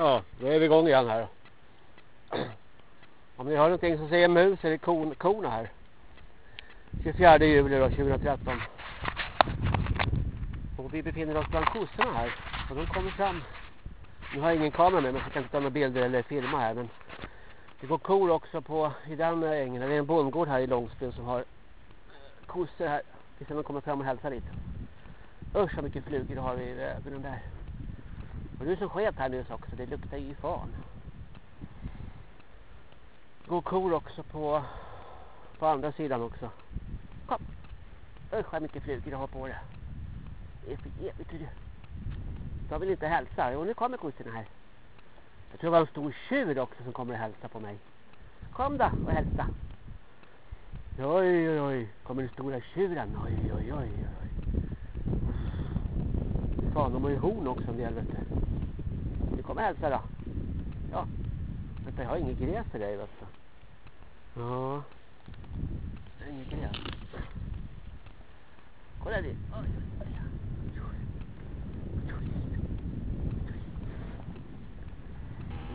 Ja, då är vi igång igen här. Om ni hör någonting som säger mus eller är kon, korna här. 24 juli då, 2013. Och vi befinner oss bland kossorna här. Och de kommer fram. Nu har jag ingen kamera med mig så jag kan inte ta några bilder eller filma här. Men det går kor också på i den ängen. Det är en bondgård här i Långsbyn som har eh, kossor här. Vi ser om de kommer fram och hälsar lite. Usch vad mycket flugor har vi i den där. Och det är så sket här nyss också. Det luktar ju fan. Går kor också på på andra sidan också. Kom. Usch vad mycket flugor du har på det. Det är för evigt du. De vill inte hälsa. Jo nu kommer kossorna här. Jag tror det var en stor tjur också som kommer att hälsa på mig. Kom då och hälsa. Oj oj oj. Kommer den stora tjuren. Oj oj oj oj. Fan de har ju horn också en del vet du. Kom och hälsa då. Ja. Vänta jag har inget gräs för dig vet du. Ja. Inget gräs. Kolla dit. Oj, oj, oj.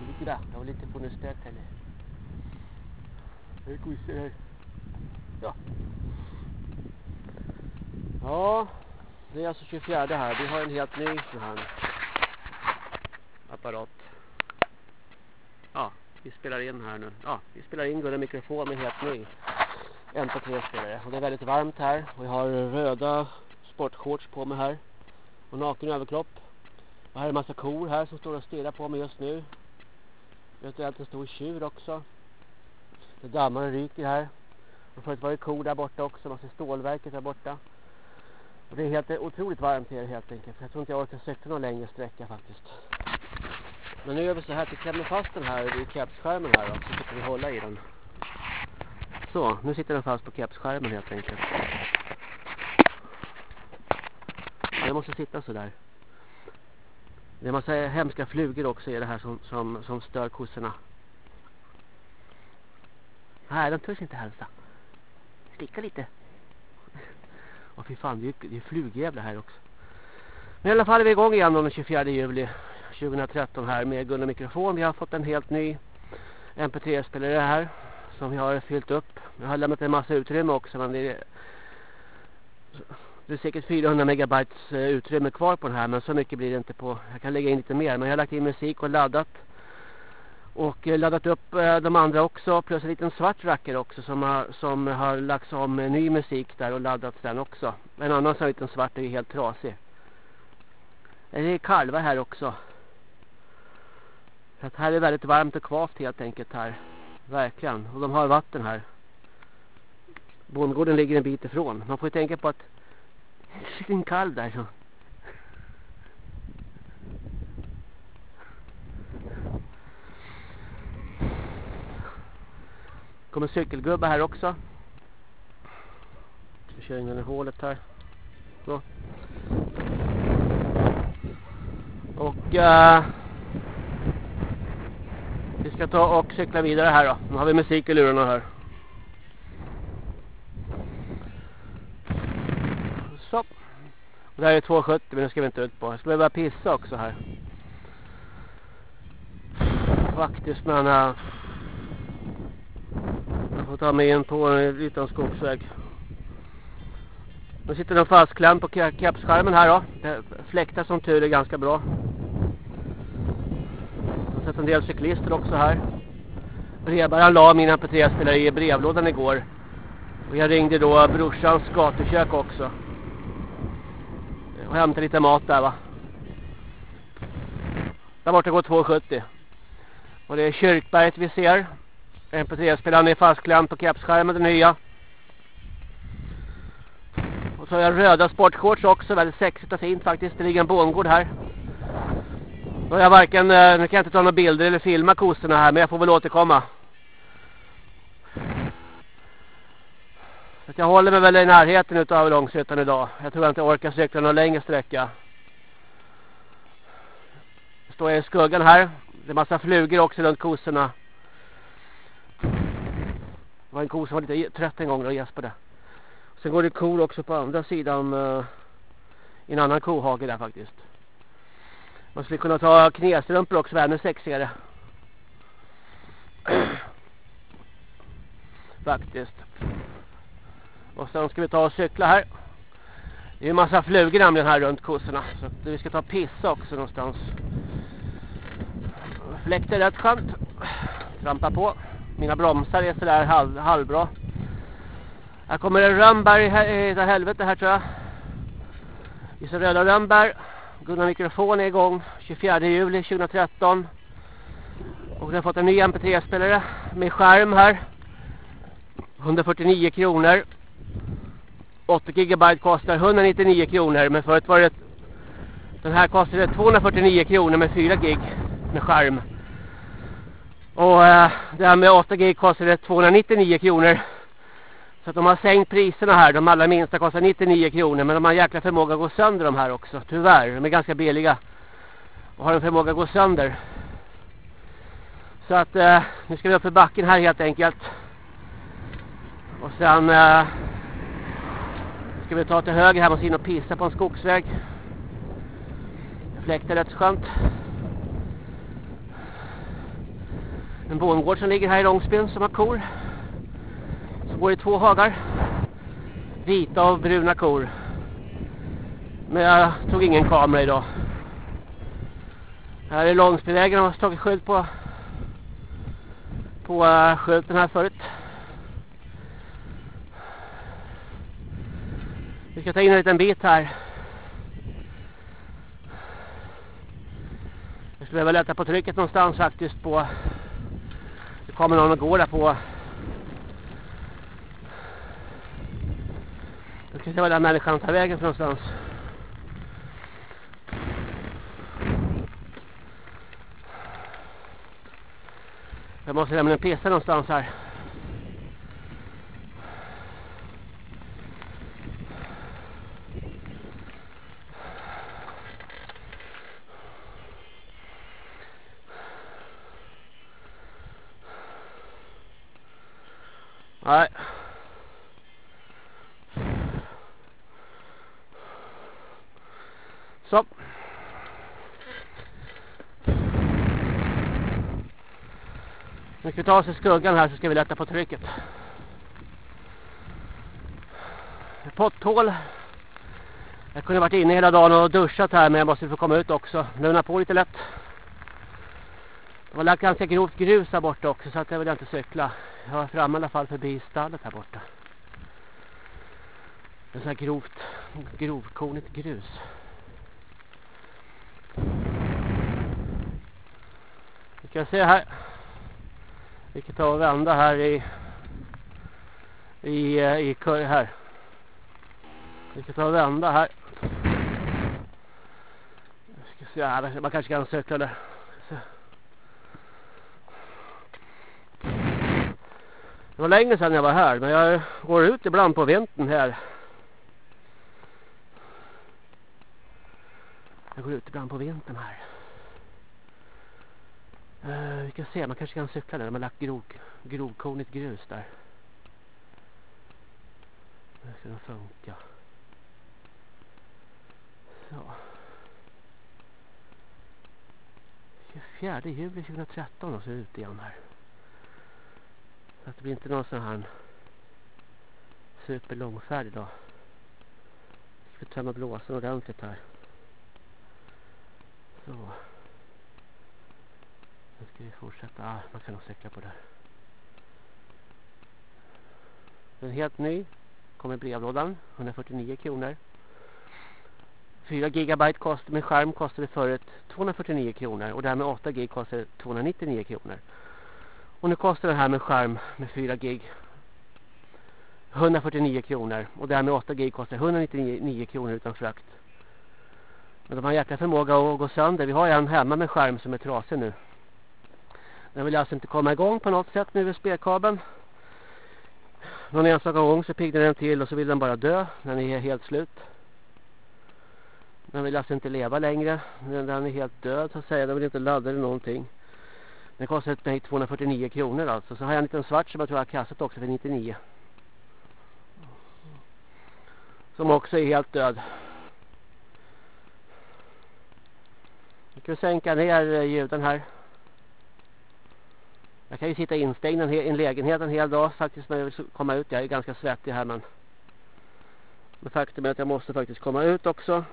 Lite där. Det var lite på stött henne. Det är kossor här. Ja. Ja. Det är alltså 24 här. Vi har en helt ny för här apparat. Ja, vi spelar in här nu. Ja, vi spelar in Gunnar mikrofon med helt ny MP3-spelare. Och det är väldigt varmt här. Och jag har röda sportshorts på mig här. Och naken överkropp. Och här är en massa kor här som står och stirrar på mig just nu. Det är en stor tjur också. Det dammar och ryker här. Och förut var det kor där borta också. Man ser stålverket där borta. Och det är helt otroligt varmt här helt enkelt. Jag tror inte jag orkar cykla någon längre sträcka faktiskt. Men nu gör vi så här att vi klämmer fast den här i kepsskärmen här då. Så ska vi hålla i den. Så, nu sitter den fast på kepsskärmen helt enkelt. Den måste sitta så där. Det är en massa hemska flugor också i det här som, som, som stör kossorna. Nej, de törs inte hälsa. Sticka lite. Åh fy fan, det är, det är flugjävlar här också. Men i alla fall är vi igång igen den 24 juli 2013 här med Gunnar mikrofon. Vi har fått en helt ny MP3-spelare här som vi har fyllt upp. Jag har lämnat en massa utrymme också men det är, det är säkert 400 megabytes utrymme kvar på den här men så mycket blir det inte på. Jag kan lägga in lite mer men jag har lagt in musik och laddat. Och laddat upp de andra också plus en liten svart racker också som har, som har lagts om ny musik där och laddats den också. En annan sån liten svart är ju helt trasig. Det är kalvar här också. Så att här är väldigt varmt och kvavt helt enkelt här. Verkligen. Och de har vatten här. Bondgården ligger en bit ifrån. Man får ju tänka på att det är en kalv där så. kommer cykelgubbar här också. Vi kör in den i hålet här. Så. Och uh, vi ska ta och cykla vidare här då. Nu har vi musik i lurarna här. Så. Och det här är 270 men det ska vi inte ut på. Jag skulle behöva pissa också här. Faktiskt men... Äh, jag får ta mig in på en liten skogsväg. Nu sitter den fastklämd på kepsskärmen här då. Det fläktar som tur är ganska bra. Har sett en del cyklister också här. Brevbäraren la min mp3-spelare i brevlådan igår. Och jag ringde då brorsans gatukök också. Och hämtade lite mat där va. Där borta går 270. Och det är kyrkberget vi ser. MP3-spelaren är fastklämd på kepsskärmen den nya. Och så har jag röda sportshorts också, väldigt sexigt och fint faktiskt. Det ligger en bondgård här. Då jag varken, eh, nu kan jag inte ta några bilder eller filma kossorna här, men jag får väl återkomma. Så jag håller mig väl i närheten utav Långshyttan idag. Jag tror jag inte orkar cykla någon längre sträcka. Står jag i skuggan här. Det är massa flugor också runt kossorna. Det var en ko som var lite trött en gång och gäspade. Sen går det kor också på andra sidan eh, i en annan kohage där faktiskt. Man skulle kunna ta knästrumpor också, ännu sexigare. Faktiskt. Och sen ska vi ta och cykla här. Det är en massa flugor nämligen här runt kossorna. Så vi ska ta pissa också någonstans. Fläkt är rätt skönt. Trampa på. Mina bromsar är sådär halv, halvbra. Här kommer en rönnbär i helvete här tror jag. Vi ser röda rönnbär. Gunnar mikrofon är igång 24 juli 2013. Och den har fått en ny mp3-spelare med skärm här. 149 kronor. 8 GB kostar 199 kronor. Men förut var det... Den här kostade 249 kronor med 4 gig med skärm. Och eh, det här med 8 gig kostade 299 kronor. Så att de har sänkt priserna här. De allra minsta kostar 99 kronor. Men de har jäkla förmåga att gå sönder de här också. Tyvärr. De är ganska billiga. Och har en förmåga att gå sönder. Så att eh, nu ska vi upp för backen här helt enkelt. Och sen eh, ska vi ta till höger här. Måste in och pissa på en skogsväg. Fläktar rätt skönt. En bondgård som ligger här i Långsbyn som har kor. Så går det två hagar. Vita och bruna kor. Men jag tog ingen kamera idag. Här är Långsbyvägen och har tagit skylt på på eh, uh, skylten här förut. Vi ska ta in en liten bit här. Jag skulle behöva lätta på trycket någonstans faktiskt på det kommer någon och går där på jag ska se var den människan tar vägen för någonstans. Jag måste nämligen pissa någonstans här. Nej. Så. Nu ska vi ta oss i skuggan här så ska vi lätta på trycket. Potthål. Jag kunde varit inne hela dagen och duschat här men jag måste få komma ut också. Lugna på lite lätt. Det var lagt ganska grovt grus här borta också så att jag vill inte cykla. Jag var framme i alla fall förbi stallet här borta. Det är så här grovt, grovkornigt grus. Vi kan se här. Vi kan ta och vända här i i, eh, i kör här. Vi kan ta och vända här. Vi ska se här. Man kanske kan cykla där. Det var länge sedan jag var här men jag går ut ibland på vintern här. Jag går ut ibland på vintern här. Uh, vi kan se, man kanske kan cykla där. De har lagt grov, grovkornigt grus där. Det ska nog funka. Så. 24 juli 2013 och så är det ute igen här. Så att det blir inte någon sån här superlångfärd idag. Jag ska tömma blåsen ordentligt här. Så. Nu ska vi fortsätta. Ah, man kan nog cykla på det. Den är helt ny. Kommer i brevlådan. 149 kronor. 4 gigabyte kostar med skärm kostade förut 249 kronor. Och det här med 8 gig kostar 299 kronor. Och nu kostar den här med skärm med 4 gig 149 kronor. Och det här med 8 gig kostar 199 kronor utan frakt. Men de har jäkla förmåga att gå sönder. Vi har en hemma med skärm som är trasig nu. Den vill alltså inte komma igång på något sätt med USB-kabeln. Någon enstaka gång så piggnar den till och så vill den bara dö. Den är helt slut. Den vill alltså inte leva längre. Den, är helt död så att säga. Den vill inte ladda eller någonting. Den kostar mig 249 kronor alltså. Så har jag en liten svart som jag tror jag har kastat också för 99. Som också är helt död. Jag kan sänka ner eh, ljuden här. Jag kan ju sitta instängd i en lägenhet en hel dag faktiskt när jag vill komma ut. Jag är ganska svettig här men... Men faktum är att jag måste faktiskt komma ut också.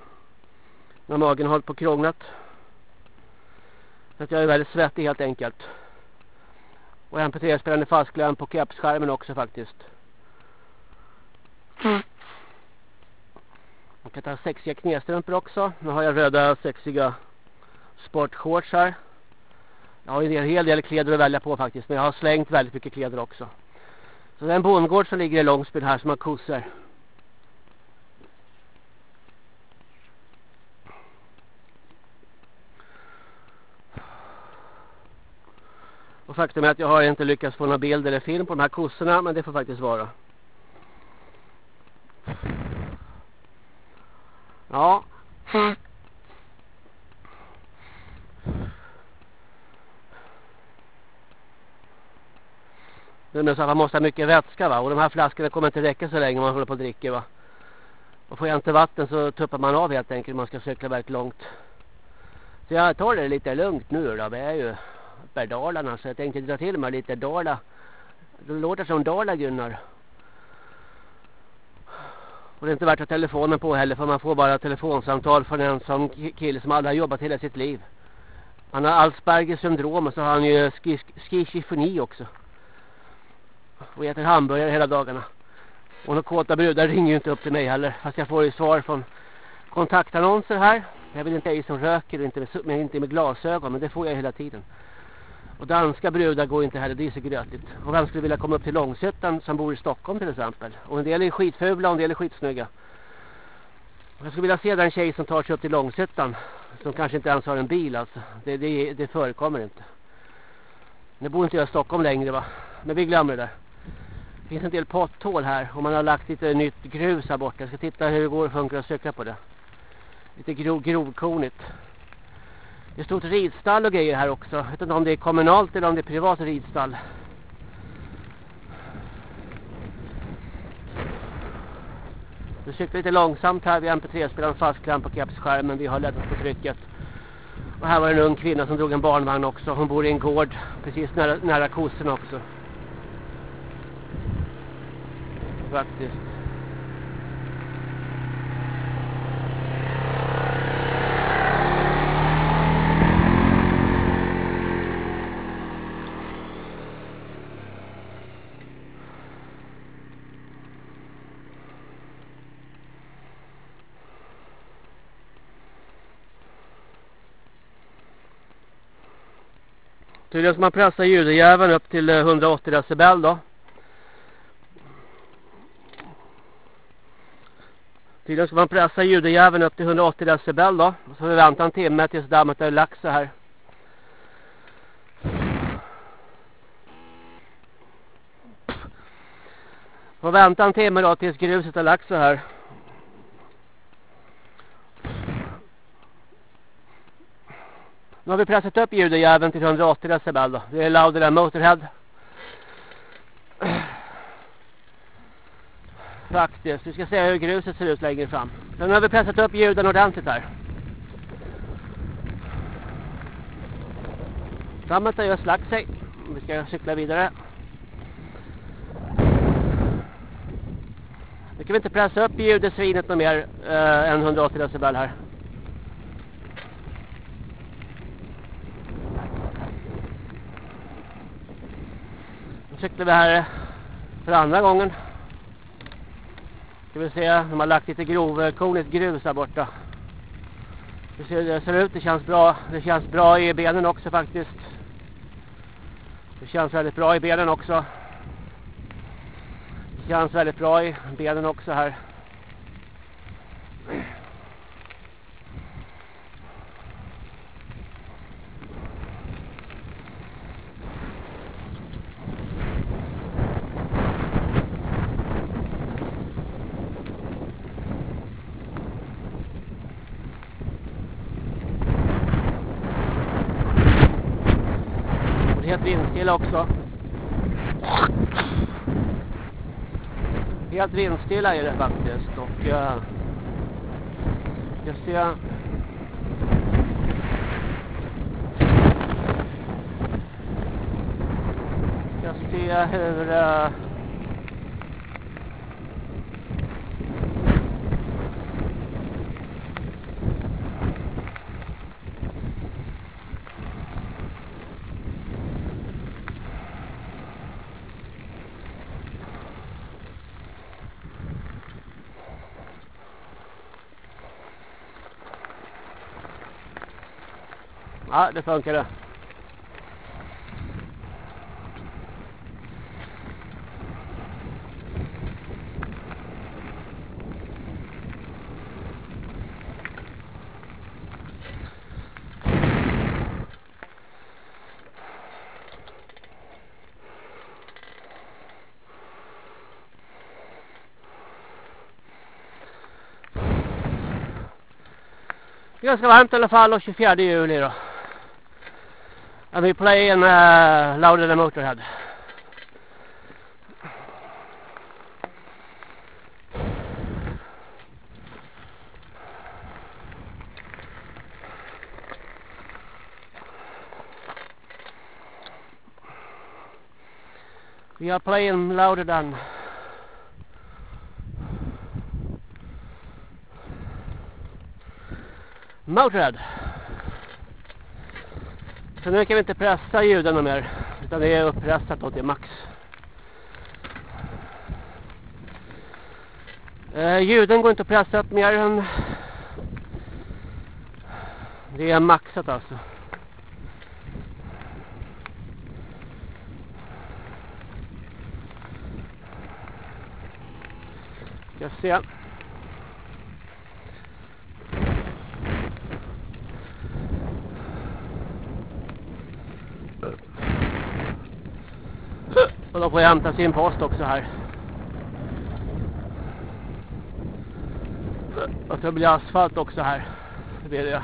När magen har på krånglat. Så att jag är väldigt svettig helt enkelt. Och MP3-spelaren är fastklämd på kepsskärmen också faktiskt. Man kan ta sexiga knästrumpor också. Nu har jag röda sexiga sportshorts här. Jag har ju en hel del kläder att välja på faktiskt. Men jag har slängt väldigt mycket kläder också. Så det är en bondgård som ligger i Långsbyn här som har kossor. Och faktum är att jag har inte lyckats få några bild eller film på de här kossorna. Men det får faktiskt vara. Ja. Men så att man måste ha mycket vätska va. Och de här flaskorna kommer inte räcka så länge man håller på att dricka va. Och får jag inte vatten så tuppar man av helt enkelt. Man ska cykla väldigt långt. Så jag tar det lite lugnt nu då. Vi är ju uppe i Dalarna Så jag tänkte dra till mig lite Dala. Det låter som Dala Gunnar. Och det är inte värt att telefonen på heller för man får bara telefonsamtal från en sån kille som aldrig har jobbat hela sitt liv. Han har Alzbergers syndrom och så har han ju schizofreni också. Och äter hamburgare hela dagarna. Och några kåta brudar ringer ju inte upp till mig heller. Fast jag får ju svar från kontaktannonser här. Jag vill inte ej som röker och inte med, inte med glasögon men det får jag hela tiden. Och danska brudar går inte heller, det är så grötligt. Och vem skulle vilja komma upp till Långsötan som bor i Stockholm till exempel? Och en del är skitfula och en del är skitsnygga. Och jag skulle vilja se den tjej som tar sig upp till Långsötan. Som kanske inte ens har en bil alltså. Det, det, det förekommer inte. Nu bor inte jag i Stockholm längre va. Men vi glömmer det där. Det finns en del potthål här. Och man har lagt lite nytt grus här borta. Jag ska titta hur det går och funkar att cykla på det. Lite grov, grovkornigt. Det är stort ridstall och grejer här också. Jag vet inte om det är kommunalt eller om det är privat ridstall. Vi cyklar lite långsamt här vid MP3-spelaren fastklämd på kepsskärmen. Vi har lättat på trycket. Och här var en ung kvinna som drog en barnvagn också. Hon bor i en gård precis nära, nära kossorna också. Faktiskt. Tydligen ska man pressa ljudjäveln upp till eh, 180 decibel då. Tydligen ska man pressa judejäveln upp till 180 decibel då. Och så får vi vänta en timme tills dammet är lagt så här. Får vänta en timme då tills gruset är lagt så här. Nu har vi pressat upp ljudjäveln till 180 decibel då. Det är louder än Motorhead. Faktiskt. Vi ska se hur gruset ser ut längre fram. Men nu har vi pressat upp ljuden ordentligt här. Dammet har just lagt sig. Vi ska cykla vidare. Nu kan vi inte pressa upp ljudesvinet något mer eh, än 180 decibel här. Nu cyklar vi här för andra gången. Ska vi se, de har lagt lite grovkornigt eh, grus här borta. Vi ser, det ser ut, det känns bra. Det känns bra i benen också faktiskt. Det känns väldigt bra i benen också. Det känns väldigt bra i benen också här. lastbil också. Helt vindstilla är det faktiskt och eh, jag ska se ska se hur eh, Ja, det funkar det. Ganska varmt i alla fall och 24 juli då. And we play in uh, louder than Motorhead. We are playing louder than Motorhead. Så nu kan vi inte pressa ljuden mer. Utan det är uppressat då till max. Eh, ljuden går inte att pressa upp mer än... Det är maxat alltså. Ska se. Håller de får hämta sin post också här. Och så blir asfalt också här. Det blir det.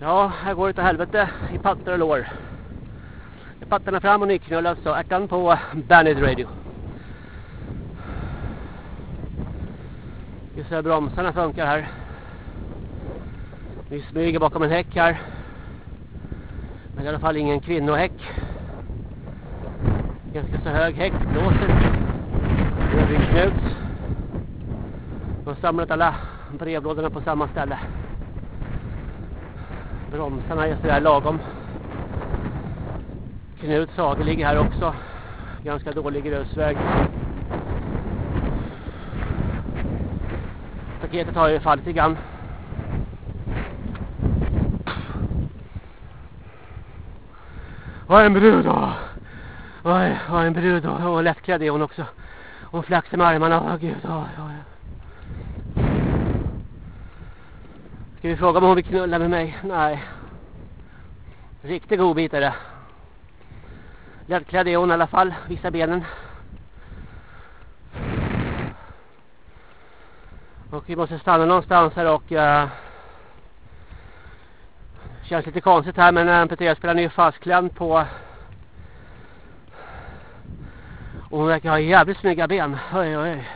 Ja, här går det åt helvete i pattar och lår. Pattarna fram och nyknullas så ärtan på Bandit Radio. Vi ser bromsarna funkar här. Vi smyger bakom en häck här. Men i alla fall ingen kvinnohäck. Ganska så hög häck, blåser. Det är en. De har samlat alla brevlådorna på samma ställe. Bromsarna är sådär lagom. Knut Sage ligger här också. Ganska dålig grusväg. Paketet har ju fallit lite grann. Vad en brud då! Oj, vad en brud då! Och lättklädd är hon också. Hon flaxar med armarna. Åh gud, åh, åh. Ska vi fråga om hon vill knulla med mig? Nej. Riktig godbitare. Lättklädd är hon i alla fall. Vissa benen. Och vi måste stanna någonstans här och... Uh, känns lite konstigt här men eh, MP3-spelaren är ju fastklämd på... Och hon verkar ha jävligt snygga ben. Oj, oj, oj.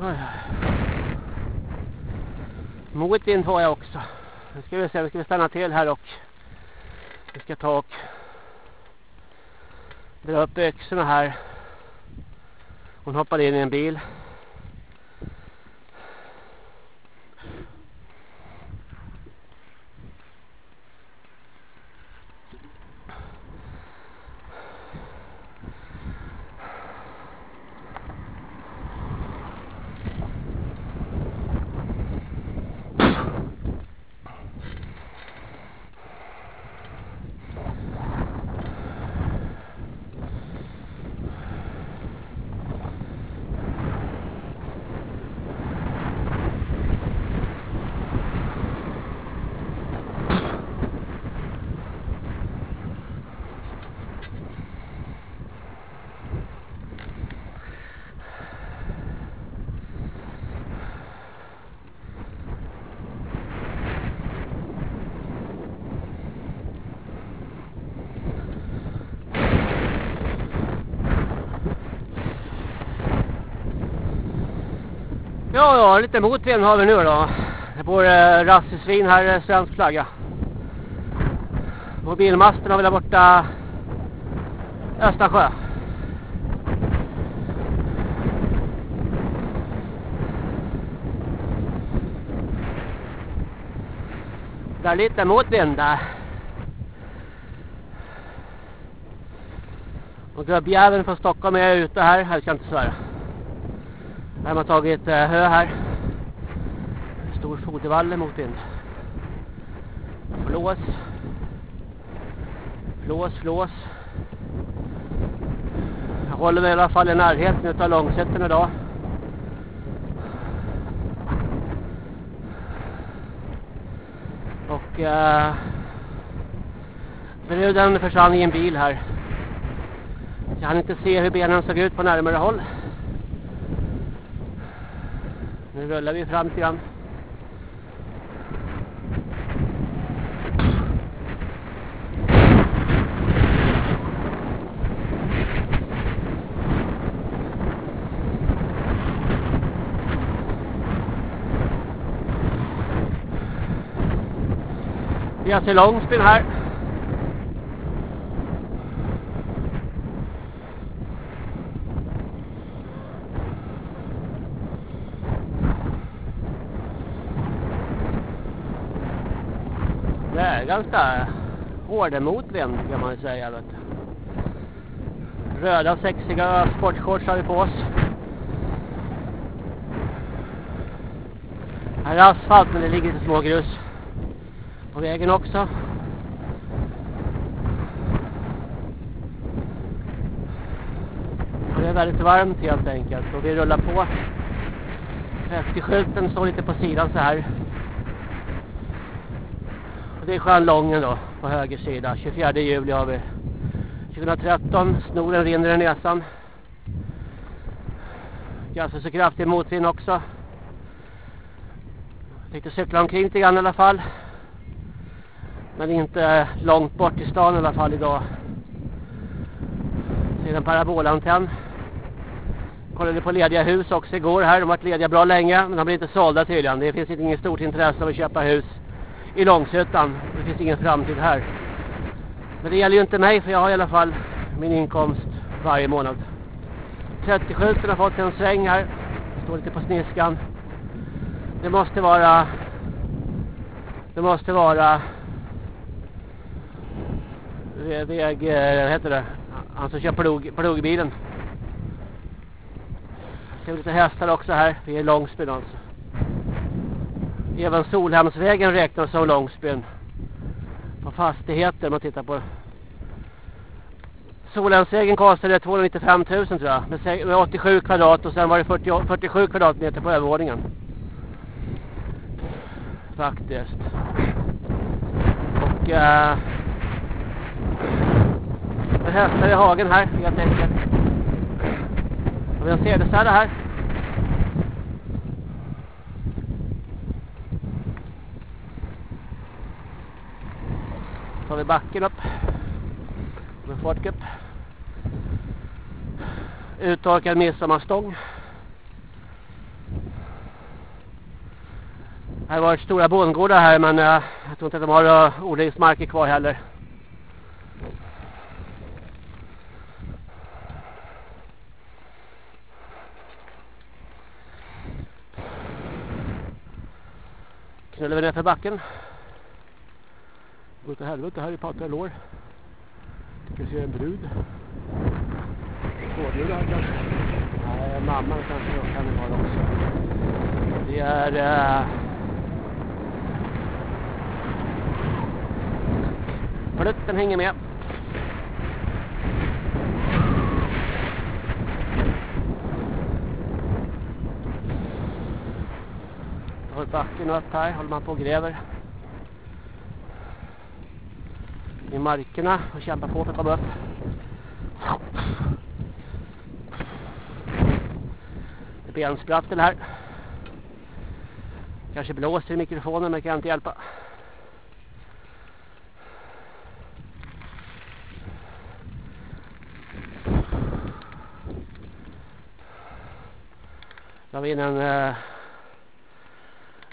oj. Moet har jag också. Nu ska vi se, nu ska vi stanna till här och vi ska ta och dra upp byxorna här. Hon hoppade in i en bil. Ja, ja, lite motvind har vi nu då. Det bor eh, rassesvin här, eh, svensk flagga. Mobilmasten har vi där borta Östersjö. Det är lite motvind där. Och gubbjäveln från Stockholm är ute här, här ska jag inte svära. Här har man tagit eh, hö här. Stor fodervalle mot en Flås. Flås, flås. Jag håller mig i alla fall i närheten av långsätten idag. Och eh, bruden försvann i en bil här. Jag hann inte se hur benen såg ut på närmare håll. Nu rullar vi fram till grann. Vi har Långspin här. Det är ganska hård motvind kan man säga. Vet. Röda sexiga sportshorts har vi på oss. Här är asfalt men det ligger lite smågrus på vägen också. Det är väldigt varmt helt enkelt och vi rullar på. 30-skylten står lite på sidan så här. Det är sjön Lången då på höger sida. 24 juli har vi 2013. Snoren rinner i näsan. Ganska så kraftig motvind också. Jag tänkte cykla omkring lite grann i alla fall. Men inte långt bort i stan i alla fall idag. Ser en parabolantenn. Kollade på lediga hus också igår här. De har varit lediga bra länge men de blir inte sålda tydligen. Det finns inget stort intresse av att köpa hus i Långshyttan. Det finns ingen framtid här. Men det gäller ju inte mig för jag har i alla fall min inkomst varje månad. 30-skylten har fått en sväng här. Står lite på sniskan. Det måste vara det måste vara väg, eh, vad heter det? Han som kör plog, plogbilen. Ser lite hästar också här. Vi är i Långsbyn alltså. Även Solhemsvägen räknas som Långsbyn. På fastigheter man tittar på. Solhemsvägen kostade 295 000 tror jag. Med 87 kvadrat och sen var det 40, 47 kvadratmeter på övervåningen. Faktiskt. Och... äh, det hästar i hagen här helt enkelt. Och vi har cederställe här. Så tar vi backen upp. Med fartgupp. Uttorkad midsommarstång. Det har varit stora bondgårdar här men eh, jag tror inte att de har eh, odlingsmarker kvar heller. knullar vi ner för backen. Gå till helvete här i Patra lår. Tycker se en brud. Tvåhjulig här kanske. Nej, mamman kanske jag kan det vara också. Det är... Uh... Flytten hänger med. har backen upp här, håller man på och gräver. I markerna och kämpar på för att komma upp. Det är bensprattel här. Kanske blåser i mikrofonen men kan inte hjälpa. Då har vi in en uh,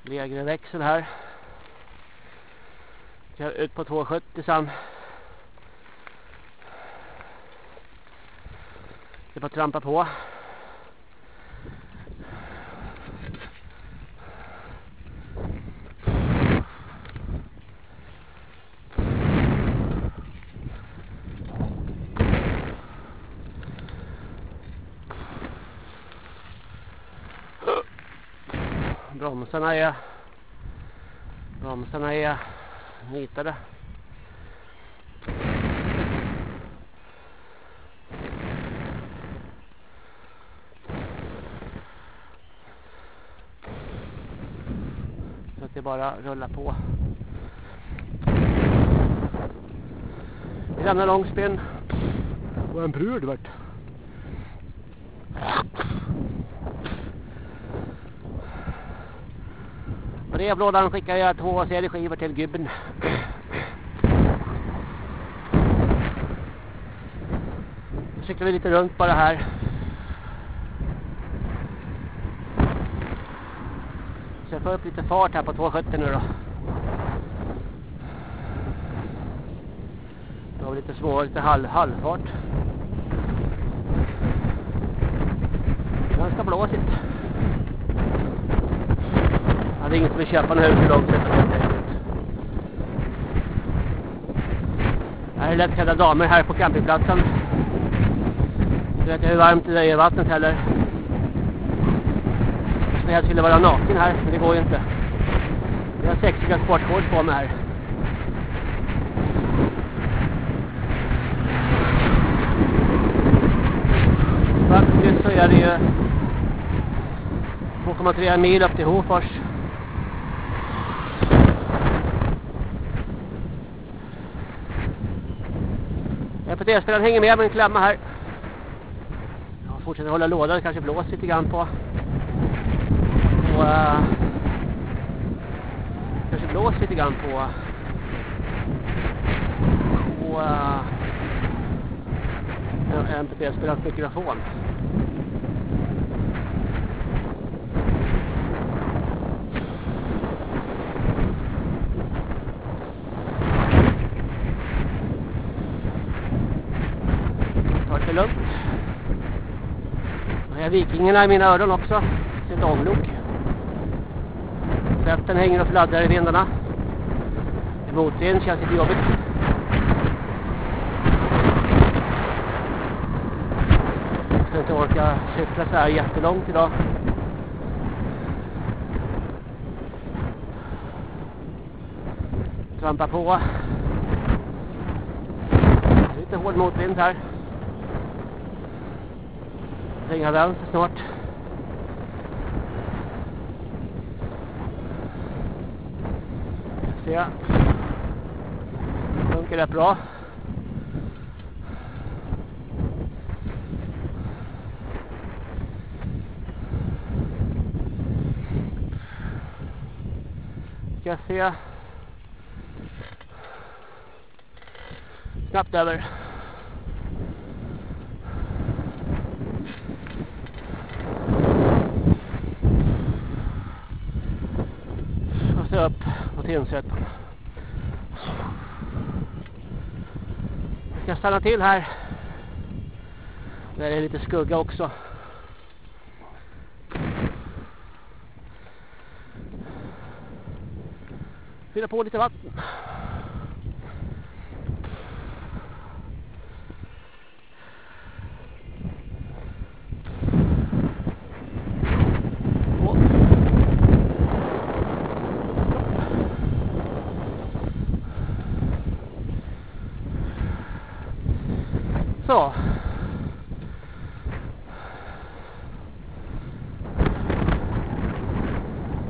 lägre växel här. Ut på 270 sen. Det är trampa på. bromsarna är bromsarna är nitade så att det bara rullar på vi lämnar långspinn och en brud vart Brevlådan skickar jag två CD-skivor till gubben. Cyklar vi lite runt bara här. Få får upp lite fart här på 270 nu då. Då har vi lite små, lite halv, halvfart. Ganska blåsigt hade ingen som vill köpa den hus i långt helt enkelt. Här är lättklädda damer här på campingplatsen. Jag vet inte hur varmt det är i vattnet heller. Jag skulle vara naken här, men det går ju inte. Jag har sexiga sportshorts på mig här. Faktiskt så är det ju 2,3 mil upp till Hofors. FPT-spelaren hänger med med en klämma här. Jag fortsätter hålla lådan, det kanske blåser lite grann på. Och, uh, kanske blåser lite grann på på eh, uh, MP3-spelarens mikrofon. lugnt. Jag har vikingarna i mina öron också. Sitt ånglok. Sätten hänger och fladdrar i vindarna. Motvind känns lite jobbigt. Jag ska inte orka cykla så här jättelångt idag. Trampa på. Lite hård motvind här Ringa vänster snart. Funkar rätt bra. Ska se. Snabbt över. Stanna till här. Där är lite skugga också. Fylla på lite vatten.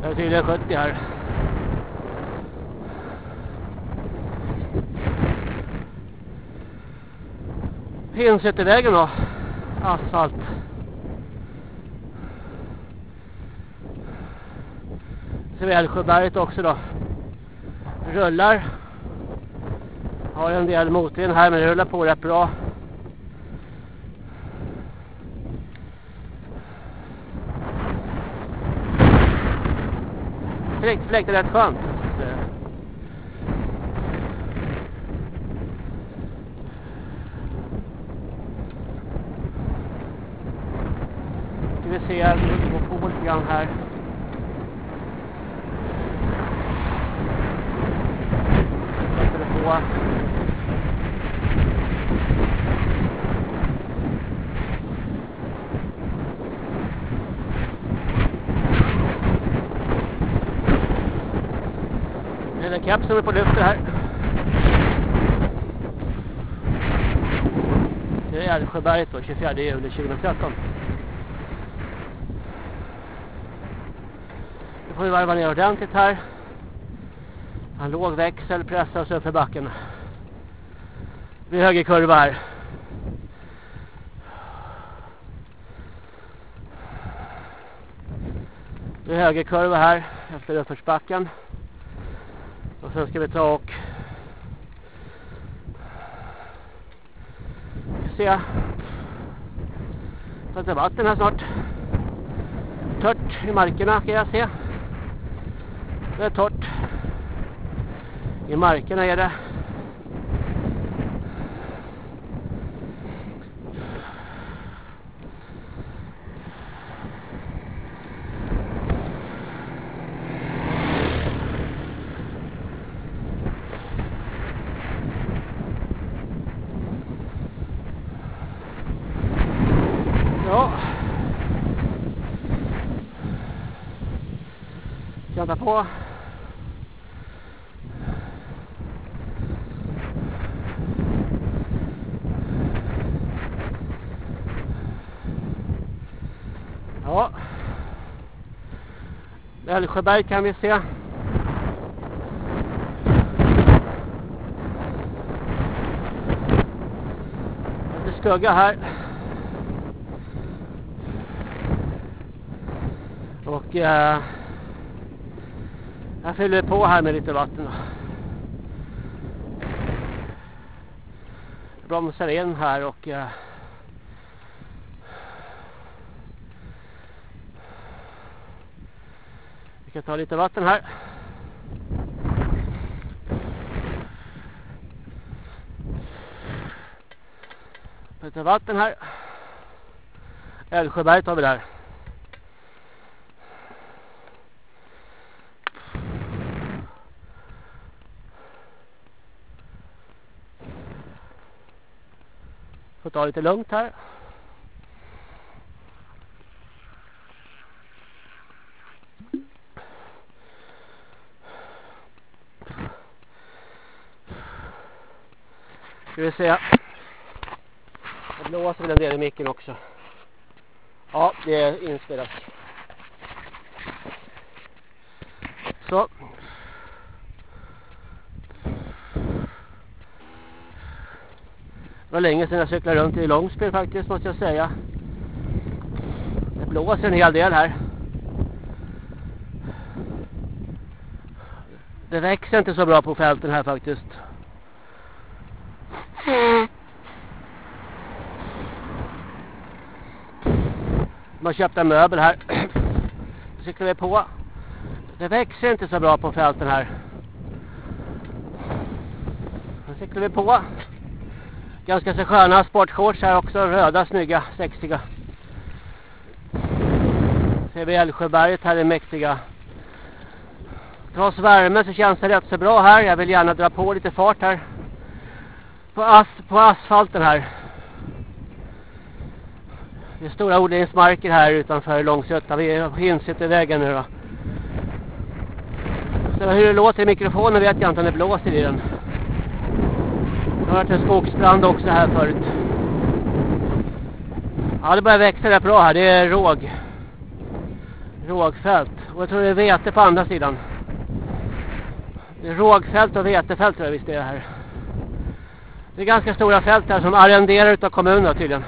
Jag är tydligen 70 här. Hensättervägen då. Asfalt. Svälsjöberget också då. Rullar. Har en del motvind här men det rullar på rätt bra. Fläkt är rätt skönt. Ska vi se, vi går på lite grann här. Sätter det på. Hela kapseln är på lyfter här. Det är Älvsjöberget då, 24 juli 2013. Nu får vi varva ner ordentligt här. En låg växel pressar oss upp för backen. Det blir högerkurva här. Det är högerkurva här efter uppförsbacken. Och sen ska vi ta och se ta lite vatten här snart. Tört i markerna kan jag se. Det är torrt. I markerna är det. Ja. Känta på. Ja. Älvsjöberg kan vi se. Lite skugga här. Och eh, jag fyller på här med lite vatten. Då. Jag bromsar in här och jag vi kan ta lite vatten här. Lite vatten här. Älvsjöberg tar vi där. Får ta lite lugnt här. Ska vi se. Det blåser väl en del i micken också. Ja, det är inspelat. Så. Det var länge sedan jag cyklade runt i Långspel faktiskt måste jag säga. Det blåser en hel del här. Det växer inte så bra på fälten här faktiskt. Man köpte en möbel här. Nu cyklar vi på. Det växer inte så bra på fälten här. Nu cyklar vi på. Ganska så sköna sportshorts här också. Röda, snygga, sexiga. Ser vi Älvsjöberget här det mäktiga. Trots värme så känns det rätt så bra här. Jag vill gärna dra på lite fart här. På, as på asfalten här. Det är stora odlingsmarker här utanför Långsötta. Vi är på Hinsyttervägen nu då. Så hur det låter i mikrofonen vet jag inte om det blåser i den. Det har varit en skogsbrand också här förut. Ja, det börjar växa rätt bra här. Det är råg. Rågfält. Och jag tror det är vete på andra sidan. Det är rågfält och vetefält tror jag visst det är här. Det är ganska stora fält här som arrenderar utav kommunen tydligen.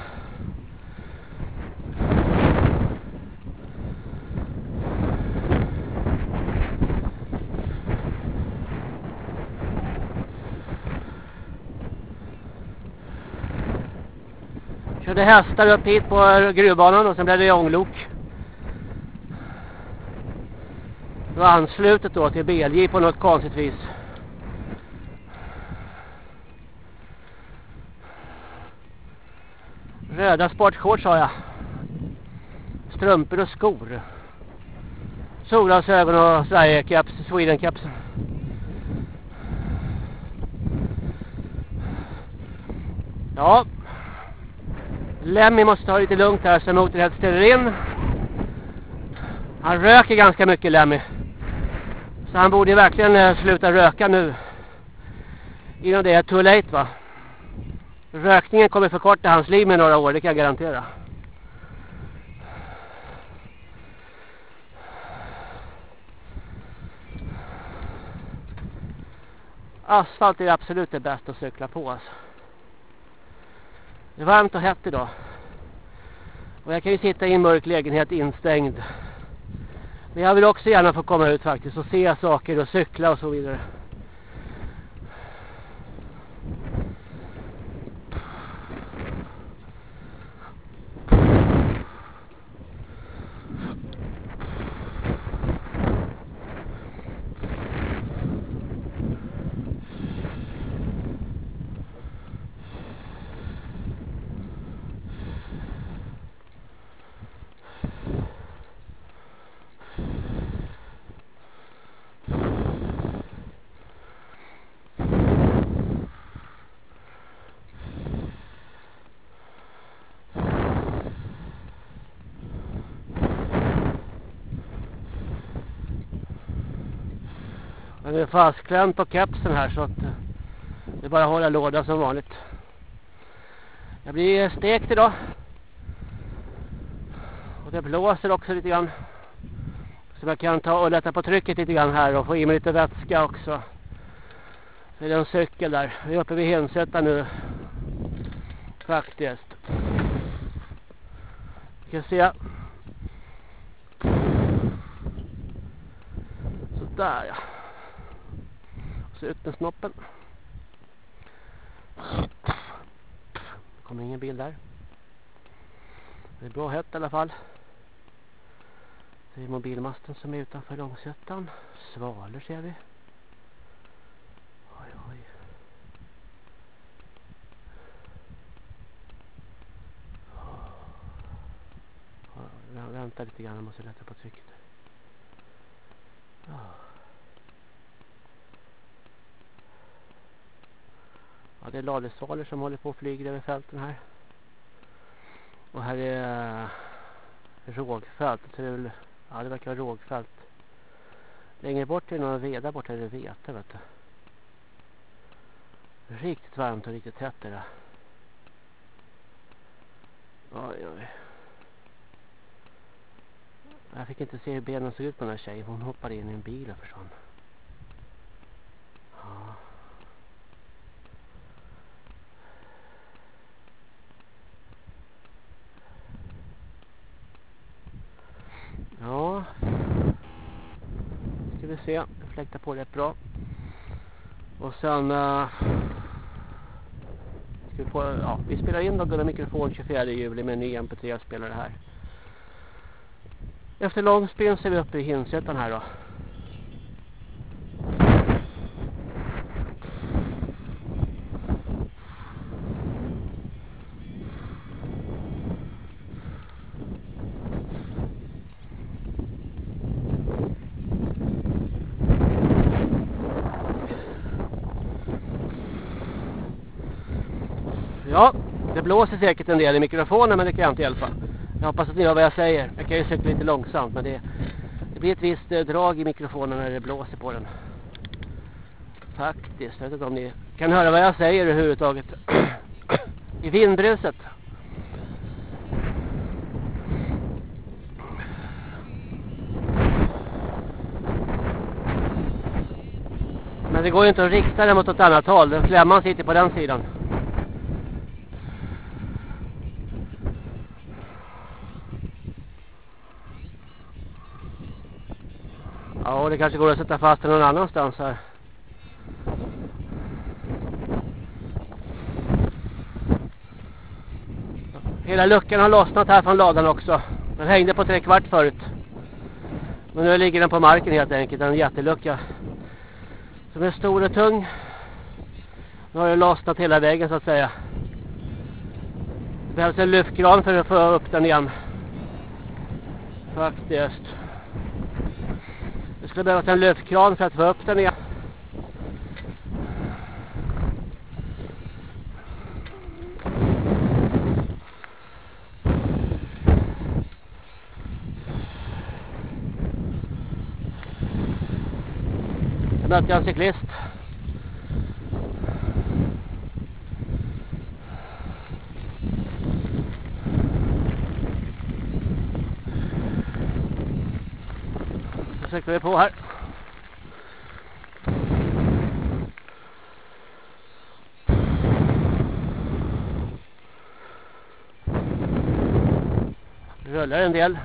Körde hästar upp hit på gruvbanan och sen blev det ånglok. Det var anslutet då till BLJ på något konstigt vis. Röda sportshorts har jag. Strumpor och skor. Solglasögon och Sverige-keps, Sweden-kepsen. Ja. Lemmy måste ta lite lugnt här så motorhead ställer in. Han röker ganska mycket Lemmy. Så han borde verkligen eh, sluta röka nu. Innan det är too late va. Rökningen kommer förkorta hans liv med några år, det kan jag garantera. Asfalt är absolut det bästa att cykla på alltså. Det är varmt och hett idag. Och jag kan ju sitta i en mörk lägenhet instängd. Men jag vill också gärna få komma ut faktiskt och se saker och cykla och så vidare. Är fastklämt på kepsen här så att eh, det är bara att hålla låda som vanligt. Jag blir stekt idag. Och det blåser också lite grann. Så jag kan ta och lätta på trycket lite grann här och få i mig lite vätska också. Så är det en cykel där. Vi är uppe vid Hensätta nu. Faktiskt. Vi kan se. Sådär ja. Så ut med snoppen. Det kommer ingen bil där. Det är bra hett i alla fall. Det är mobilmasten som är utanför Långsötan. Svalor ser vi. Oj, oj. Vänta lite grann, jag måste lätta på trycket. Ja, det är ladusvalor som håller på att flyga över fälten här. Och här är eh, rågfält. Så det, är väl, ja, det verkar vara rågfält. Längre bort är det några veda bort här är det vete vet du. Riktigt varmt och riktigt tätt är det. Oj, oj. Jag fick inte se hur benen såg ut på den här tjejen. Hon hoppade in i en bil och försvann. Ja. Ja. Ska vi se. Jag fläktar på rätt bra. Och sen... Uh, ska vi, få, ja, vi spelar in då Gunnar Mikrofon 24 juli med en ny MP3-spelare här. Efter långspel så är vi uppe i Hinsättan här då. Ja, det blåser säkert en del i mikrofonen men det kan jag inte hjälpa. Jag hoppas att ni hör vad jag säger. Jag kan ju cykla lite långsamt men det, det blir ett visst eh, drag i mikrofonen när det blåser på den. Faktiskt, jag vet inte om ni kan höra vad jag säger överhuvudtaget. I vindbruset. Men det går ju inte att rikta den mot ett annat håll. Flämman sitter på den sidan. Ja, det kanske går att sätta fast den någon annanstans här. Hela luckan har lossnat här från ladan också. Den hängde på tre kvart förut. Men nu ligger den på marken helt enkelt. En jättelucka. Som är stor och tung. Nu har det lossnat hela vägen så att säga. Det behövs en lyftkran för att få upp den igen. Faktiskt. Det behövs behövas en lyftkran för att få upp den igen. Jag mötte en cyklist. Kör vi på här. Det rullar en del.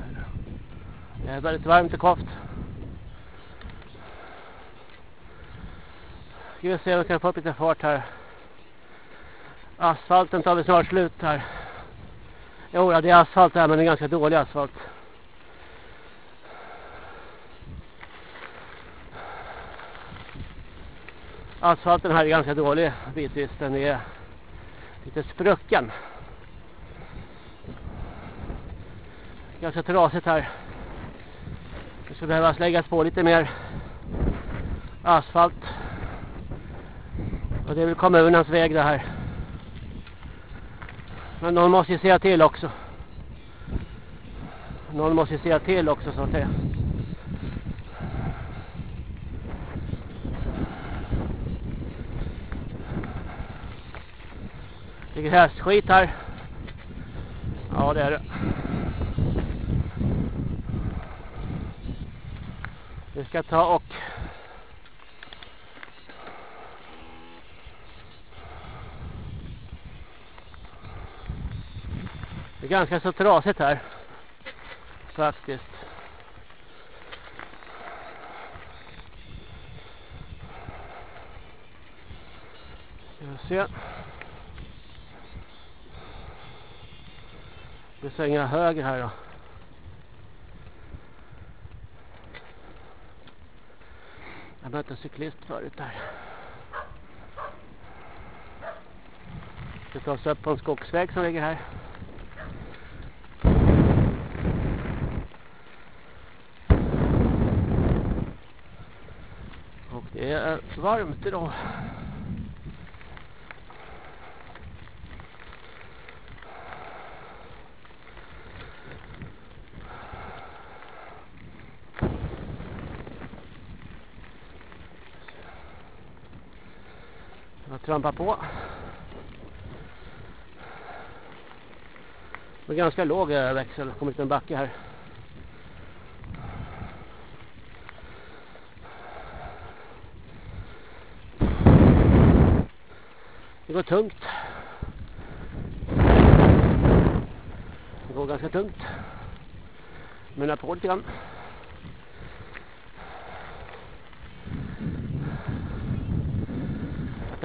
Det är väldigt varmt och koft. Ska vi se om vi kan få upp lite fart här. Asfalten tar vi snart slut här. Jo, det är asfalt här men det är ganska dålig asfalt. Asfalten här är ganska dålig bitvis. Den är lite sprucken. Ganska trasigt här. Det skulle behövas läggas på lite mer asfalt. Och det är väl kommunens väg det här. Men någon måste ju säga till också. Någon måste ju säga till också så att säga. Grässkit här. Ja det är det. Vi ska ta och Det är ganska så trasigt här. Faktiskt. Ska vi se. Vi svänger höger här då. Jag mötte en cyklist förut där. Vi tar oss upp på en skogsväg som ligger här. Och det är varmt idag. Trampa på. Det är ganska låg eh, växel, kommer lite en backe här. Det går tungt. Det går ganska tungt. Men jag på lite grann.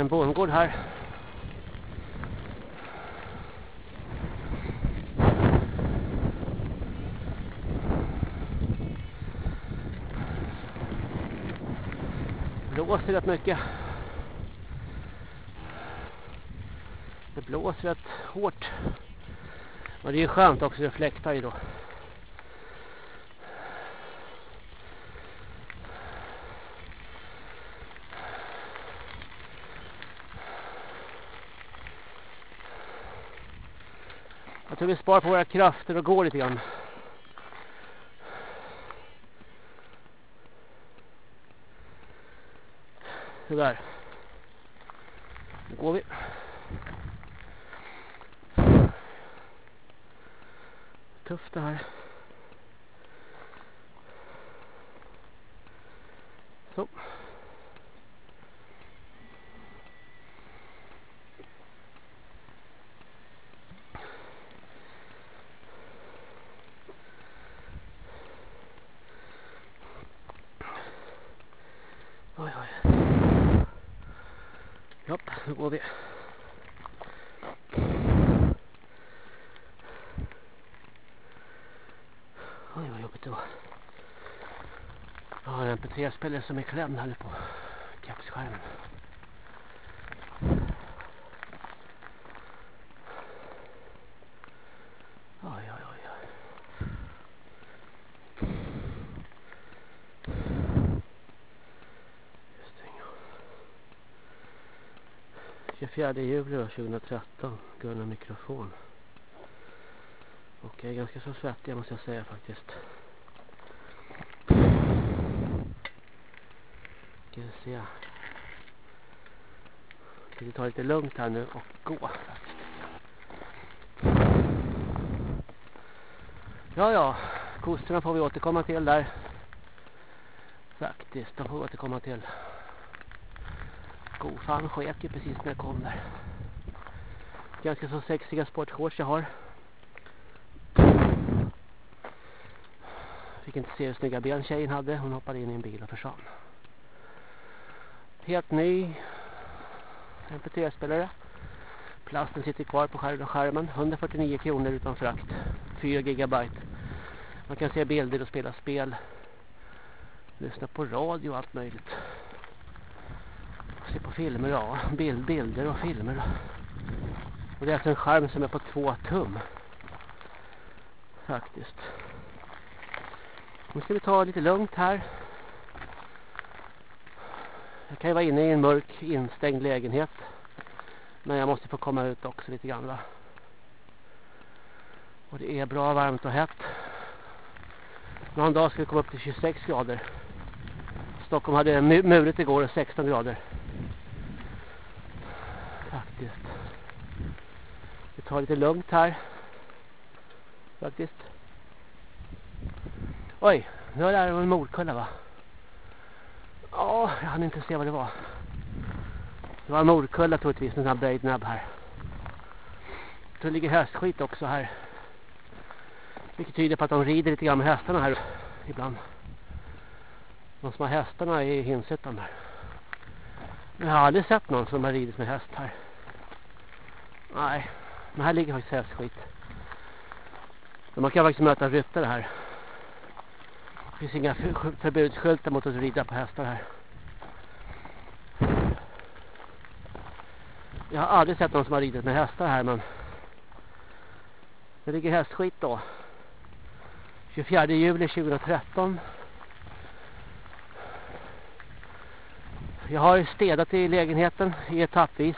En bondgård här. Det blåser rätt mycket. Det blåser rätt hårt. Och det är skönt också, det fläktar ju då. Tror vi sparar på våra krafter och går lite grann. Sådär. Nu går vi. Tufft det här. Så. Oj oj. Japp, nu går vi. Oj, vad jobbigt det var. Jag har en MP3-spelare som är klämd här på kepsskärmen. Oj, oj, oj. 24 juli 2013 Gunnar mikrofon. Och jag är ganska så svettig måste jag säga faktiskt. Ska vi se. Ska vi ta lite lugnt här nu och gå faktiskt. Ja, ja. kossorna får vi återkomma till där. Faktiskt, de får vi återkomma till. Kofan sket ju precis när jag kom där. Ganska så sexiga sportshorts jag har. Fick inte se hur snygga ben tjejen hade. Hon hoppade in i en bil och försvann. Helt ny MP3-spelare. Plasten sitter kvar på skärmen. 149 kronor utan frakt. 4 gigabyte. Man kan se bilder och spela spel. Lyssna på radio och allt möjligt. Filmer, ja. Bild, bilder och filmer. Och det är alltså en skärm som är på två tum. Faktiskt. Nu ska vi ta lite lugnt här. Jag kan ju vara inne i en mörk instängd lägenhet. Men jag måste få komma ut också lite grann va. Och det är bra varmt och hett. Någon dag ska vi komma upp till 26 grader. Stockholm hade muret igår 16 grader. Faktiskt ta tar lite lugnt här. Faktiskt. Oj, nu är det en morkulla va? Ja, jag hann inte se vad det var. Det var en morkulla troligtvis, en sån här böjd näbb här. Så det ligger hästskit också här. Vilket tyder på att de rider lite grann med hästarna här ibland. De som har hästarna i Hinshyttan där. Jag har aldrig sett någon som har ridit med häst här. Nej, men här ligger faktiskt hästskit. Men man kan faktiskt möta ryttare här. Det finns inga förbudsskyltar mot att rida på hästar här. Jag har aldrig sett någon som har ridit med hästar här men det ligger hästskit då. 24 juli 2013. Jag har städat i lägenheten i etappvis.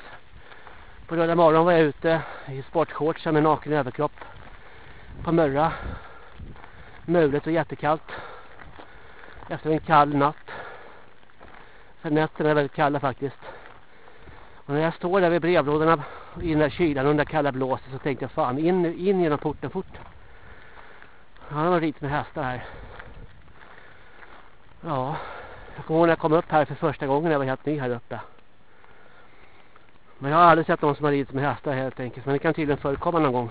På röda morgon var jag ute i sportshorts med naken överkropp. På Mörra. Mulet och jättekallt. Efter en kall natt. För nätterna är väldigt kalla faktiskt. Och när jag står där vid brevlådorna i den där kylan och den där kalla blåset så tänkte jag fan in, in genom porten fort. Han har rit med hästar här. Ja, jag kommer ihåg när jag kom upp här för första gången när jag var helt ny här uppe. Men jag har aldrig sett någon som har ridit med hästar helt enkelt. Men det kan tydligen förekomma någon gång.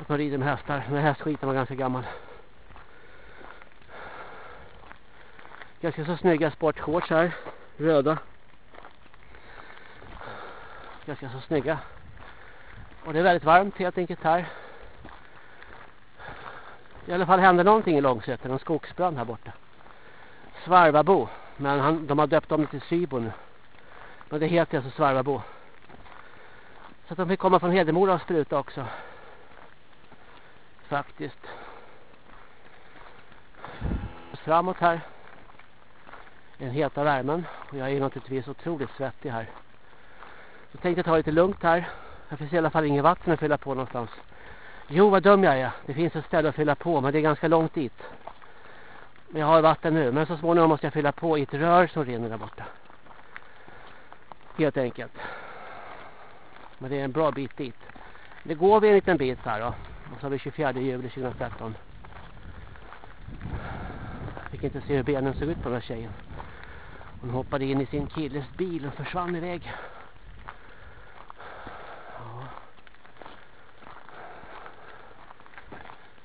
Att man rider med hästar. Men hästskiten var ganska gammal. Ganska så snygga sportshorts här. Röda. Ganska så snygga. Och det är väldigt varmt helt enkelt här. I alla fall hände någonting i Långsöten. En skogsbrand här borta. Svarvabo. Men han, de har döpt om det till Sybo nu. Men det heter alltså Svarvabo. Så att de fick komma från Hedemora och spruta också. Faktiskt. Framåt här. Den heta värmen. Och jag är naturligtvis otroligt svettig här. Så tänkte jag ta lite lugnt här. Det finns i alla fall inget vatten att fylla på någonstans. Jo, vad dum jag är. Det finns ett ställe att fylla på, men det är ganska långt dit. Men jag har vatten nu, men så småningom måste jag fylla på i ett rör som rinner där borta. Helt enkelt. Men det är en bra bit dit. Det går vi en liten bit här då. Och så har vi 24 juli 2013. Fick inte se hur benen såg ut på den här tjejen. Hon hoppade in i sin killes bil och försvann iväg.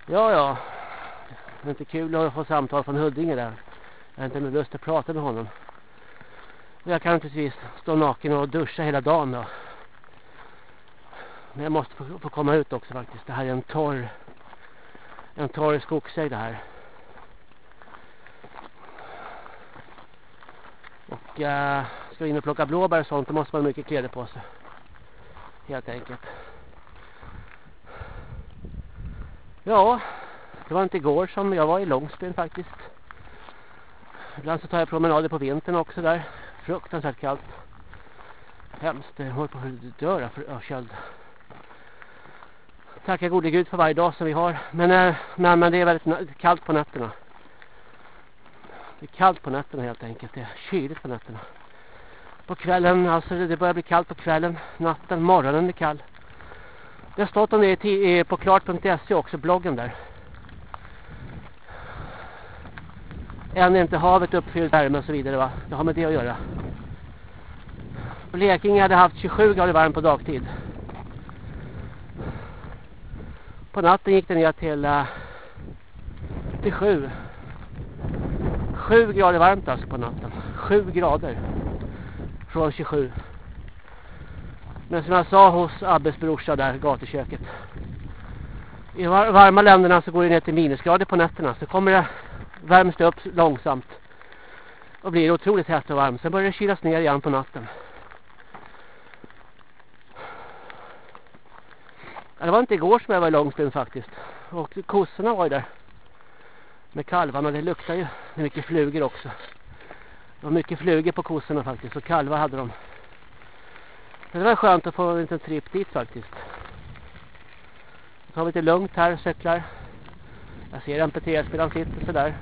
Ja, ja. Det är inte kul att få samtal från Huddinge där. Jag har inte med lust att prata med honom. Och jag kan naturligtvis stå naken och duscha hela dagen då. Men jag måste få, få komma ut också faktiskt. Det här är en torr en torr skogsägg det här. Och äh, ska in och plocka blåbär och sånt, då måste man ha mycket kläder på sig. Helt enkelt. Ja, det var inte igår som jag var i Långsben faktiskt. Ibland så tar jag promenader på vintern också där. Fruktansvärt kallt. Hemskt, jag håller på att dö av köld. Tackar gode Gud för varje dag som vi har. Men, eh, men, men det är väldigt kallt på nätterna. Det är kallt på nätterna helt enkelt. Det är kyligt på nätterna. På kvällen, alltså det börjar bli kallt på kvällen, natten, morgonen är kall. Det har stått om det på klart.se också, bloggen där. Än är inte havet uppfyllt värme och så vidare va. Det har med det att göra. Blekinge hade haft 27 grader varmt på dagtid. På natten gick det ner till, uh, till 7. 7 grader varmt alltså på natten. 7 grader. Från 27. Men som jag sa hos Abbes brorsa där, gatuköket. I varma länderna så går det ner till minusgrader på nätterna. Så kommer det, värms det upp långsamt. Och blir otroligt hett och varmt. Sen börjar det kylas ner igen på natten. Det var inte igår som jag var i Långsten faktiskt. Och kossorna var ju där. Med kalvarna, det luktar ju. Det är mycket flugor också. Det var mycket flugor på kossorna faktiskt. Och kalvar hade de. Det var skönt att få en liten tripp dit faktiskt. Jag har vi lite lugnt här, och cyklar. Jag ser MP3-spelaren sitter sådär.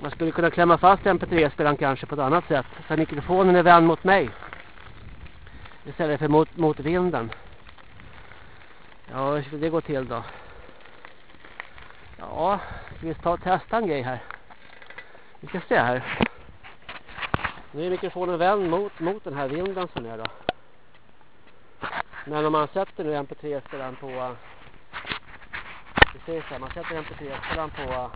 Man skulle kunna klämma fast MP3-spelaren kanske på ett annat sätt. Så mikrofonen är vänd mot mig. Istället för mot, mot vinden. Ja, hur ska det gå till då? Ja, ska vi ta och testa en grej här. Vi ska se här. Nu är mikrofonen vänd mot, mot den här vinden som är då. Men om man sätter nu MP3-spelaren på Precis, här, man sätter MP3-spelaren på ja,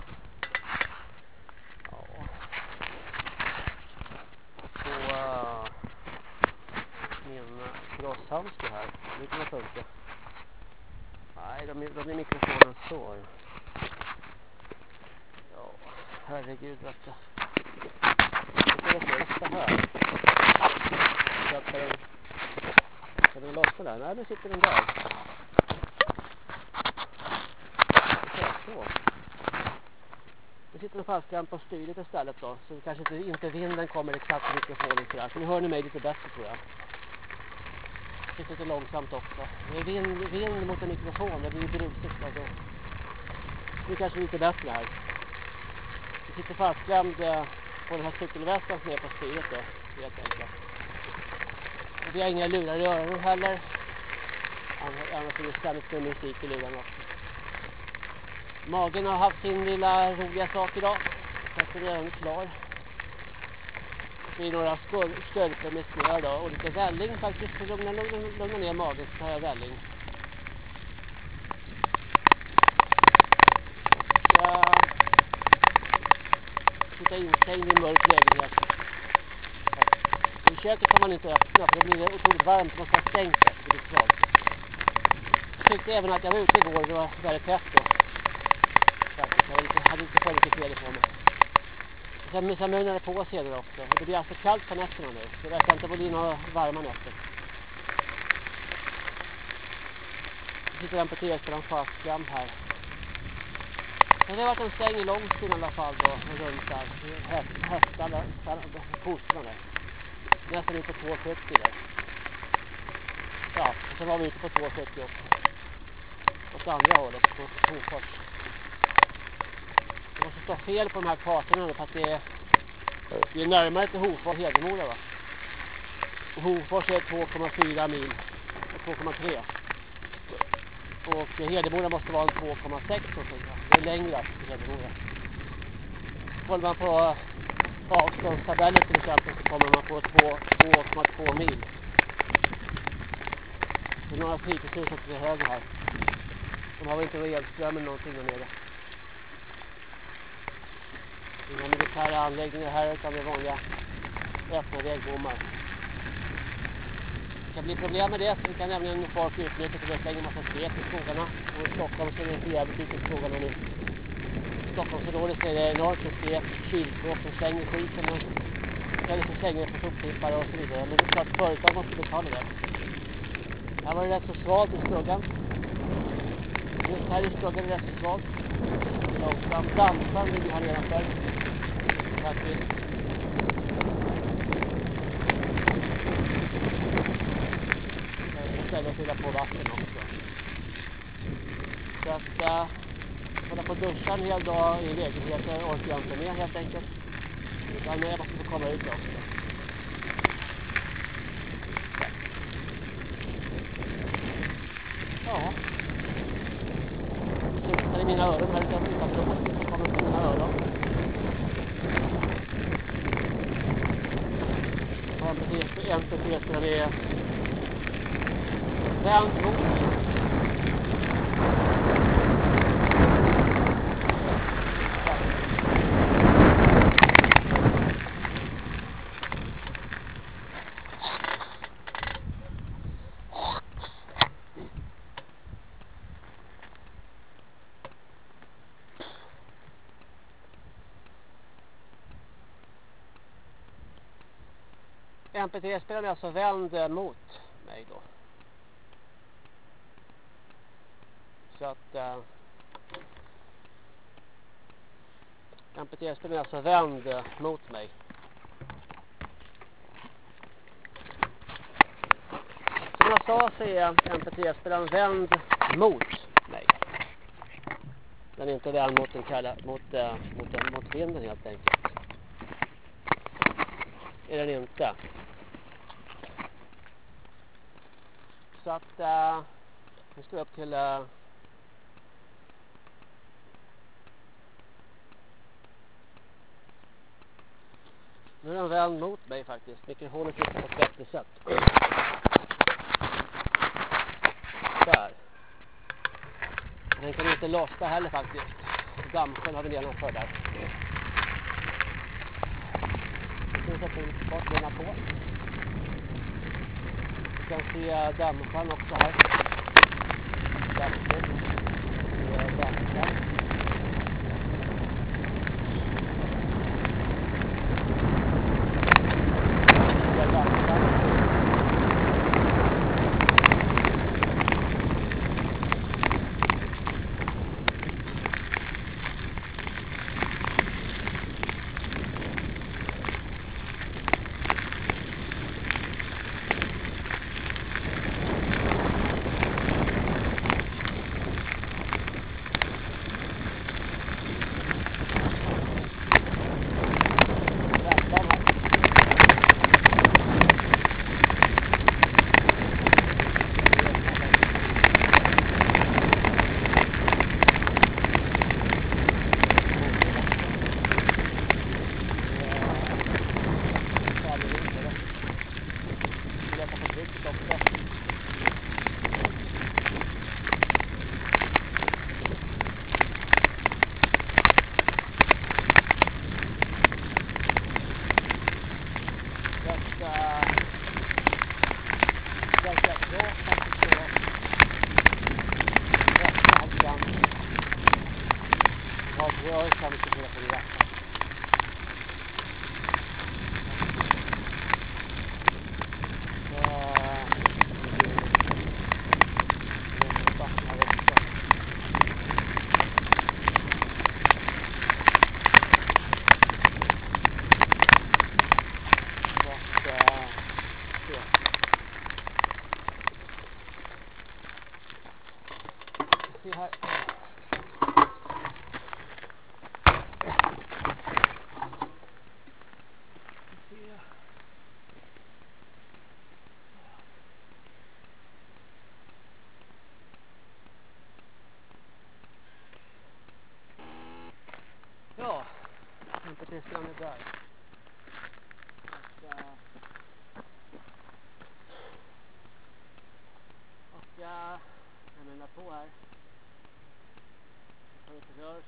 på uh, min crosshandske här. Det kan funka. Nej, de, de är mikrofonen så. Ja, herregud vet du. Nu ska jag se, här. Sätter eh, den. Ska den lossa där? Nej, nu sitter den där. Så. Nu sitter den fastklämd på styret istället då. Så kanske inte vinden kommer exakt på mikrofonen sådär. Så nu hör ni mig lite bättre tror jag Sitter lite långsamt också. Det är vind, vind mot en mikrofon, det blir brusigt. Alltså. Nu kanske det är lite bättre här. Vi sitter fastklämd eh, på den här cykelväskan som är på styret då, helt enkelt. Och vi har inga lurar i öronen heller. Annars är det ständigt med musik i luren också. Magen har haft sin lilla roliga sak idag. Så att den är redan klar i några skölper med smör då, och lite välling faktiskt för lugna, lugna, lugna ner magen så tar jag välling. Jag sitter instängd i en mörk lägenhet. I köket kan man inte öppna för då blir det otroligt varmt. Man ska ha stängt det, det blir svalt. Jag tyckte även att jag var ute igår, det var väldigt hett då. Hade inte för mycket fel på mig. Sen, sen mugnar det på senare också. Det blir alltså kallt på nätterna nu. Det verkar inte bli några varma nätter. Nu sitter den på TV-spelaren fastskrämd här. Men det har varit en stäng i Långstin i alla fall då. Runt där. Hästarna, kossorna där. Nästan ute på 270 där. Ja, och sen var vi ute på 270 också. Åt andra hållet, på Hofors. Det måste stå fel på de här kartorna för att det är, det är närmare till Hofors och Hedemora va. Och Hofors är 2,4 mil och 2,3. Och Hedemora måste vara en 2,6 Det är längre alltså till Hedemora. Kollar man på avståndstabellen till exempel så kommer man på 2,2 mil. Det är några fritidshus också till höger här. De har väl inte elström eller någonting där nere. Inga militära anläggningar här utan det är vanliga öppna vägbommar. Det kan bli problem med det. Så det kan nämligen folk utnyttja för att slänga massa skräp i skogarna. Och i Stockholm så är det inte jävligt ute i skogarna nu. Stockholmsområdet så är det enormt mycket kylskåp som slänger skiten och eller så slänger det på soptippar och så vidare. Men det är klart företag måste betala det. Här var det rätt så svalt i skuggan. Just här i skuggan är det rätt så svalt. Långsamt. dansar ligger här nedanför. Faktiskt. ställe att fylla på vatten också. Så att äh, hålla på och duscha en hel dag i lägenheten orkar jag inte med helt enkelt. Utan jag måste få komma ut också. Ja. Det suktar i mina öron här utan att titta på det. Så kommer det mina öron. MP3-spelarna är vänd mot MP3-spelaren är alltså vänd eh, mot mig då. Så att eh, uh, MP3-spelaren är alltså vänd eh, mot mig. Som jag sa så är MP3-spelaren vänd mot mig. Den är inte vänd mot, den kalla, mot, uh, mot, mot vinden helt enkelt. Är den inte. Så att uh, nu ska vi upp till uh, Nu är den väl mot mig faktiskt. Mikrofonen sitter på ett bättre sätt. Där. Den kan inte lossna heller faktiskt. Dammsjön har vi nedanför där. Nu sätter vi bort benen på. كان في دعم. كان وقتها. دعم صحيح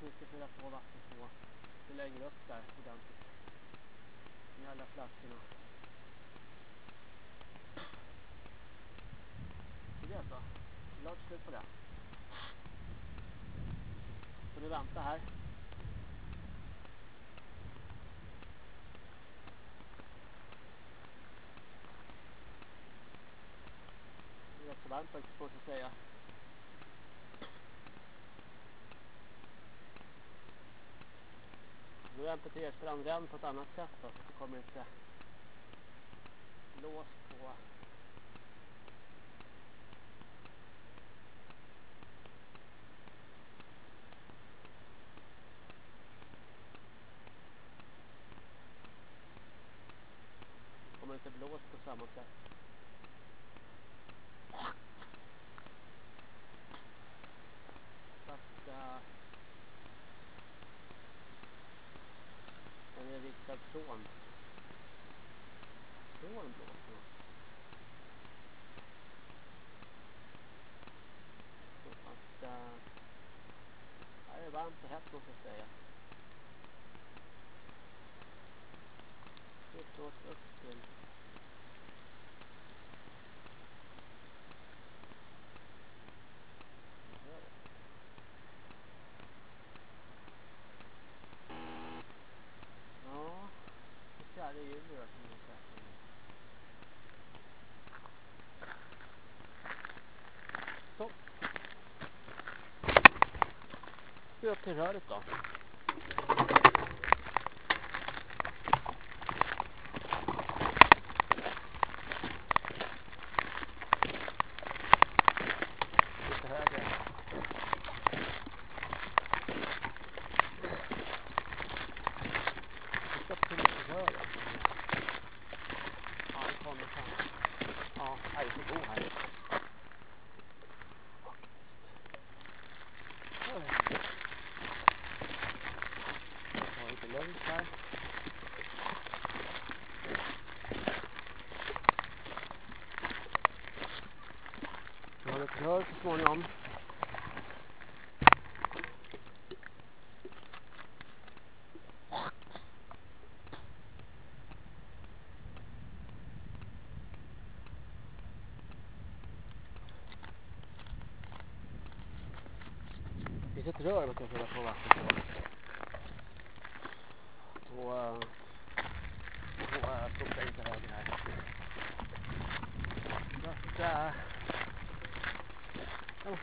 finns det fyra två vatten på. Vi längre upp där ordentligt. Med alla flaskorna. Så det är så. Vi har slut på det. Så vi väntar här. Det är rätt så varmt faktiskt måste jag säga. Nu är MP3-spelaren vänd på ett annat sätt då, så det kommer inte lås på kommer inte blås på samma sätt. Så att uh, den är riktad från från blåsen. Så att uh, här är varmt och hett måste jag säga. Det slås upp till fjärde juli då som jag säger. Så. Ska upp till röret då. Småningom. Det finns ett rör man kan fylla på vatten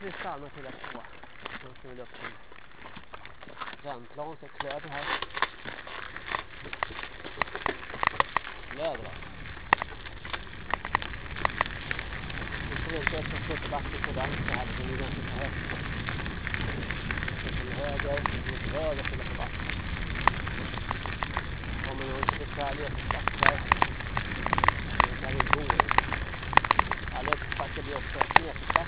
jag och fylla på. Då ska vi upp till vändplan så klöver här. Klöder va? Nu ska vi inte öppna skotterbacken på vänster här, det blir ganska så högt till höger, till höger fylla på vatten. Kommer nog inte besvärlig uppförsbacke där. Det där vi god. Alla uppbackar blir också nedförsbackar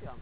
Ja,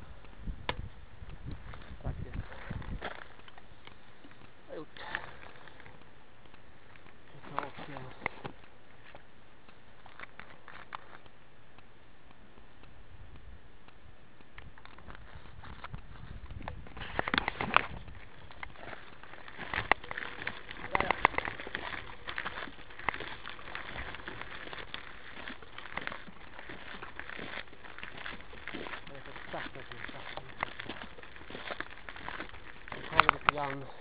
um,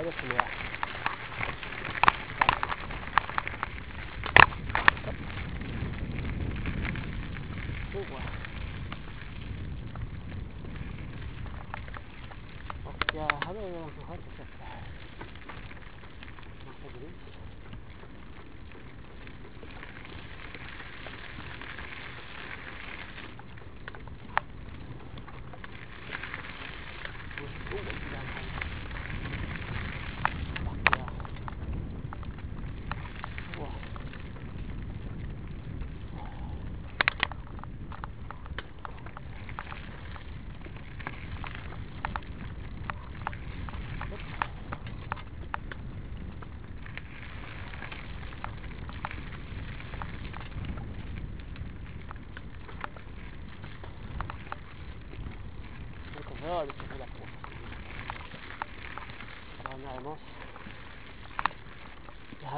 article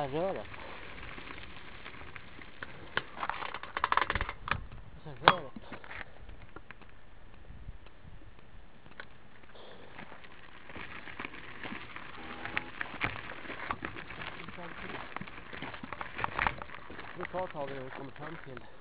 Ha böyle bak. Mesela şöyle bak. Bu kağıt alıyor komutanım kendi.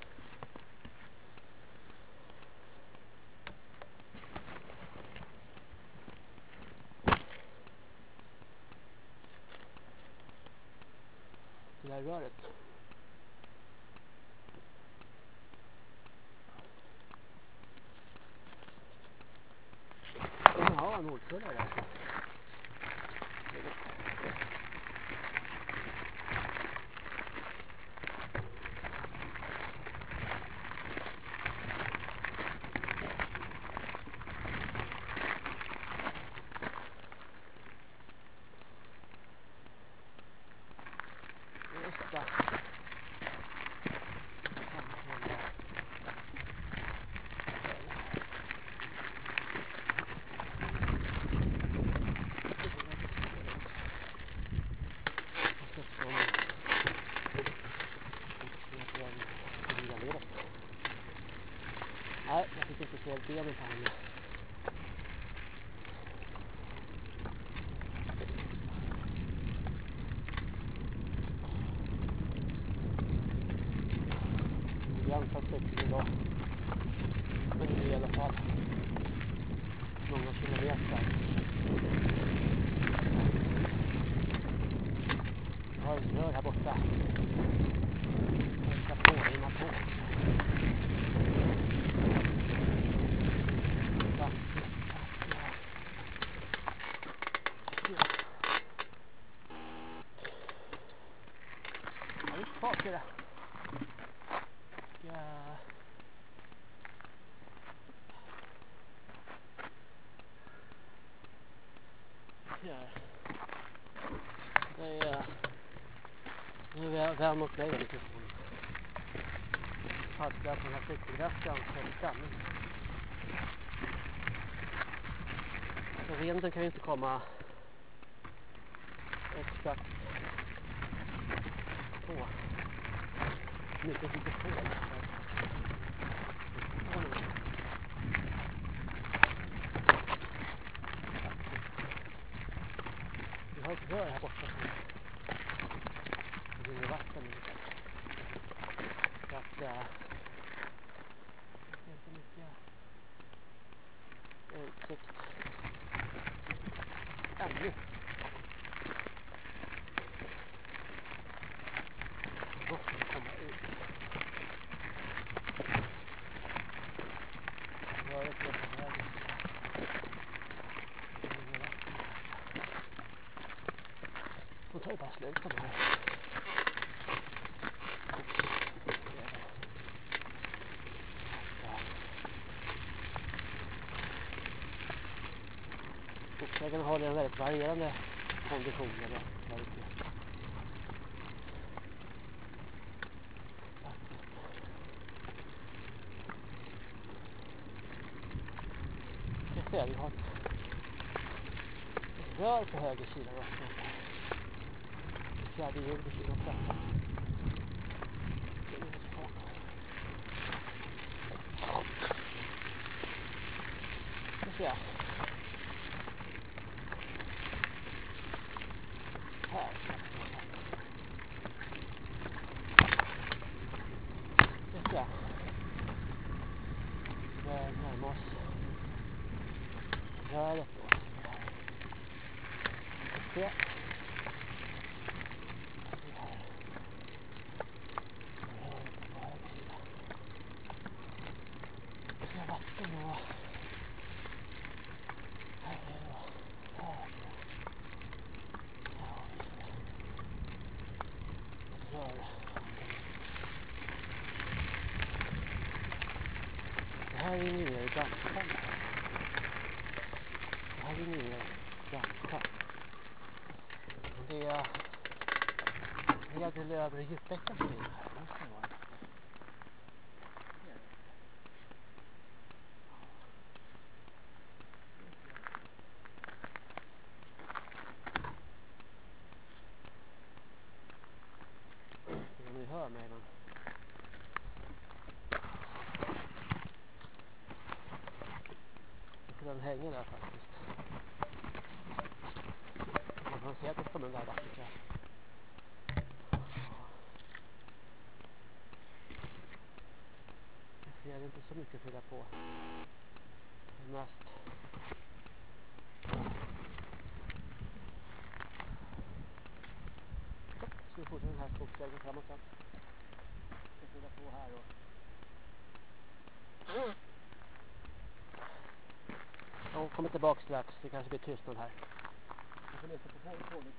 我不要被他 det. Är, nu är jag värm upp dig lite. Paddlar på den här cykelväskan för stämning. Vinden kan ju inte komma exakt på. Mycket lite på. rồi cuộc rồi bác cần đặt Skogsägarna har en väldigt varierande kondition. Eller, säga, vi har ett rör på höger sida då. 4 juli 2013. Ska se. Här. Ska se. Börjar närma oss röret då. Se. vatten och här är det då. Här. Här har vi ett rör. Det här är ner i dammsjön. Det här är ner i dammsjön. Det är Jävla över djupbäcken som är här. Om ni hör mig men den hänger där faktiskt man kan se att det kommer där vattnet där jag ser inte så mycket att fylla på mest ska vi fortsätta den här skogsvägen framåt sen. Vi ska fylla på här och... Jag kommer tillbaka strax. Det kanske blir tystnad här. Jag får lyssna på telefonen.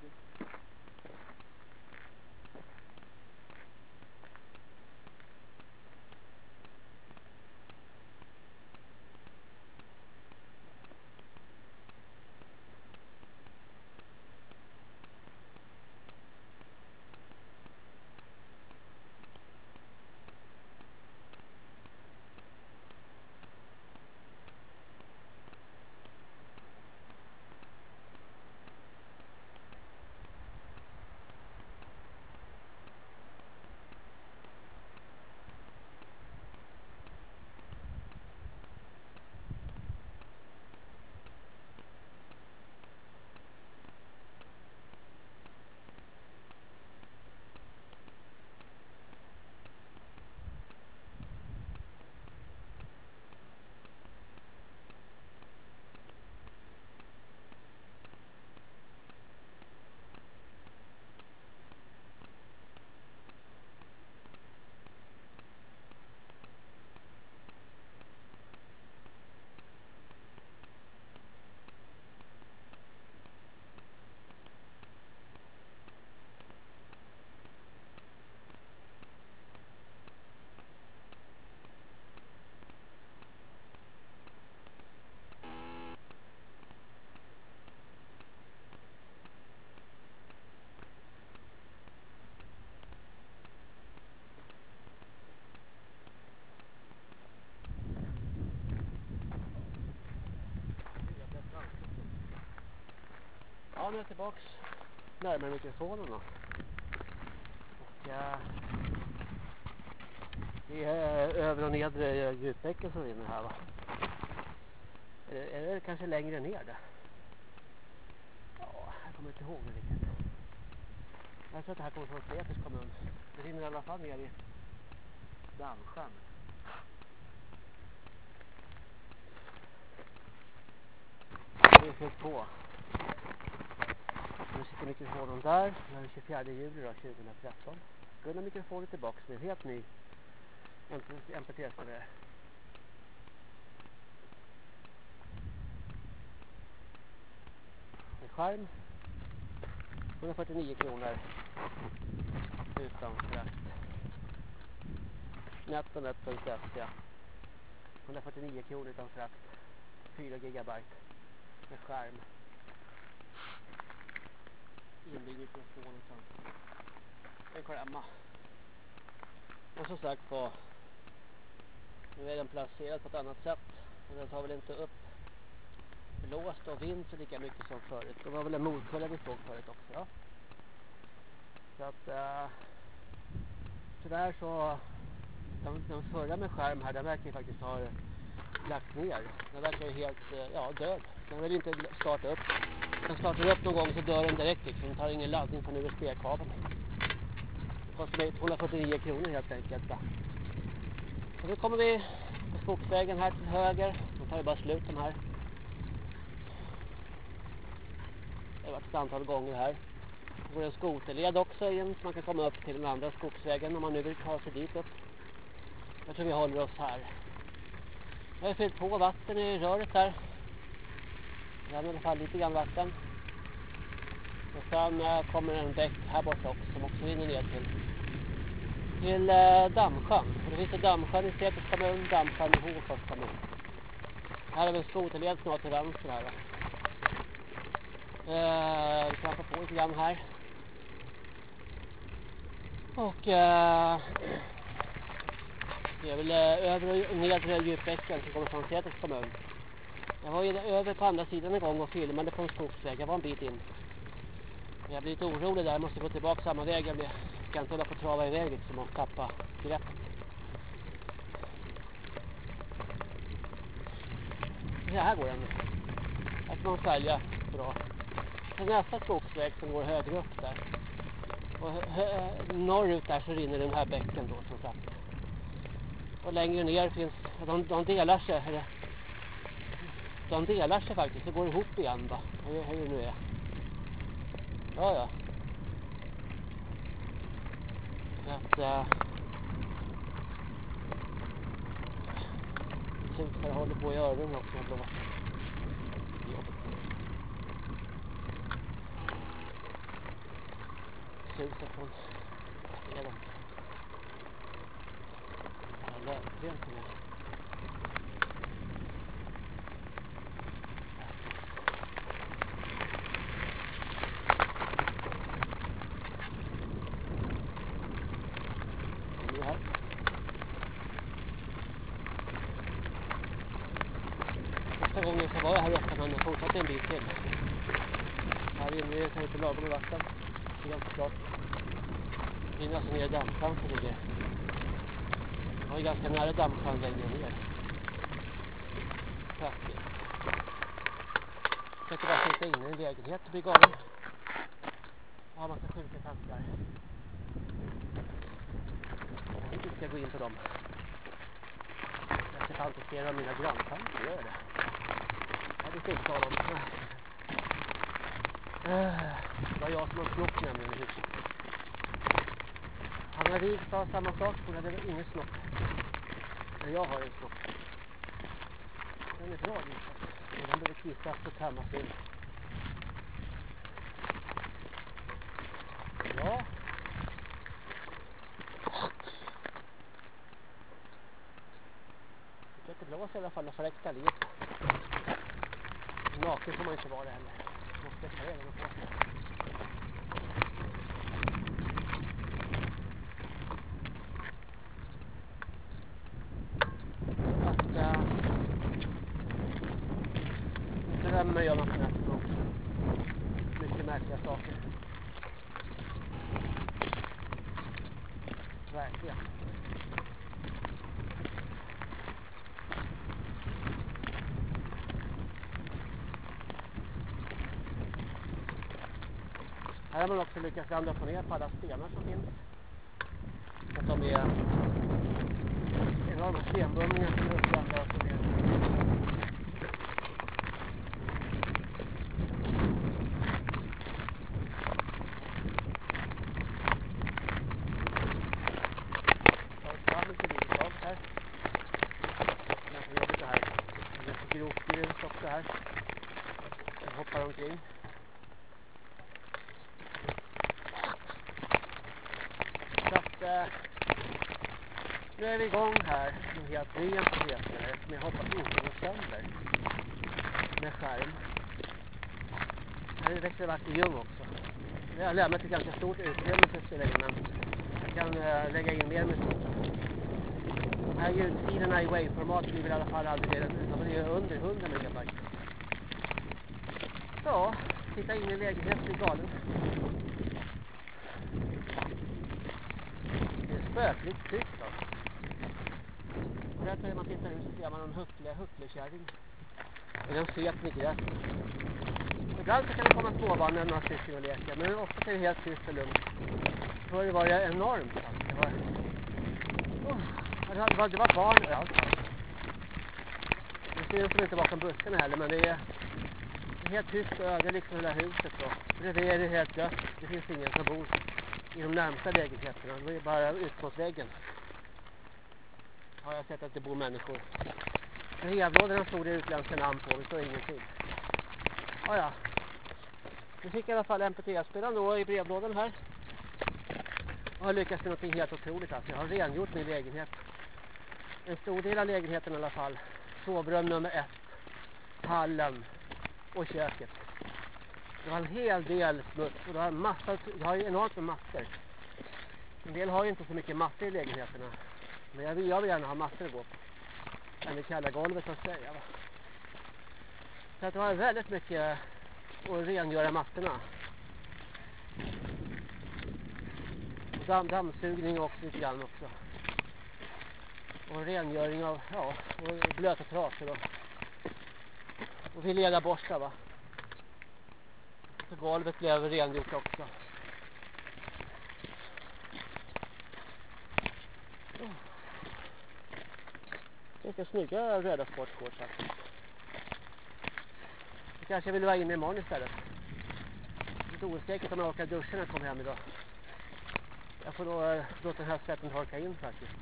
Nu är jag tillbaks närmare mikrofonen då. Och äh, det är eh, över och nedre eh, djupbäcken som rinner här va. Är det, är det kanske längre ner där? Ja, jag kommer inte ihåg det riktigt. Jag tror att det här kommer från Säters kommun. Det rinner i alla fall ner i dammsjön. Det är på. Nu sitter mikrofonen där. Den 24 juli då, 2013. Gunnar mikrofonen tillbaka med en helt ny MP3-spelare. En skärm. 149 kronor. Utan frakt. Netonet.se 149 kronor utan frakt. 4 gigabyte. Med skärm. Inbyggd mikrofon och sånt. En klämma. Och som sagt var. Nu är den placerad på ett annat sätt. Och den tar väl inte upp blåst och vind så lika mycket som förut. Det var väl en motkulla vi såg förut också. Ja. Så att äh, tyvärr så den, den förra med skärm här den verkar ju faktiskt ha lagt ner. Den verkar ju helt eh, ja, död. Den vill inte starta upp. Den startar upp någon gång så dör den direkt liksom. Den tar ingen laddning från USB-kabeln. Det kostar mig 249 kronor helt enkelt. Va? Och nu kommer vi på skogsvägen här till höger. De tar ju bara slut de här. Det har varit ett antal gånger här. Det går en skoterled också igen så man kan komma upp till den andra skogsvägen om man nu vill ta sig dit upp. Jag tror vi håller oss här. Jag har fyllt på vatten i röret här. Det har i alla fall lite grann vatten. Och sen eh, kommer en bäck här borta också som också rinner ner till till eh, Dammsjön. Och det finns en Dammsjön i Säters kommun, Dammsjön i Hofors kommun. Här har vi en skoterled snart till vänster här. Uh, vi trampar på lite grann här. Och uh, det är väl övre och nedre djupbäcken som kommer från Säters kommun. Jag var ju över på andra sidan en gång och filmade på en skogsväg. Jag var en bit in. Men Jag blir lite orolig där. Jag måste gå tillbaka samma väg. Jag kan inte hålla på att trava iväg liksom och tappa greppet. Så här går den. Här kan man följa bra. Sen nästa skogsväg som går högre upp där. Och norrut där så rinner den här bäcken då som sagt. Och längre ner finns, de, de delar sig, de delar sig faktiskt och går ihop igen då. Hur, hur det nu är. Ja, ja. Så att... Eh, äh, susar håller på i öronen också med blåser. Susar från leden. Lövgren till mig. Första gången så var jag här uppe men jag fortsatte en bit till. Här inne är det inte lagom med vatten. Helt klart. Det är alltså ner i dammsjön som ligger. Det var ju ganska nära dammsjön längre ner. Faktiskt. Jag försöker bara sitta inne i en lägenhet och galen. Jag har massa sjuka tankar. Jag tycker vi ska gå in på dem. Jag ska fantisera om mina granntankar, gör det. Jag hade inte om dem. Det var jag som var snopp nämligen i huset. Hanna Wig sa samma sak, hon hade ingen snopp. Men jag har en snopp. Den är bra visat. Den behöver kissas och kammas in. Ja. Det blåser i alla fall och förräkta lite. Naken får man inte vara heller. Måste ta ögonen på. Att, äh, drömmer gör man på nätet också. Mycket märkliga saker. Verkligen. Här har man också lyckats vända upp och ner på alla stenar som finns. Att de är enorma har stenbumlingar som är uppe och så vidare. grovskruvs också här. Den hoppar omkring. Så att eh, nu är vi igång här med helt ny entréspelare som jag hoppas inte går sönder med skärm. Här växer vacker ljung också. Jag har lämnat ett ganska stort utrymme för att spela in men jag kan uh, lägga in mer musik här ljudfilerna i waveformat blir väl i alla fall aldrig mer än det är under 100 megabyte. Ja, titta in i lägenheten i galen. Det är spökligt tyst alltså. Och där när man tittar ut så ser man en kärring. hucklekärring. Och den set med gräs. Ibland så kan det komma småbarn när några stycken och leker. Men ofta är det helt tyst och lugnt. Förr var det enormt. Alltså. Det var... Oh. Det var, det var barn överallt. Alltså. Det syns inte bakom buskarna heller men det är helt tyst och öde liksom hela huset då. Bredvid är det helt dött. Det finns ingen som bor i de närmsta lägenheterna. Det är bara ut mot väggen. Har jag sett att det bor människor. Brevlådorna stod det utländska namn på. Det står ingenting. Ah, ja. Nu fick jag i alla fall MP3-spelaren då i brevlådan här. Jag har lyckats med något helt otroligt. Alltså. Jag har rengjort min lägenhet en stor del av lägenheten i alla fall. Sovrum nummer ett, hallen och köket. Det var en hel del smuts och det har, massa, det har ju enormt med mattor. En del har ju inte så mycket mattor i lägenheterna. Men jag vill, jag vill gärna ha mattor att gå på. Än det kalla golvet så att säga. Va? Så att det var väldigt mycket att rengöra mattorna. Damm, dammsugning också lite grann också och rengöring av ja, och blöta trasor och, och vi leda borstar va. Så golvet blev rengjort också. Vilka snygga röda sportshorts här. Jag kanske vill vara inne imorgon istället. Lite osäkert om jag orkar duscha när jag kommer hem idag. Jag får då äh, låta den här svetten torka in faktiskt.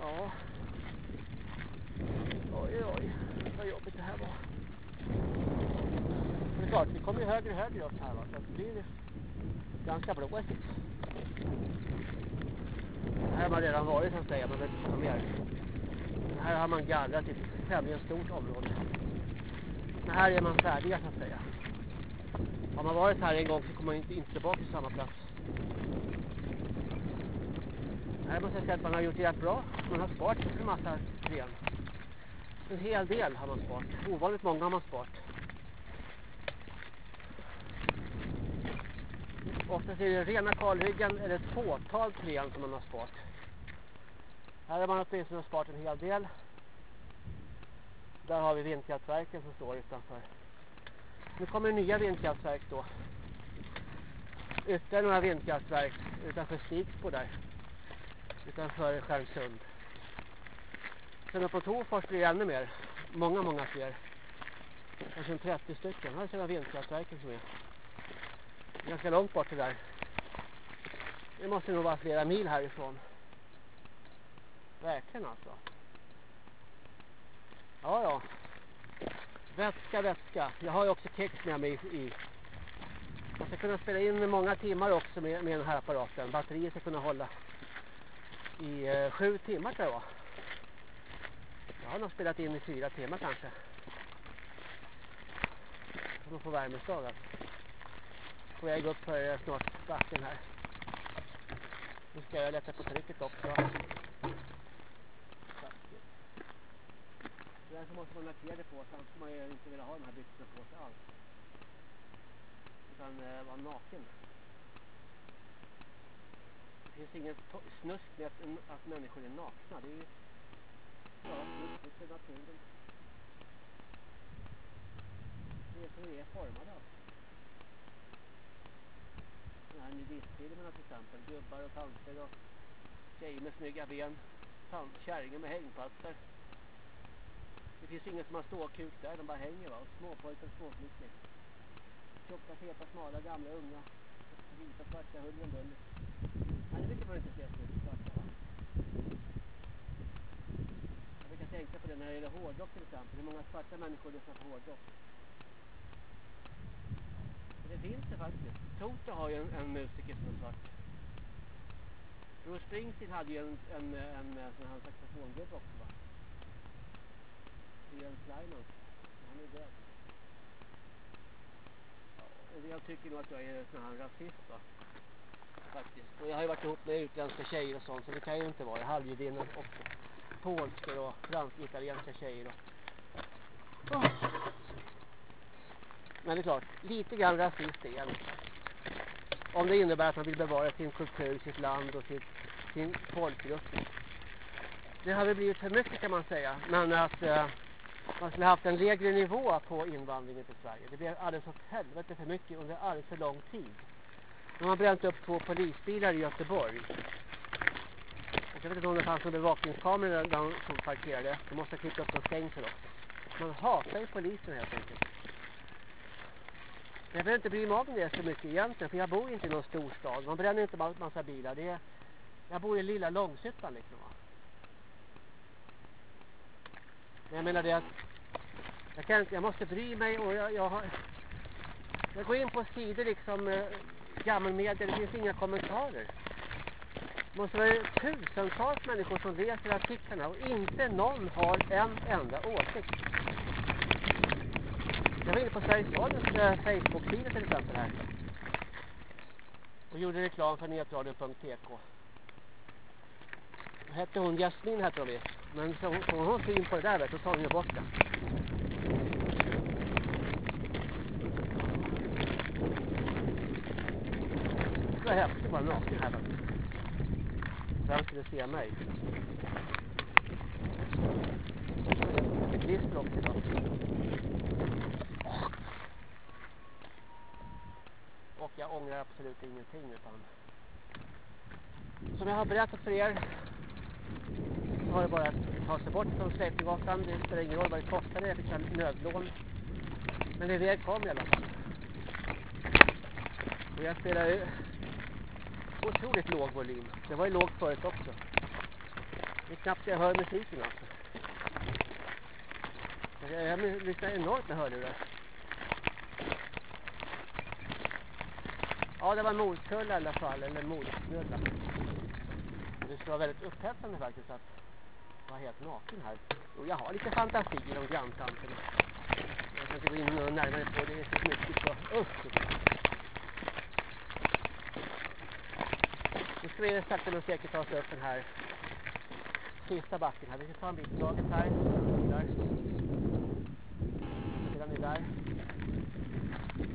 Ja. Oj, oj. Vad jobbigt det här var. Men Det är klart, vi kommer ju högre och högre upp här va. Så det blir ganska blåsigt. Här har man redan varit så att säga. Man vet inte vad mer. Här har man gallrat ett tämligen stort område. Men här är man färdiga så att säga. Har man varit här en gång så kommer man inte, inte tillbaka till samma plats. Här måste jag säga att man har gjort det rätt bra. Man har sparat en massa ren. En hel del har man sparat. Ovanligt många har man sparat. Oftast är det rena kalhyggen eller ett fåtal träd som man har sparat. Här har man åtminstone sparat en hel del. Där har vi vindkraftverken som står utanför. Nu kommer det nya vindkraftverk då. Ytterligare några vindkraftverk utanför Stigsbo där utanför Stjärnsund. Sen på Tofors blir det ännu mer. Många, många fler. Kanske 30 stycken. Här ser jag vindkraftverken som är. Ganska långt bort det där. Det måste nog vara flera mil härifrån. Verkligen alltså. Ja, ja. Vätska, vätska. Jag har ju också kex med mig i. Jag ska kunna spela in många timmar också med, med den här apparaten. Batteriet ska kunna hålla i eh, sju timmar tror jag Jag har nog spelat in i fyra timmar kanske. Kommer få värmeslag alltså. På väg upp för snart backen här. Nu ska jag lätta på trycket också. Därför måste man markera det på sig, annars skulle man ju inte vilja ha de här byxorna på sig alls. Utan eh, vara naken. Det finns inget snusk med att, att människor är nakna. Det är ju ja, snusk för naturen. Det är som vi är formade alltså. Här nudistfilmerna till exempel. Gubbar och tanter och Tjejer med snygga ben. Kärringar med hängpattar. Det finns ingen som har ståkuk där, de bara hänger va. Småpojkar och småflickor. Tjocka, feta, smala, gamla, unga. Vita, svarta, huller och buller. Nej, det brukar man inte se så svarta va. Jag brukar tänka på det när det gäller hårdrock till exempel. Hur många svarta människor lyssnar på hårdrock? Det finns det faktiskt. Toto har ju en, en musiker som är svart. Bruce Springsteen hade ju en, en, en, en sån här saxofongrupp också va? Ian Simons. Han är död. Ja, jag tycker nog att jag är en sån här rasist va? Faktiskt. Och jag har ju varit ihop med utländska tjejer och sånt så det kan ju inte vara. Halvjudinna också. Polska och fransk-italienska tjejer och... Oh. Men det är klart, lite grann rasist är det. Om det innebär att man vill bevara sin kultur, sitt land och sitt, sin folkgrupp. Det hade blivit för mycket kan man säga. Men att eh, man skulle haft en lägre nivå på invandringen till Sverige. Det blev alldeles åt helvete för mycket under alldeles för lång tid. De har bränt upp två polisbilar i Göteborg. Och jag vet inte om det fanns någon bevakningskamera där de parkerade. De måste ha klippt upp någon stängsel också. Man hatar ju polisen helt enkelt. Jag behöver inte bry mig om det så mycket egentligen. För jag bor inte i någon storstad. Man bränner inte en massa bilar. Det är, jag bor i lilla Långshyttan liksom. Men jag menar det att jag, kan, jag måste bry mig och jag, jag, har, jag går in på sidor liksom eh, gammelmedia. Det finns inga kommentarer. Det måste vara tusentals människor som läser artiklarna och inte någon har en enda åsikt. Jag var inne på Sveriges Radios eh, Facebook-sida till exempel här. Och gjorde reklam för netradion.tk. Hette hon Jasmin hette hon visst. Men så får hon syn på det där vet, så tar hon ju bort det. Det var häftigt bara, naken här faktiskt. Vem skulle se mig? Det är klister också idag. Och jag ångrar absolut ingenting utan som jag har berättat för er så har det bara att ta sig bort från Släktegatan. Det spelar ingen roll vad det kostade. Jag fick liksom en nödlån. Men det väg kom i alla fall. Och jag spelar ju otroligt låg volym. Det var ju lågt förut också. Det är knappt jag hör musiken alltså. Jag lyssnar enormt med hörlurar. Ja, det var morkulla i alla fall, eller morsknulla. Det skulle vara väldigt upphetsande faktiskt att vara helt naken här. Och jag har lite fantasier om granntanterna. Jag kan inte gå in och närmare på det, är så mycket så. Usch! Nu ska vi sakta men säkert ta oss upp den här sista backen här. Vi ska ta en bit taget här. Där. Sedan är där.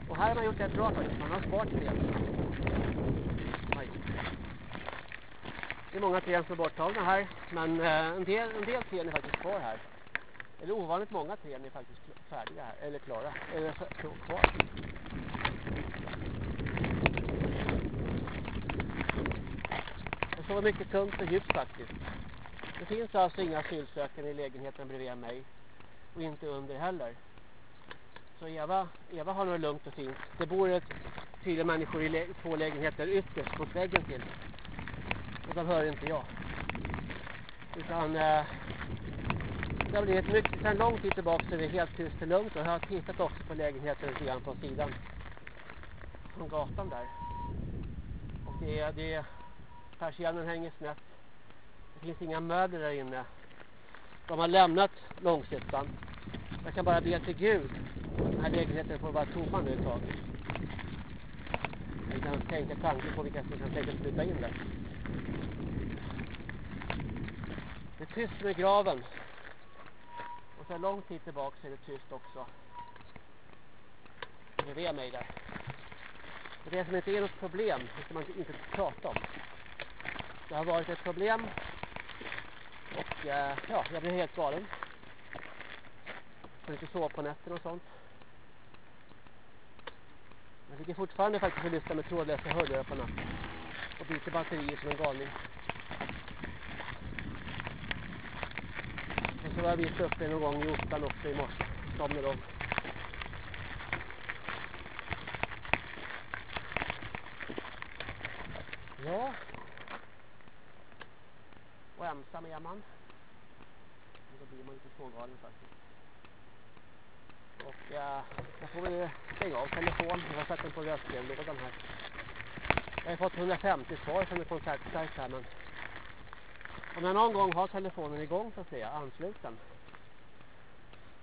Och här har man gjort ett bra faktiskt. Man har sparat träd. Det är många träd som är borttagna här. Men eh, en del, en del träd är faktiskt kvar här. Eller ovanligt många träd är faktiskt färdiga här. Eller klara. Eller kvar. Det var mycket tungt och djupt faktiskt. Det finns alltså inga asylsökande i lägenheten bredvid mig. Och inte under heller. Så Eva, Eva har nog lugnt och fint. Det bor ett fyra människor i lä två lägenheter ytterst mot väggen till. Och de hör inte jag. Utan eh, det har blivit mycket, sedan lång tid tillbaka så är det helt tyst och lugnt. Och jag har tittat också på lägenheten lite grann på sidan. Från gatan där. Och det är, det är persiennen hänger snett. Det finns inga möbler där inne. De har lämnat långsiktan. Jag kan bara be till Gud. Den här lägenheten får vara tomma nu ett tag. Vi kan tänka tanken på vilka som kan tänka flytta in där. Det är tyst med graven. Och så lång tid tillbaka så är det tyst också. Det är mig där. Och det som inte är något problem, det ska man inte prata om. Det har varit ett problem. Och eh, ja, jag blev helt galen. Jag inte sova på nätterna och sånt. Jag ligger fortfarande faktiskt och lyssnar med trådlösa hörlurar på natten. Och byter batterier som en galning. Och så var jag visst uppe någon gång i ostan också i morse. Somnade om. Ja. Och ensam är man. Då blir man lite smågalen faktiskt. Och eh, jag får väl stänga av telefon. Jag har satt den på röstbrevlådan här. Jag har fått 150 svar från en kontaktsajt här men om jag någon gång har telefonen igång så ser jag, ansluten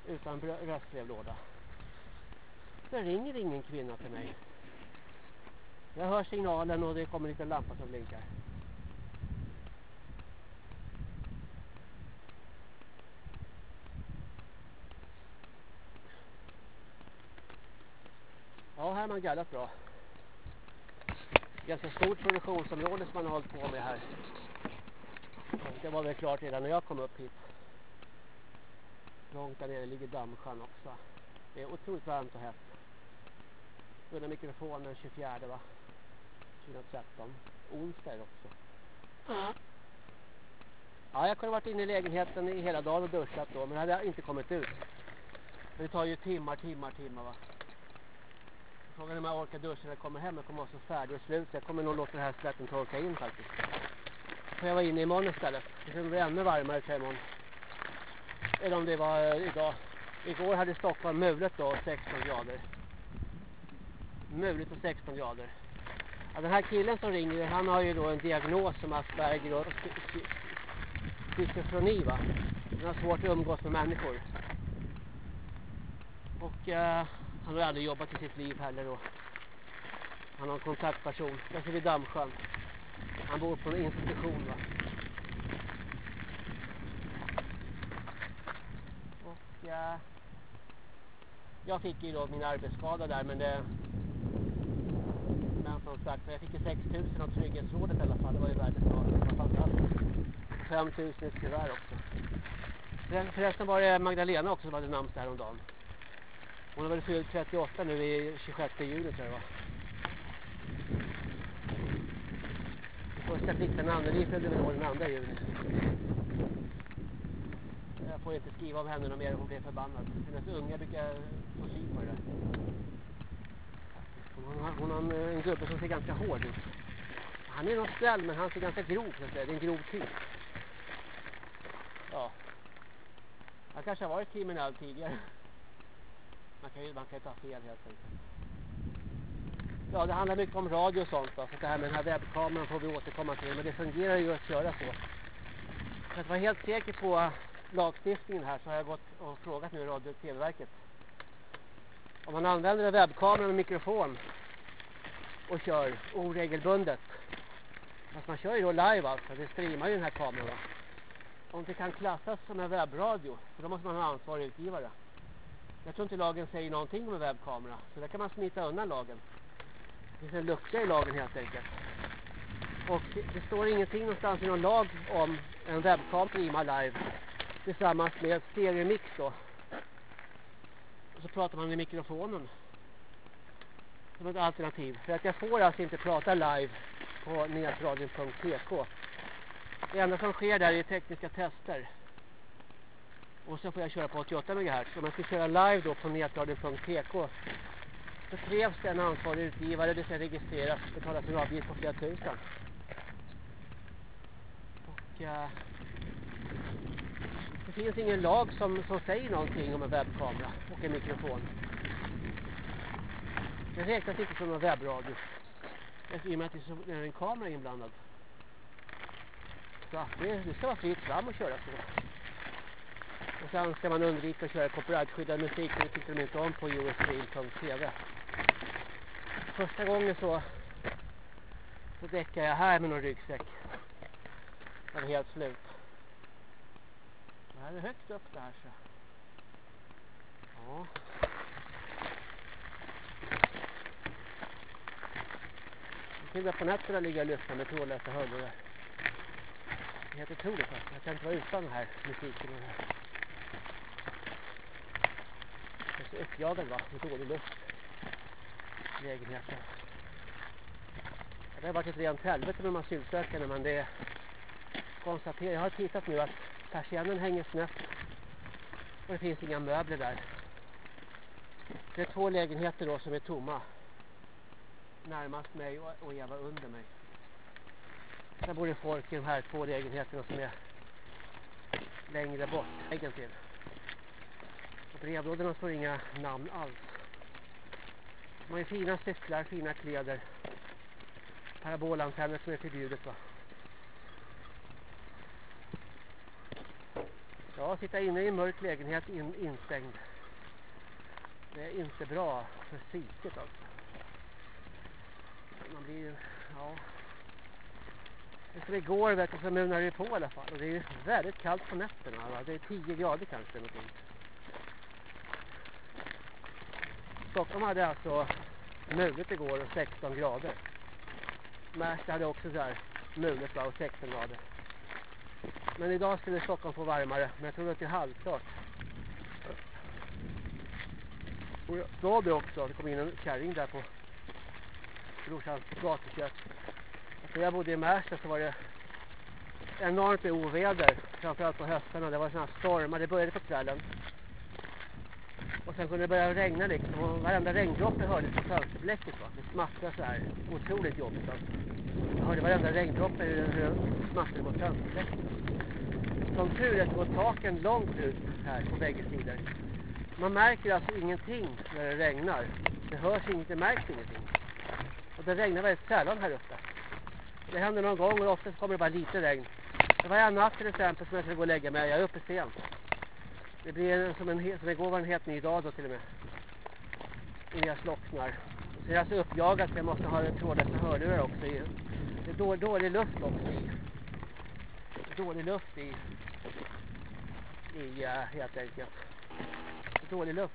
utan röstbrevlåda så ringer ingen kvinna till mig. Jag hör signalen och det kommer en liten lampa som blinkar. Ja, här har man gallrat bra. Ganska stort produktionsområde som man har hållit på med här. Det var väl klart redan när jag kom upp hit. Långt där nere ligger dammsjön också. Det är otroligt varmt och hett. Under mikrofonen 24 va? 2013. Onsdag är det också. Ja, jag kunde varit inne i lägenheten i hela dagen och duschat då. Men det hade jag inte kommit ut. Det tar ju timmar, timmar, timmar va. Frågan är om jag orkar duscha när jag kommer hem. Jag kommer vara så färdig och slut. Jag kommer nog låta den här slätten torka in faktiskt. Så jag vara inne imorgon istället. Det kommer bli ännu varmare till imorgon. Eller om det var eh, idag. Igår hade Stockholm mulet då 16 grader. Mulet och 16 grader. Ja, den här killen som ringer, han har ju då en diagnos som Asperger och schizofreni va. Han har svårt att umgås med människor. Och Eh, han har aldrig jobbat i sitt liv heller då. Han har en kontaktperson. Där ser vi Dammsjön. Han bor på en institution va. Och ja, jag fick ju då min arbetsskada där men det men som sagt, jag fick ju 6 000 av trygghetsrådet i alla fall. Det var ju värdet av fantastiskt. 5 000 i kuvert också. Förresten var det Magdalena också som hade namnsdag häromdagen. Hon har väl fyllt 38 nu i 26 juni tror jag va. Första flickan Anneli fyllde väl år den 2 juni. Jag får inte skriva om henne något mer, hon blev förbannad. Hennes unga brukar få syn på det där. Hon har, hon har en, en gubbe som ser ganska hård ut. Han är nog snäll men han ser ganska grov så att säga. Det är en grov typ. Ja. Han kanske har varit kriminell tidigare. Man kan ju, man kan ju ta fel helt enkelt. Ja, det handlar mycket om radio och sånt då. Så det här med den här webbkameran får vi återkomma till. Men det fungerar ju att köra så. För att vara helt säker på lagstiftningen här så har jag gått och frågat nu Radio- och TV-verket. Om man använder en webbkamera med mikrofon och kör oregelbundet. Fast man kör ju då live alltså. Det streamar ju den här kameran va. Om det kan klassas som en webbradio. För då måste man ha ansvarig utgivare. Jag tror inte lagen säger någonting om en webbkamera. Så där kan man smita undan lagen. Det finns en lucka i lagen helt enkelt. Och det står ingenting någonstans i någon lag om en webbkamera i live. Tillsammans med stereomix då. Och så pratar man i mikrofonen. Som ett alternativ. För att jag får alltså inte prata live på netradion.tk. Det enda som sker där är tekniska tester. Och så får jag köra på 88 MHz. Om jag ska köra live då på netradion.tk så krävs det en ansvarig utgivare. Det ska registreras och betalas en avgift på flera tusen. Och uh, det finns ingen lag som, som säger någonting om en webbkamera och en mikrofon. Det räknas inte som en webbradio. I och med att det är en kamera inblandad. Så det, det ska vara fritt fram att köra så. Och sen ska man undvika att köra copyrightskyddad musik. Det tycker de inte om på usstream.tv. Första gången så så däckade jag här med någon ryggsäck. Det var helt slut. Det här är högt upp där så. Ja. Jag och på nätterna ligger jag och lyssnar med trådlösa hörlurar. Det är helt otroligt. Jag kan inte vara utan den här musiken. Och här. Jag är så uppjagad va, med dålig luft. Lägenheten. Det har varit ett rent helvete med de asylsökande men det konstaterar, jag har tittat nu att persiennen hänger snett Och det finns inga möbler där. Det är två lägenheter då som är tomma. Närmast mig och Eva under mig. Där bor det folk i de här två lägenheterna som är längre bort. Väggen till. På brevlådorna står inga namn alls. De har ju fina cyklar, fina kläder. Parabolantenner som är förbjudet va. Ja, sitta inne i en mörk lägenhet in, instängd. Det är inte bra för psyket alltså. Man blir, ja. Det går igår vet du så munar det på i alla fall. Och det är ju väldigt kallt på nätterna. Va? Det är 10 grader kanske. Någonting. Stockholm hade alltså mulet igår och 16 grader. Märsta hade också så här mulet och 16 grader. Men idag skulle Stockholm få varmare. Men jag tror att det är halvklart. Och jag sa det också. Det kom in en kärring där på brorsans gatukök. När jag bodde i Märsta så var det enormt med oväder. Framförallt på höstarna. Det var sådana stormar. Det började på kvällen. Och sen kunde det börja regna liksom. Och varenda regndroppe hördes på fönsterblecket. Va? Det smattrade så här. Otroligt jobbigt. Alltså. Jag hörde varenda regndroppe hur det smattrade mot fönsterblecket. Som tur är så går taken långt ut här på bägge sidor. Man märker alltså ingenting när det regnar. Det hörs inget, det märks ingenting. Och det regnar väldigt sällan här uppe. Det händer någon gång och ofta kommer det bara lite regn. Det var en natt till exempel som jag skulle gå och lägga mig. Jag är uppe sent. Det blir som en som igår var en helt ny dag då till och med. Innan jag slocknar. Så jag är alltså uppjagad så jag måste ha trådlösa hörlurar också. I. Det är dålig, dålig luft också i. Dålig luft i. I uh, helt enkelt. Dålig luft.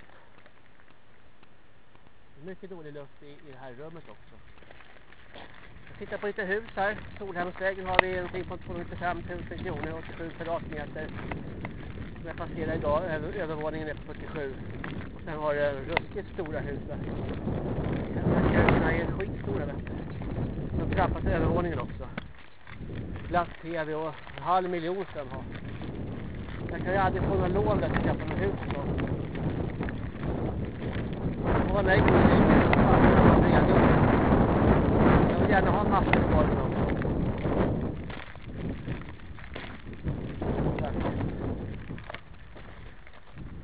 Mycket dålig luft i, i det här rummet också. Jag tittar på lite hus här. Solhemsvägen har vi någonting på 295 000 kronor, 87 kvadratmeter. Som jag passerar idag. Över, övervåningen är på 47. Och sen har det ruskigt stora hus där. Husen är skitstora vet du. Som trappas övervåningen också. Glatt-tv och en halv miljon ska de ha. Jag kan ju aldrig få några lån där till att köpa något hus. då. Man får vara nöjd med på Jag vill gärna ha en massa kvar med dem.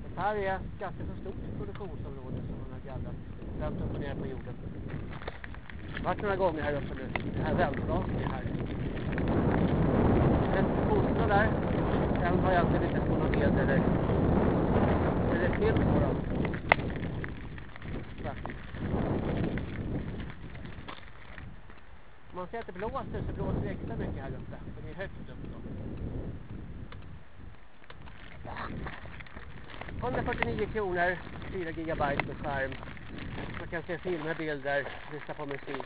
Det här är ett ganska så stort produktionsområde som man har gallrat. Vänt upp och ner på jorden. Jag har varit några gånger här uppe nu. Det här vändplasen är här. Ett kossorna där. Den har jag inte lyckats få någon med eller, eller film på dem. Om man ser att det blåser så blåser det extra mycket här uppe. För det är högt upp då. 149 kronor, 4 gigabyte med skärm. Man kan se filmer, bilder, lyssna på musik.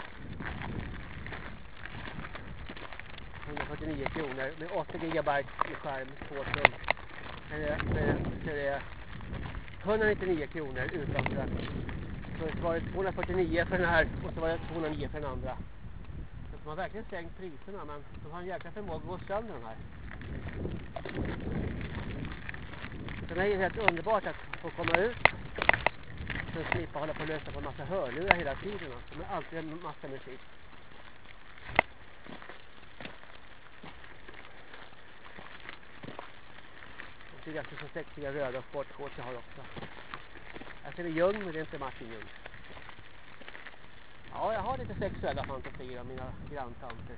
149 kronor med 8 gigabyte med skärm, 2 tum. Så är det 199 kronor utan strax. Så var det 249 för den här och så var det 209 för den andra. Så de har verkligen sänkt priserna men de har en jäkla förmåga att gå sönder de här. För mig är det helt underbart att få komma ut. För att slippa hålla på och lösa på en massa hörlurar hela tiden. Alltså. Men alltid en massa musik. Det är ganska så sexiga röda sportshorts jag har också. Jag ser det Ljung men det är inte Martin Ljung. Ja, jag har lite sexuella fantasier av mina granntanter.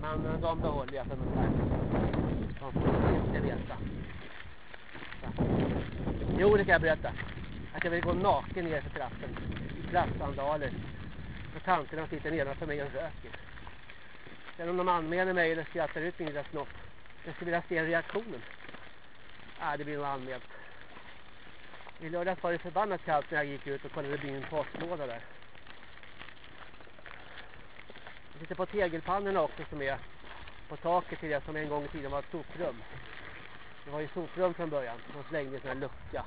Men eh, de behåller jag för mig själv. De får inte veta. Jo, det kan jag berätta. Att jag vill gå naken ner för trappen. I plastsandaler. Och tanterna sitter nedanför mig och röker. Sen om de anmäler mig eller skrattar ut min lilla snopp. Jag skulle vilja se reaktionen. Nej, äh, det blir nog anmält. I lördags var det förbannat kallt när jag gick ut och kollade byn postlåda där. Jag sitter på tegelpannorna också som är på taket till det som en gång i tiden var ett soprum. Det var ju soprum från början. De slängde en sån här lucka.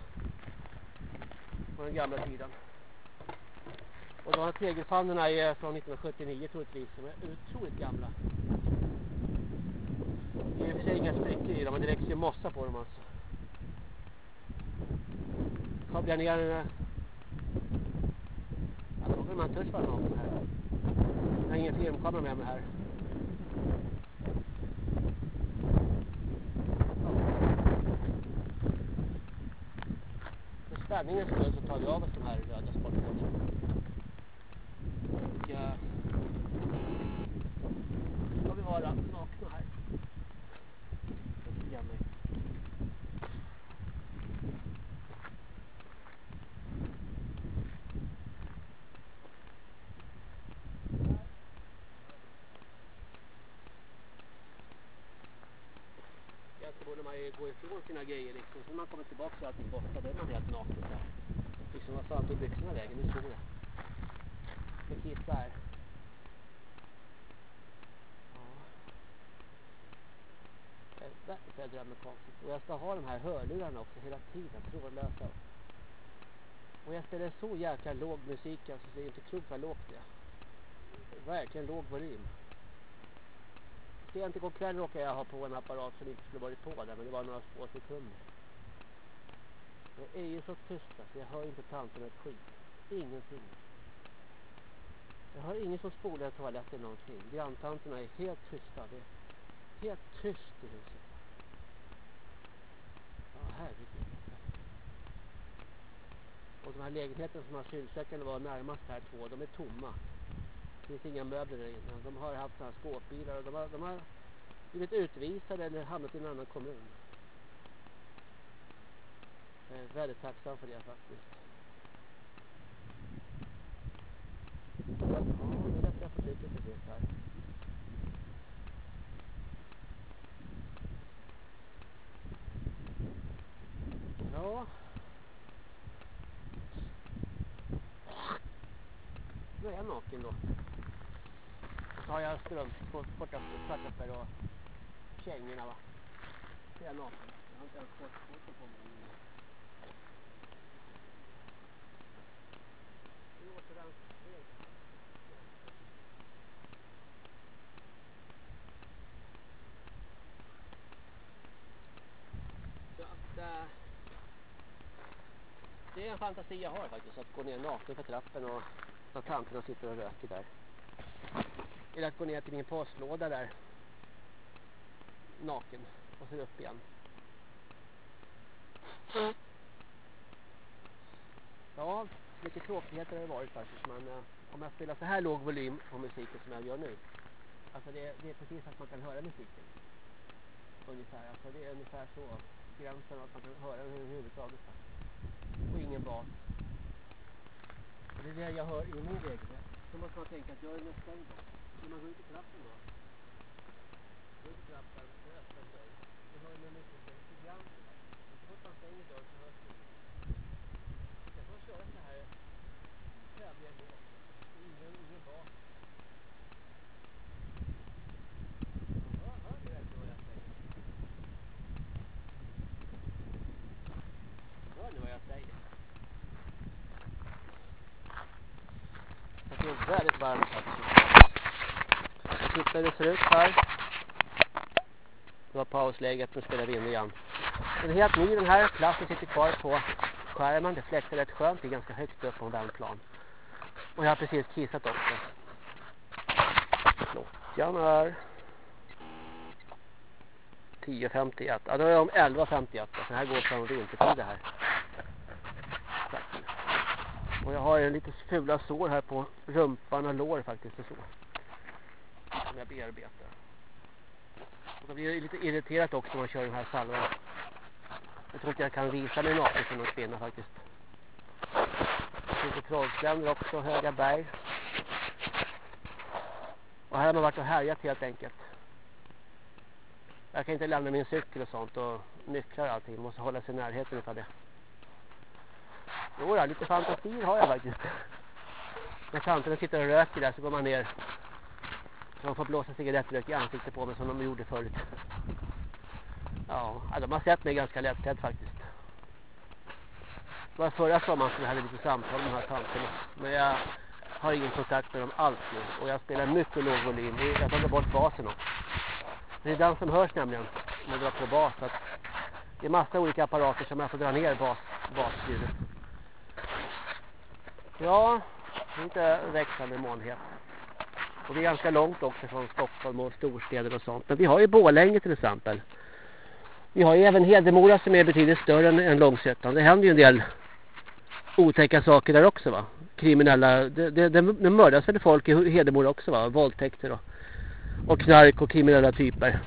På den gamla tiden. Och de här tegelpannorna är från 1979 troligtvis. De är otroligt gamla. Det är i och för sig inga sprickor i dem men det växer ju mossa på dem alltså. Kablar ner den. här... Jag tror man törs vara någon här. Jag har ingen filmkamera med mig här. För spänningens skull så tar vi av oss de här röda sportkorten. Och uh, ska vi vara nakna här gå ifrån sina grejer liksom. Så när man kommer tillbaka så är allting borta. Då är man helt naken där. Liksom, vad fan tog byxorna vägen? Nu såg jag. Ska kissar här. Ja. Helvete jag drömmer konstigt. Och jag ska ha de här hörlurarna också hela tiden. Trådlösa. Och jag spelar så jäkla låg musik alltså. Det är inte klokt vad lågt det är. Verkligen låg volym sent igår kväll råkade jag ha på en apparat som inte skulle varit på där men det var några få sekunder. Det är ju så tyst alltså, jag hör inte tanten ett skit. Ingenting. Jag hör ingen som spolar i toaletten någonting. Granntanterna är helt tysta. Det är helt tyst i huset. Ja, herregud. Och de här lägenheterna som asylsökande var närmast här två, de är tomma. Det finns inga möbler där inne. De har haft sådana skåpbilar och de har, de har blivit utvisade eller hamnat i en annan kommun. Jag är väldigt tacksam för det faktiskt. Ja, nu lättar jag på trycket precis här. Ja. Nu är jag naken då har jag strunt på borta svarta och kängorna va. Det jag naken. Jag har inte ens sportskjortor på mig. Nu återvändsväg. Så att äh, det är en fantasi jag har faktiskt att gå ner naken för trappen och att tanterna sitta och röker där eller att gå ner till min postlåda där. Naken och sen upp igen. Mm. Ja, mycket tråkigheter har det varit faktiskt men eh, om jag spelar så här låg volym på musiken som jag gör nu alltså det, det är precis att man kan höra musiken. Ungefär, alltså det är ungefär så gränsen att man kan höra den överhuvudtaget. Och ingen bas. Och det är det jag hör i min lägenhet så måste man tänka att jag är nästa gång när man går ut i trappen då. Går ut i trappen, det öppnar dörr. Då hör man mycket lite grann. Så fort man stänger dörren så hörs det. Sen får köra så här trevliga då. Ingen, ingen bas. Ja, hör ni verkligen vad jag säger? Hör ni vad jag säger? Det är väldigt varmt faktiskt. Titta hur det ser ut här. Det var pausläget, nu spelar vi in igen. Den är helt ny den här, Plasten sitter kvar på skärmen. Det fläktar rätt skönt, det är ganska högt upp på en vändplan. Och jag har precis kissat också. Klockan är 10.51. Ja, då är det om 11.51. Så här går från vintertid det här. Och jag har en lite fula sår här på rumpan och lår faktiskt. Och så som jag bearbetar. Och då blir jag lite irriterat också när man kör den här salvan. Jag tror inte jag kan visa mig naken som någon kvinna faktiskt. Lite trollsländer också, höga berg. Och här har man varit och härjat helt enkelt. Jag kan inte lämna min cykel och sånt och nycklar och allting. Måste hålla sig i närheten av det. Jo, lite fantasier har jag faktiskt. När tanterna sitter och röker där så går man ner de får blåsa cigarettrök i ansiktet på mig som de gjorde förut. Ja, alltså, de har sett mig ganska lättklädd faktiskt. Det var förra sommaren som jag hade lite samtal med de här tanterna. Men jag har ingen kontakt med dem alls nu. Och jag spelar mycket låg volym. Jag tar bort basen också. Det är den som hörs nämligen. Om jag drar på bas. Att det är massa olika apparater som jag får dra ner bas, basljudet. Ja, inte växande månhet. Och det är ganska långt också från Stockholm och storstäder och sånt. Men vi har ju Bålänge till exempel. Vi har ju även Hedemora som är betydligt större än, än Långsötan. Det händer ju en del otäcka saker där också va. Kriminella, det, det, det, det mördas väl folk i Hedemora också va. Våldtäkter och, och knark och kriminella typer.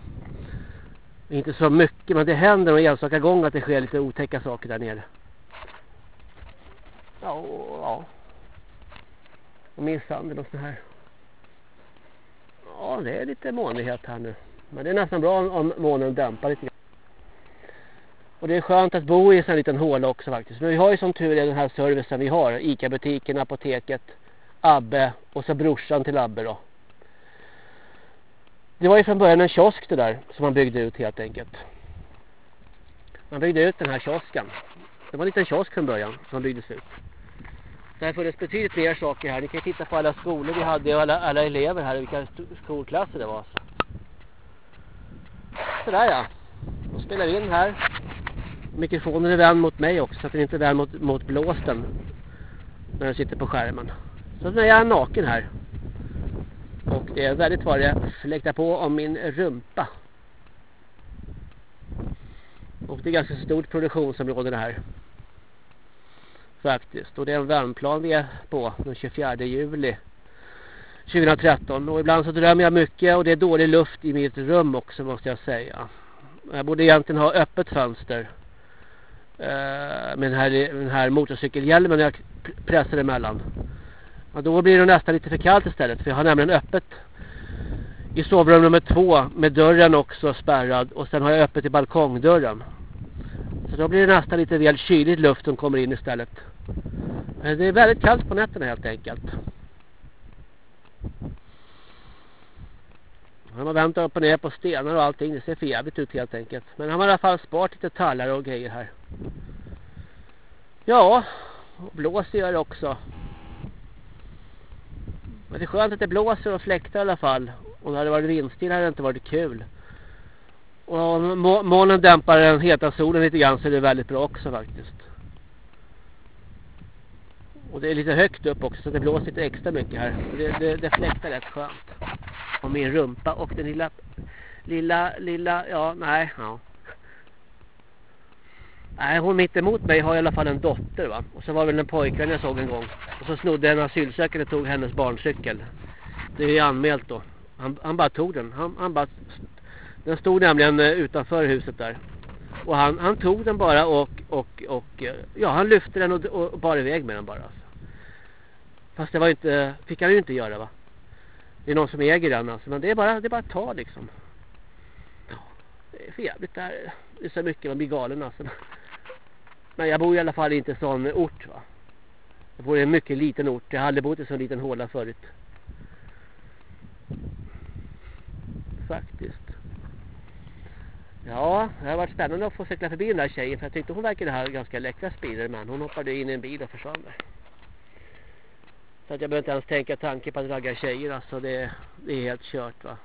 Inte så mycket men det händer en enstaka gång att det sker lite otäcka saker där nere. Ja, ja. Och misshandel och så här. Ja, det är lite månighet här nu. Men det är nästan bra om månen dämpar lite grann. Och det är skönt att bo i en sån här liten håla också faktiskt. Men vi har ju som tur är den här servicen vi har. Ica-butiken, apoteket, Abbe och så brorsan till Abbe då. Det var ju från början en kiosk det där som man byggde ut helt enkelt. Man byggde ut den här kiosken. Det var en liten kiosk från början som byggdes ut. Det har funnits betydligt mer saker här. Ni kan titta på alla skolor vi hade och alla, alla elever här. Vilka skolklasser det var. Sådär ja. Då spelar vi in här. Mikrofonen är vänd mot mig också. Så att den inte är vänd mot, mot blåsten. När den sitter på skärmen. Så nu är jag naken här. Och det är väldigt vad det fläktar på om min rumpa. Och det är ganska stort produktionsområde det här. Faktiskt. Och det är en värmplan vi är på den 24 juli 2013. Och ibland så drömmer jag mycket och det är dålig luft i mitt rum också måste jag säga. Jag borde egentligen ha öppet fönster. Eh, med den här, den här motorcykelhjälmen jag pressar emellan. Och då blir det nästan lite för kallt istället. För jag har nämligen öppet i sovrum nummer två med dörren också spärrad. Och sen har jag öppet i balkongdörren. Så då blir det nästan lite väl kyligt luft som kommer in istället. Eh, det är väldigt kallt på nätterna helt enkelt. Han har vänt upp och ner på stenar och allting. Det ser för jävligt ut helt enkelt. Men han har i alla fall sparat lite tallar och grejer här. Ja, blåser gör det också. Men det är skönt att det blåser och fläktar i alla fall. Om det hade varit vindstilla hade det inte varit kul. Och om molnen dämpar den heta solen lite grann så är det väldigt bra också faktiskt. Och det är lite högt upp också så det blåser lite extra mycket här. Det, det, det fläktar rätt skönt. Och min rumpa och den lilla, lilla, lilla, ja, nej, ja. Nej, hon mitt emot mig har i alla fall en dotter va. Och så var det väl en pojkvän jag såg en gång. Och så snodde en asylsökande och tog hennes barncykel. Det är anmält då. Han, han bara tog den. Han, han bara... Den stod nämligen eh, utanför huset där. Och han, han tog den bara och, och, och eh, ja, han lyfte den och, och bar iväg med den bara. Fast det var inte, fick han ju inte göra va. Det är någon som äger den alltså. Men det är bara, det är bara att ta liksom. Ja, det är för jävligt där. Det är så mycket man blir galen alltså. Men jag bor i alla fall inte i sån ort va. Jag bor i en mycket liten ort. Jag har aldrig bott i sån liten håla förut. Faktiskt. Ja, det har varit spännande att få cykla förbi den där tjejen. För jag tyckte hon verkade ha ganska läckra spider. Men hon hoppade in i en bil och försvann där. Så att jag behöver inte ens tänka tanke på att ragga tjejer. Alltså det, det är helt kört va.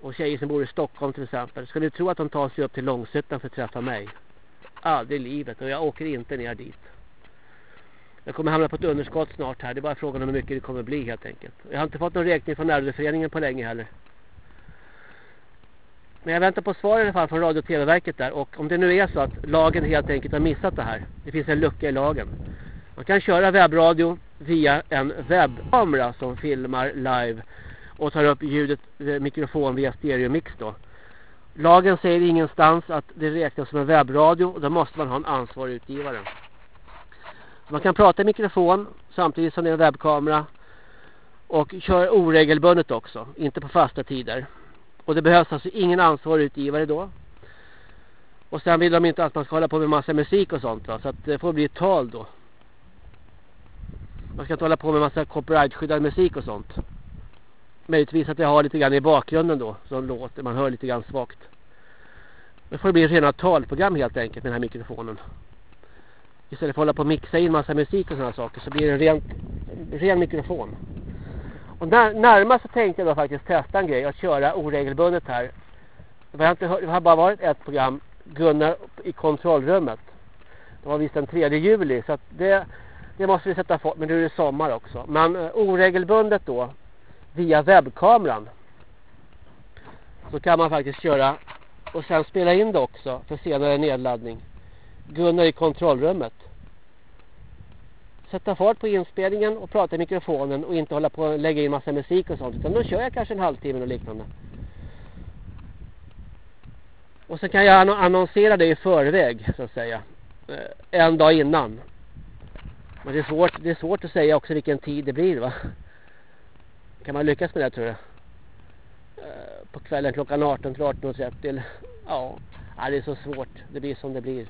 Och tjejer som bor i Stockholm till exempel. Ska ni tro att de tar sig upp till Långsötan för att träffa mig? Aldrig i livet. Och jag åker inte ner dit. Jag kommer hamna på ett underskott snart här. Det är bara frågan om hur mycket det kommer bli helt enkelt. Jag har inte fått någon räkning från närrådeföreningen på länge heller. Men jag väntar på svar i alla fall från Radio- och TV-verket där. Och om det nu är så att lagen helt enkelt har missat det här. Det finns en lucka i lagen. Man kan köra webbradio via en webbkamera som filmar live och tar upp ljudet eh, mikrofon via stereomix då. Lagen säger ingenstans att det räknas som en webbradio och då måste man ha en ansvarig utgivare. Man kan prata i mikrofon samtidigt som det är en webbkamera och kör oregelbundet också, inte på fasta tider. Och det behövs alltså ingen ansvarig utgivare då. Och sen vill de inte att man ska hålla på med massa musik och sånt va? så att det får bli ett tal då. Man ska inte hålla på med massa copyright-skyddad musik och sånt. Möjligtvis att jag har lite grann i bakgrunden då. Som låter, man hör lite grann svagt. Men får det bli rena talprogram helt enkelt med den här mikrofonen. Istället för att hålla på och mixa in massa musik och sådana saker så blir det en ren, ren mikrofon. Och när, närmast så tänkte jag då faktiskt testa en grej. Att köra oregelbundet här. Det har, inte, det har bara varit ett program. Gunnar i kontrollrummet. Det var visst den 3 juli. Så att det det måste vi sätta fart men nu är det sommar också. Men eh, oregelbundet då via webbkameran så kan man faktiskt köra och sen spela in det också för senare nedladdning. Gunnar i kontrollrummet. Sätta fart på inspelningen och prata i mikrofonen och inte hålla på och lägga in massa musik och sånt. Utan då kör jag kanske en halvtimme och liknande. Och så kan jag annonsera det i förväg så att säga. Eh, en dag innan. Men det är svårt, det är svårt att säga också vilken tid det blir va. Kan man lyckas med det tror jag? Eh, på kvällen klockan 18 till 18.30 eller ja, det är så svårt. Det blir som det blir.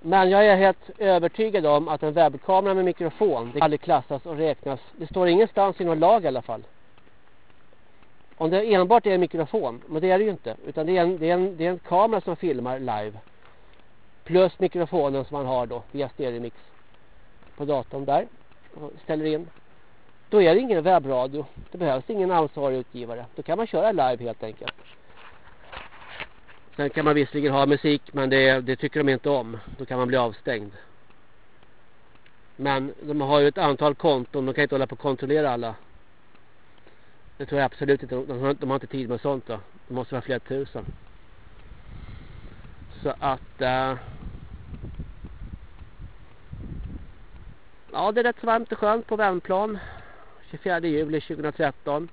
Men jag är helt övertygad om att en webbkamera med mikrofon det aldrig klassas och räknas. Det står ingenstans i någon lag i alla fall. Om det enbart är en mikrofon, men det är det ju inte. Utan det är en, det är en, det är en kamera som filmar live. Plus mikrofonen som man har då via stereomix på datorn där. Och ställer in. Då är det ingen webbradio. Det behövs ingen ansvarig utgivare. Då kan man köra live helt enkelt. Sen kan man visserligen ha musik men det, det tycker de inte om. Då kan man bli avstängd. Men de har ju ett antal konton. De kan inte hålla på att kontrollera alla. Det tror jag absolut inte. De har, de har inte tid med sånt då. Det måste vara flera tusen. Så att... Äh, ja, det är rätt så varmt och skönt på Värmplan. 24 juli 2013.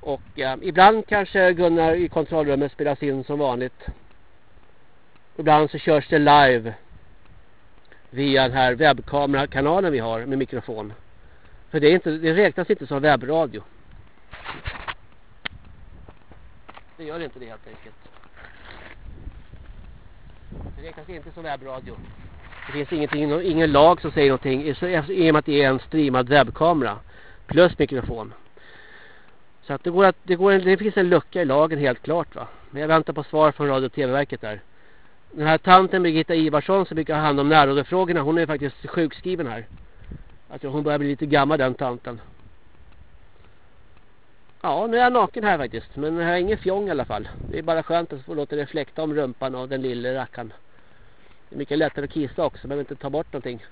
Och äh, ibland kanske Gunnar i kontrollrummet spelas in som vanligt. Ibland så körs det live via den här webbkamerakanalen vi har med mikrofon. För det, är inte, det räknas inte som webbradio. Det gör inte det helt enkelt. Det räknas inte som webbradio. Det finns ingenting, ingen lag som säger någonting i och med att det är en streamad webbkamera plus mikrofon. Så att det, går att, det, går en, det finns en lucka i lagen helt klart va. Men jag väntar på svar från Radio- och TV-verket där. Den här tanten Birgitta Ivarsson som brukar ha hand om närrådefrågorna, hon är faktiskt sjukskriven här. Alltså hon börjar bli lite gammal den tanten. Ja, nu är jag naken här faktiskt. Men jag har ingen fjong i alla fall. Det är bara skönt att få låta det fläkta om rumpan och den lilla rackan. Det är mycket lättare att kissa också. Man behöver inte ta bort någonting.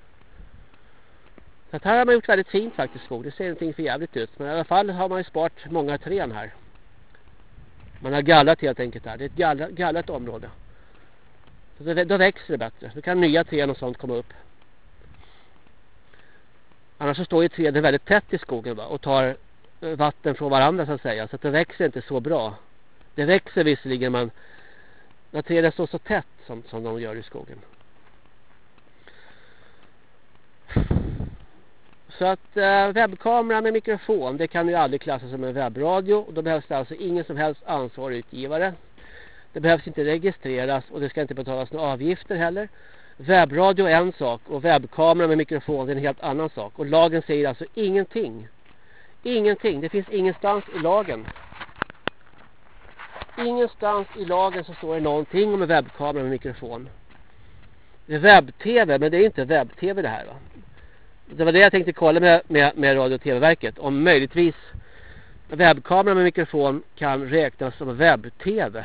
Så här har man gjort väldigt fint faktiskt skog. Det ser inte för jävligt ut. Men i alla fall har man ju sparat många trän här. Man har gallrat helt enkelt här. Det är ett gallrat, gallrat område. Så då, då växer det bättre. Då kan nya träd och sånt komma upp. Annars så står ju träden väldigt tätt i skogen va? och tar eh, vatten från varandra så att säga. Så att det växer inte så bra. Det växer visserligen men när träden står så tätt som, som de gör i skogen. Så att eh, webbkamera med mikrofon det kan ju aldrig klassas som en webbradio. Och då behövs det alltså ingen som helst ansvarig utgivare. Det behövs inte registreras och det ska inte betalas några avgifter heller. Webbradio är en sak och webbkamera med mikrofon är en helt annan sak. Och lagen säger alltså ingenting. Ingenting. Det finns ingenstans i lagen. Ingenstans i lagen så står det någonting om en webbkamera med mikrofon. Det är webb-tv men det är inte webb-tv det här va det var det jag tänkte kolla med, med, med Radio- och TV-verket. Om möjligtvis webbkamera med mikrofon kan räknas som webb-tv.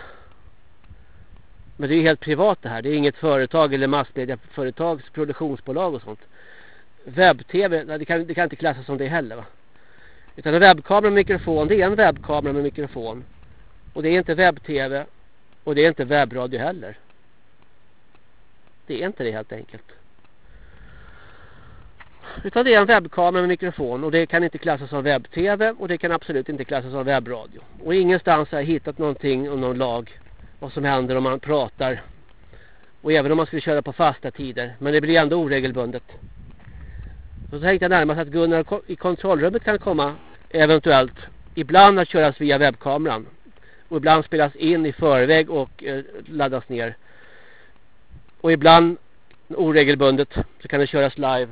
Men det är ju helt privat det här. Det är inget företag eller massmediaföretags produktionsbolag och sånt. Webb-tv, det kan, det kan inte klassas som det heller va. Utan en webbkamera med mikrofon, det är en webbkamera med mikrofon. Och det är inte webb-tv. Och det är inte webbradio heller. Det är inte det helt enkelt. Utan det är en webbkamera med mikrofon och det kan inte klassas som webb-tv och det kan absolut inte klassas som webbradio. Och ingenstans har jag hittat någonting om någon lag vad som händer om man pratar. Och även om man skulle köra på fasta tider. Men det blir ändå oregelbundet. Så tänkte jag närmast att Gunnar i kontrollrummet kan komma eventuellt ibland att köras via webbkameran. Och ibland spelas in i förväg och eh, laddas ner. Och ibland oregelbundet så kan det köras live.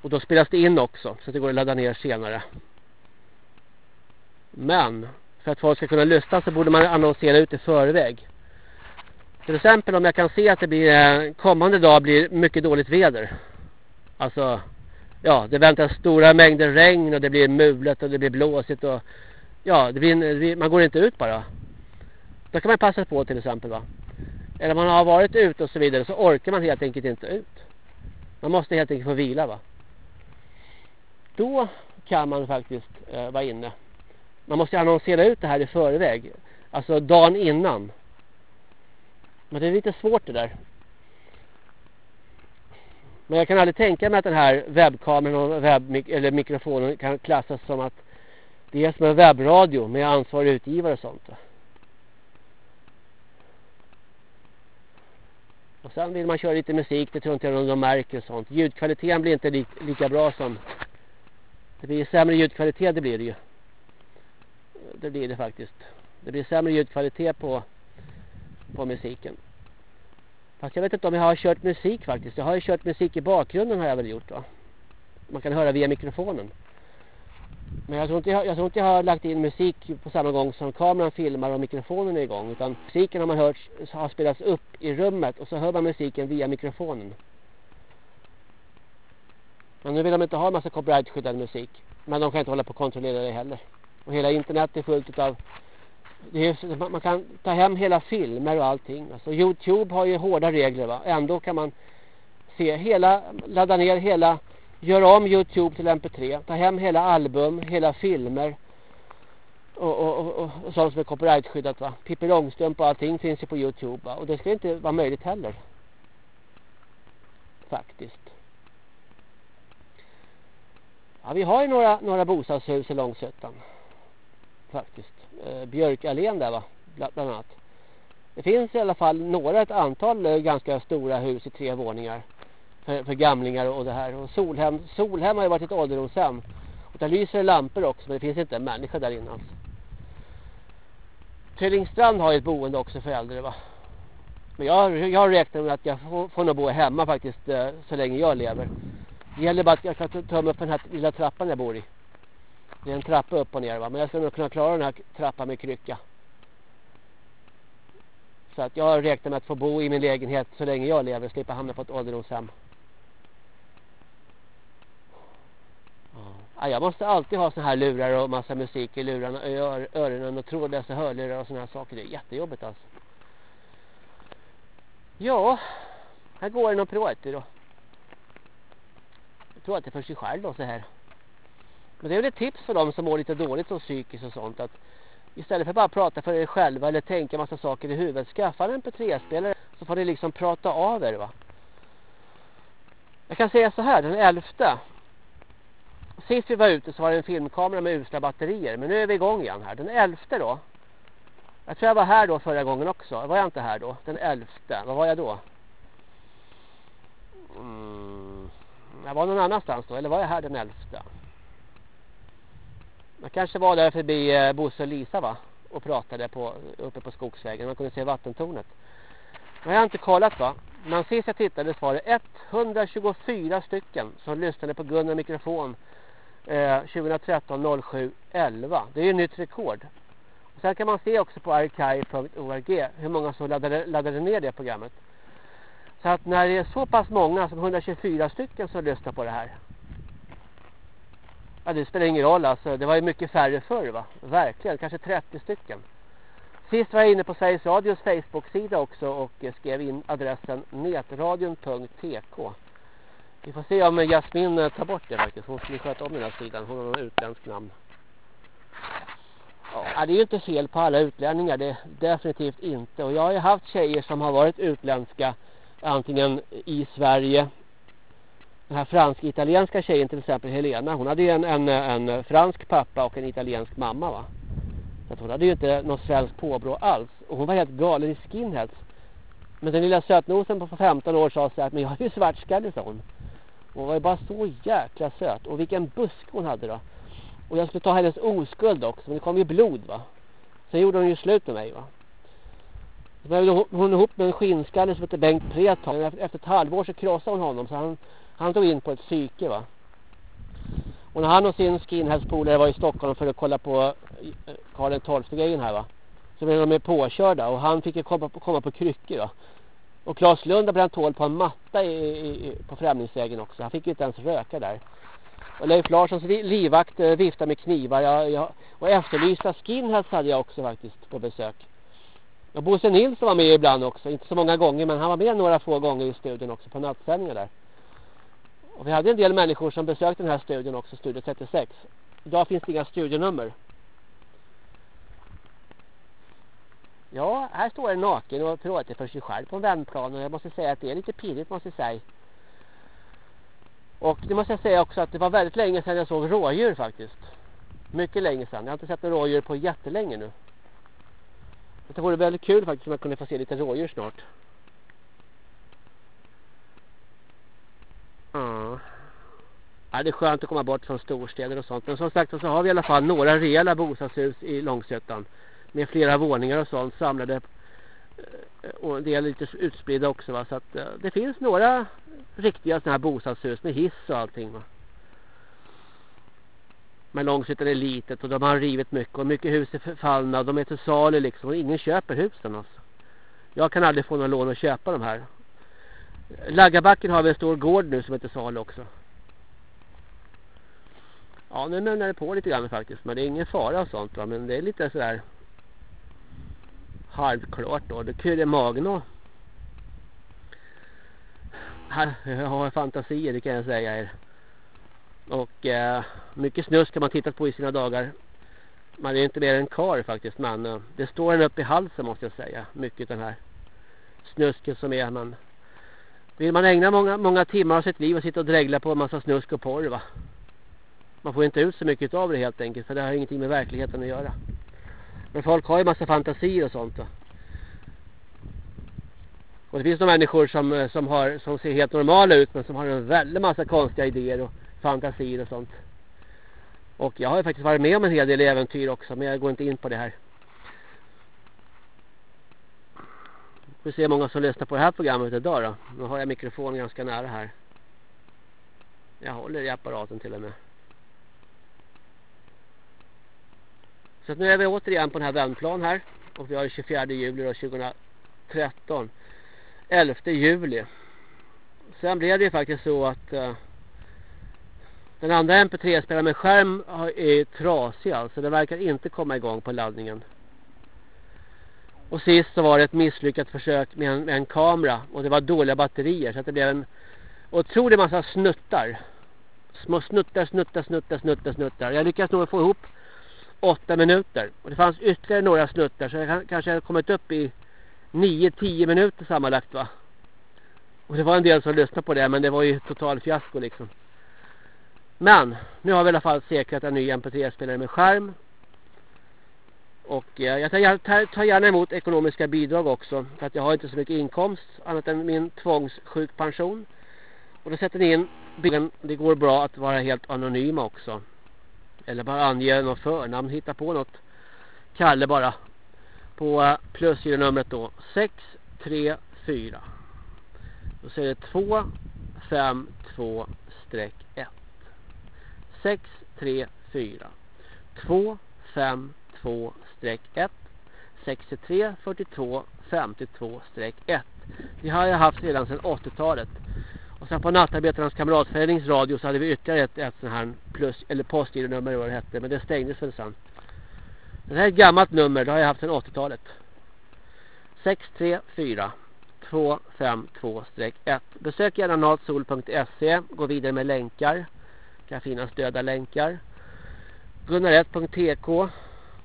Och då spelas det in också så att det går att ladda ner senare. Men för att folk ska kunna lyssna så borde man annonsera ut i förväg. Till exempel om jag kan se att det blir eh, kommande dag blir mycket dåligt väder. Alltså ja, det väntas stora mängder regn och det blir mulet och det blir blåsigt och ja, det blir, det blir, man går inte ut bara. Då kan man passa på till exempel va. eller man har varit ute och så vidare så orkar man helt enkelt inte ut. Man måste helt enkelt få vila va. Då kan man faktiskt eh, vara inne. Man måste annonsera ut det här i förväg. Alltså dagen innan. Men det är lite svårt det där. Men jag kan aldrig tänka mig att den här webbkameran och webb eller mikrofonen kan klassas som att det är som en webbradio med ansvarig utgivare och sånt. Och sen vill man köra lite musik, det tror inte jag de märker och sånt. Ljudkvaliteten blir inte li lika bra som... Det blir sämre ljudkvalitet, det blir det ju. Det blir det faktiskt. Det blir sämre ljudkvalitet på, på musiken. Fast jag vet inte om jag har kört musik faktiskt. Jag har ju kört musik i bakgrunden har jag väl gjort va. Man kan höra via mikrofonen. Men jag tror, inte jag, jag tror inte jag har lagt in musik på samma gång som kameran filmar och mikrofonen är igång. Utan musiken har man hört har spelats upp i rummet och så hör man musiken via mikrofonen. Men nu vill de inte ha en massa copyrightskyddad musik. Men de kan inte hålla på att kontrollera det heller. Och hela internet är fullt av är, man kan ta hem hela filmer och allting. Alltså Youtube har ju hårda regler va. Ändå kan man se hela, ladda ner hela Gör om Youtube till MP3. Ta hem hela album, hela filmer. Och, och, och, och sånt som är copyrightskyddat va. Pippi Långstrump och allting finns ju på Youtube va. Och det ska inte vara möjligt heller. Faktiskt. Ja, vi har ju några, några bostadshus i Långsötan. Faktiskt. Eh, Björkallén där va. Bland annat. Det finns i alla fall några, ett antal eh, ganska stora hus i tre våningar för, för gamlingar och det här. Och Solhem, Solhem har ju varit ett ålderdomshem. Och där lyser det lampor också men det finns inte en människa där inne alls. Trillingstrand har ju ett boende också för äldre va. Men jag, jag räknar med att jag får, får nog bo hemma faktiskt eh, så länge jag lever. Det gäller bara att jag kan ta mig upp den här lilla trappan jag bor i. Det är en trappa upp och ner va. Men jag ska nog kunna klara den här trappan med krycka. Så att jag räknar med att få bo i min lägenhet så länge jag lever. och Slippa hamna på ett ålderdomshem. Ja, jag måste alltid ha såna här lurar och massa musik i lurarna, ör, öronen och trådlösa hörlurar och såna här saker. Det är jättejobbigt alltså. Ja, här går det och prater då. Jag tror att det är för sig själv då så här. Men det är väl ett tips för dem som mår lite dåligt och psykiskt och sånt att istället för att bara prata för er själva eller tänka massa saker i huvudet, skaffa en mp3-spelare så får ni liksom prata av er va. Jag kan säga så här, den elfte Sist vi var ute så var det en filmkamera med usla batterier. Men nu är vi igång igen här. Den elfte då. Jag tror jag var här då förra gången också. Var jag inte här då? Den elfte. Vad var jag då? Mm. Jag var någon annanstans då. Eller var jag här den elfte? Jag kanske var där förbi eh, Bosse och Lisa va? Och pratade på, uppe på skogsvägen. Man kunde se vattentornet. Men jag har inte kollat va? Men sist jag tittade så var det 124 stycken som lyssnade på Gunnar mikrofon 2013 07 11. Det är ju nytt rekord. Och sen kan man se också på archive.org hur många som laddade, laddade ner det programmet. Så att när det är så pass många som 124 stycken som lyssnar på det här. Ja, det spelar ingen roll alltså. Det var ju mycket färre förr va. Verkligen, kanske 30 stycken. Sist var jag inne på Sveriges Radios Facebook-sida också och skrev in adressen netradion.tk. Vi får se om Jasmin eh, tar bort det faktiskt. Hon skulle sköta om den här sidan. Hon har någon utländsk namn. Ja, det är ju inte fel på alla utlänningar. Det är definitivt inte. Och jag har ju haft tjejer som har varit utländska. Antingen i Sverige. Den här fransk-italienska tjejen till exempel Helena. Hon hade ju en, en, en fransk pappa och en italiensk mamma va. Så hon hade ju inte något svensk påbrå alls. Och hon var helt galen i skinheads. Men den lilla sötnosen på 15 år sa så att men jag är ju svartskalle sa hon. Hon var ju bara så jäkla söt. Och vilken busk hon hade då. Och jag skulle ta hennes oskuld också. Men det kom ju blod va. Sen gjorde hon ju slut med mig va. Så blev hon ihop med en skinnskalle som heter Bengt Preton. Efter ett halvår så krossade hon honom. Så han, han tog in på ett psyke va. Och när han och sin skinheadspolare var i Stockholm för att kolla på eh, Karl XII grejen här va. Så blev de påkörda och han fick ju komma på, komma på kryckor va. Och Claes Lund har bränt hål på en matta i, i, på Främlingsvägen också. Han fick ju inte ens röka där. Och Leif Larssons livvakt eh, viftar med knivar. Jag, jag, och efterlysta skinheads hade jag också faktiskt på besök. Och Bosse Nilsson var med ibland också. Inte så många gånger men han var med några få gånger i studion också på nattsändningar där. Och vi hade en del människor som besökte den här studion också, Studio 36. Idag finns det inga studionummer. Ja, här står jag naken och pratar för sig själv på en vändplan och jag måste säga att det är lite pirrigt måste jag säga. Och det måste jag säga också att det var väldigt länge sedan jag såg rådjur faktiskt. Mycket länge sedan. Jag har inte sett en rådjur på jättelänge nu. Det vore väldigt kul faktiskt om jag kunde få se lite rådjur snart. Ja. ja. Det är skönt att komma bort från storstäder och sånt. Men som sagt så har vi i alla fall några rejäla bostadshus i Långsötan. Med flera våningar och sånt samlade. Eh, och det är lite utspridda också va. Så att eh, det finns några riktiga sådana här bostadshus med hiss och allting va. Men Långshyttan är litet och de har rivit mycket och mycket hus är förfallna och de är till salu liksom och ingen köper husen alltså. Jag kan aldrig få någon lån att köpa de här. Laggabacken har vi en stor gård nu som heter salu också. Ja nu mönnar det på lite grann faktiskt men det är ingen fara och sånt va men det är lite sådär halvklart då. Det kurrar magen och jag har fantasier det kan jag säga er. Och eh, mycket snusk har man tittat på i sina dagar. Man är inte mer än kar faktiskt. Men eh, det står en upp i halsen måste jag säga. Mycket den här snusken som är. Men vill man ägna många, många timmar av sitt liv och sitta och dregla på en massa snusk och porr va. Man får inte ut så mycket av det helt enkelt. För det har ingenting med verkligheten att göra. Men folk har ju massa fantasier och sånt Då. Och det finns några människor som, eh, som, har, som ser helt normala ut men som har en väldigt massa konstiga idéer och fantasier och sånt. Och jag har ju faktiskt varit med om en hel del äventyr också men jag går inte in på det här. Vi får se hur många som lyssnar på det här programmet idag då. Nu har jag mikrofonen ganska nära här. Jag håller i apparaten till och med. Så nu är vi återigen på den här vändplan här. Och vi har 24 juli 2013. 11 juli. Sen blev det ju faktiskt så att uh, den andra MP3-spelaren med skärm är trasig alltså. Den verkar inte komma igång på laddningen. Och sist så var det ett misslyckat försök med en, med en kamera. Och det var dåliga batterier. Så att det blev en otrolig massa snuttar. Små snuttar, snuttar, snuttar, snuttar, snuttar. Jag lyckades nog få ihop åtta minuter. Och det fanns ytterligare några snuttar. Så jag kanske hade kommit upp i 9-10 minuter sammanlagt va. Och det var en del som lyssnade på det. Men det var ju total fiasko liksom. Men nu har vi i alla fall säkrat en ny MP3-spelare med skärm. Och eh, jag tar, tar gärna emot ekonomiska bidrag också. För att jag har inte så mycket inkomst annat än min tvångssjukpension. Och då sätter ni in bilden. Det går bra att vara helt anonyma också. Eller bara ange något förnamn. Hitta på något. Kalle bara. På eh, plusgironumret då. 634. Då säger det 252-1. 634. 252 streck 1. 63, 42, 52, streck 1 Det har jag haft redan sedan 80-talet. Och sen på Nattarbetarnas kamratförenings radio så hade vi ytterligare ett, ett sån här plus, eller postgironummer vad det hette. Men det stängdes väl sen. Det här är ett gammalt nummer, det har jag haft sedan 80-talet. 634 252-1. Besök gärna natsol.se. Gå vidare med länkar Det kan finnas döda länkar. Gunnar1.tk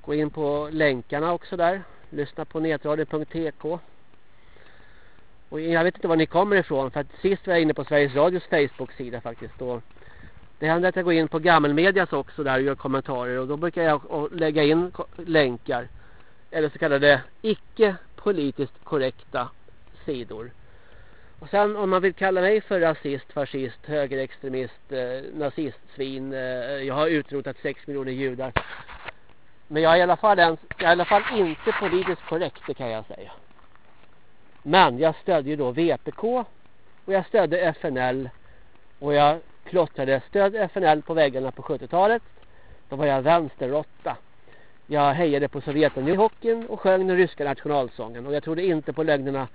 Gå in på länkarna också där. Lyssna på netradio.tk och jag vet inte var ni kommer ifrån för att sist var jag inne på Sveriges Radios Facebook-sida faktiskt. då. det händer att jag går in på Gammelmedias också där och gör kommentarer och då brukar jag lägga in länkar. Eller så kallade icke politiskt korrekta sidor. Och sen om man vill kalla mig för rasist, fascist, högerextremist, eh, nazistsvin. Eh, jag har utrotat 6 miljoner judar. Men jag är i alla fall, en, jag är i alla fall inte politiskt korrekt, det kan jag säga. Men jag stödde ju då VPK och jag stödde FNL och jag klottrade stöd FNL på väggarna på 70-talet. Då var jag vänsterrotta. Jag hejade på Sovjetunionen i hockeyn och sjöng den ryska nationalsången. Och jag trodde inte på lögnerna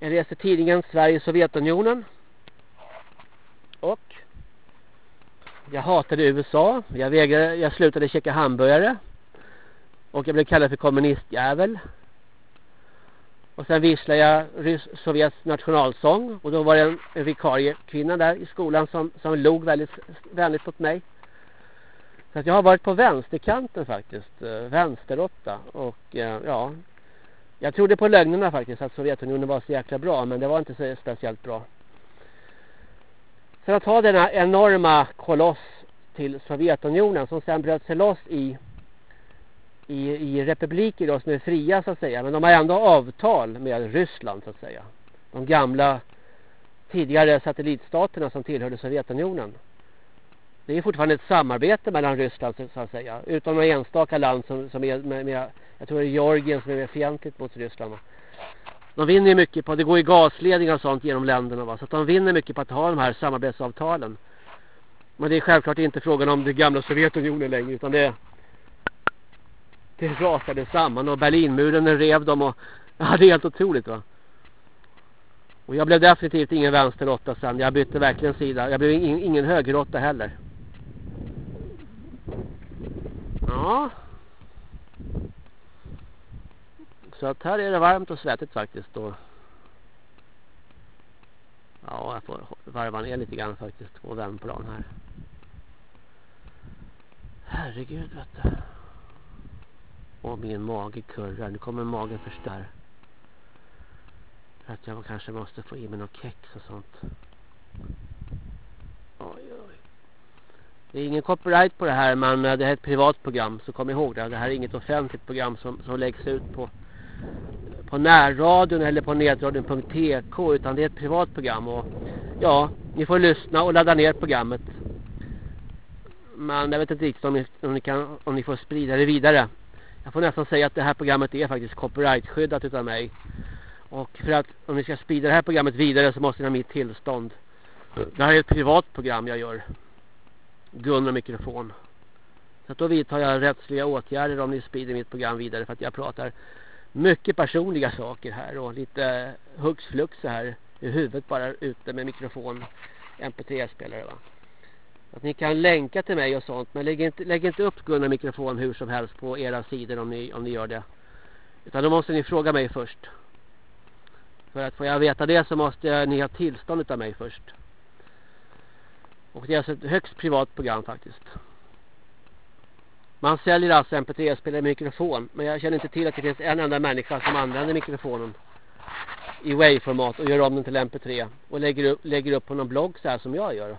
jag läste tidningen Sverige Sovjetunionen. Och jag hatade USA. Jag, vägrade, jag slutade käka hamburgare. Och jag blev kallad för kommunistjävel. Och sen visslade jag Rys Sovjets nationalsång. Och då var det en, en vikariekvinna där i skolan som, som log väldigt vänligt åt mig. Så att jag har varit på vänsterkanten faktiskt. Eh, vänsteråtta. Och eh, ja. Jag trodde på lögnerna faktiskt att Sovjetunionen var så jäkla bra. Men det var inte så speciellt bra. För att ha denna enorma koloss till Sovjetunionen som sen bröt sig loss i i, i republiker då, som är fria så att säga. Men de har ändå avtal med Ryssland så att säga. De gamla tidigare satellitstaterna som tillhörde Sovjetunionen. Det är fortfarande ett samarbete mellan Ryssland så att säga. Utom några enstaka land som, som är med, med, jag tror det är Georgien som är mer fientligt mot Ryssland. De vinner mycket på, det går i gasledningar och sånt genom länderna va. Så att de vinner mycket på att ha de här samarbetsavtalen. Men det är självklart inte frågan om det gamla Sovjetunionen längre utan det är det rasade samman och Berlinmuren rev dem och ja, det är helt otroligt va. Och jag blev definitivt ingen vänsterrotta sen. Jag bytte verkligen sida. Jag blev ingen, ingen högerrotta heller. Ja. Så att här är det varmt och svettigt faktiskt. Och ja, jag får varva ner lite grann faktiskt på vändplan här. Herregud vet du. Och min mage kurrar. Nu kommer magen förstör. För att jag kanske måste få i mig något kex och sånt. Oj, oj. Det är ingen copyright på det här men det här är ett privat program så kom ihåg det. Det här är inget offentligt program som, som läggs ut på på närradion eller på nedradion.tk utan det är ett privat program och ja, ni får lyssna och ladda ner programmet. Men jag vet inte riktigt om ni, om ni, kan, om ni får sprida det vidare. Jag får nästan säga att det här programmet är faktiskt copyrightskyddat utav mig. Och för att om ni ska sprida det här programmet vidare så måste ni ha mitt tillstånd. Det här är ett privat program jag gör. Gunnar mikrofon. Så att då vidtar jag rättsliga åtgärder om ni sprider mitt program vidare för att jag pratar mycket personliga saker här och lite hux flux så här i huvudet bara ute med mikrofon mp3-spelare va. Att ni kan länka till mig och sånt. Men lägg inte, lägg inte upp Gunnar mikrofon hur som helst på era sidor om ni, om ni gör det. Utan då måste ni fråga mig först. För att få jag veta det så måste ni ha tillstånd av mig först. Och det är alltså ett högst privat program faktiskt. Man säljer alltså mp3-spelare mikrofon. Men jag känner inte till att det finns en enda människa som använder mikrofonen i WAV-format och gör om den till mp3. Och lägger upp, lägger upp på någon blogg så här som jag gör.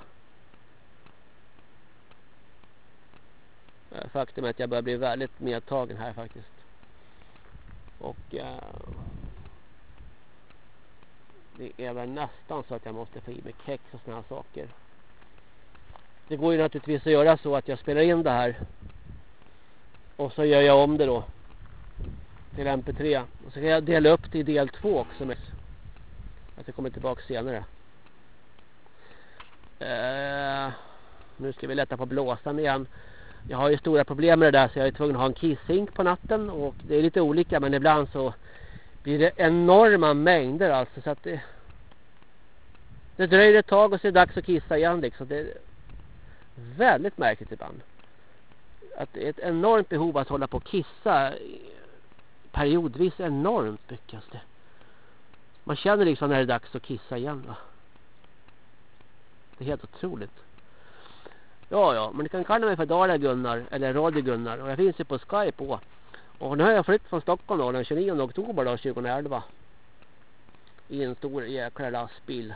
Eh, faktum är att jag börjar bli väldigt medtagen här faktiskt. Och eh, det är väl nästan så att jag måste få i mig kex och såna här saker. Det går ju naturligtvis att göra så att jag spelar in det här. Och så gör jag om det då. Till mp3. Och så kan jag dela upp det i del 2 också. Med, att jag kommer tillbaka senare. Eh, nu ska vi lätta på blåsan igen. Jag har ju stora problem med det där så jag är tvungen att ha en kissink på natten. Och det är lite olika men ibland så blir det enorma mängder alltså. Så att det, det dröjer ett tag och så är det dags att kissa igen liksom. Det är väldigt märkligt ibland. Att det är ett enormt behov att hålla på och kissa periodvis enormt mycket. Alltså. Man känner liksom när det är dags att kissa igen va. Det är helt otroligt. Ja, ja, men du kan kalla mig för Dala Gunnar eller Radio Gunnar och jag finns ju på Skype på. Och nu har jag flytt från Stockholm då, den 29 oktober då, 2011. I en stor jäkla lastbil.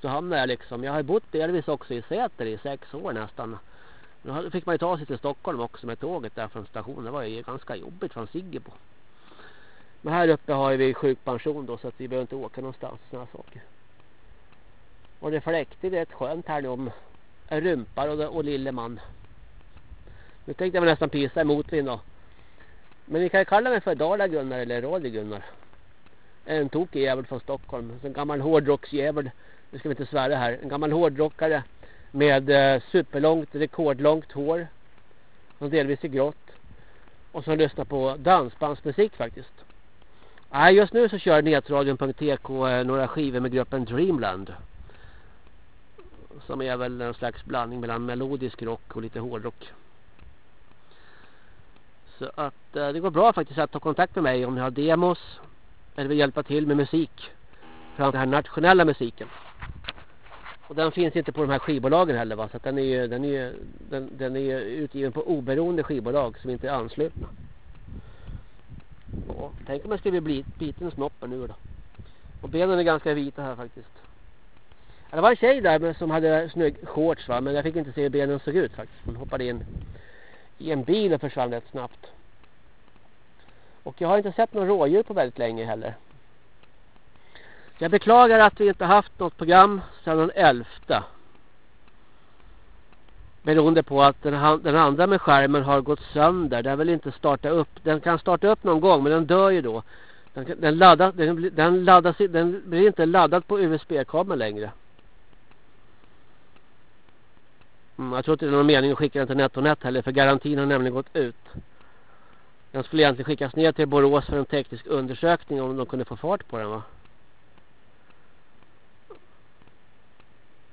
Så hamnade jag liksom, jag har bott delvis också i Säter i sex år nästan. Då fick man ju ta sig till Stockholm också med tåget där från stationen. Det var ju ganska jobbigt från Siggebo. Men här uppe har vi sjukpension då så att vi behöver inte åka någonstans och sådana saker. Och det fläkte rätt skönt här nu om rumpar och, och lille man. Nu tänkte jag nästan pisa emot motvind då. Men ni kan ju kalla mig för Dala Gunnar eller Radio Gunnar. En tokig jävel från Stockholm. En gammal hårdrocksjävel. Nu ska vi inte svära här. En gammal hårdrockare. Med eh, superlångt, rekordlångt hår. Som delvis är grått. Och som lyssnar på dansbandsmusik faktiskt. Nej, just nu så kör netradion.tk eh, några skivor med gruppen Dreamland som är väl en slags blandning mellan melodisk rock och lite hårdrock. Så att eh, det går bra faktiskt att ta kontakt med mig om ni har demos eller vill hjälpa till med musik. Framför den här nationella musiken. Och den finns inte på de här skivbolagen heller va. Så den är ju den är, den, den är utgiven på oberoende skivbolag som inte är anslutna. Ja, tänk om jag skulle bli biten snoppen nu då. Och benen är ganska vita här faktiskt. Det var en tjej där som hade snygg shorts va. Men jag fick inte se hur benen såg ut faktiskt. Hon hoppade in i en bil och försvann rätt snabbt. Och jag har inte sett någon rådjur på väldigt länge heller. Jag beklagar att vi inte haft något program sedan den 11. Beroende på att den, den andra med skärmen har gått sönder. Den vill inte starta upp. Den kan starta upp någon gång men den dör ju då. Den, den, laddas, den, den, laddas, den blir inte laddad på USB-kabeln längre. Mm, jag tror inte det är någon mening att skicka den till NetOnNet heller för garantin har nämligen gått ut. Den skulle egentligen skickas ner till Borås för en teknisk undersökning om de kunde få fart på den va.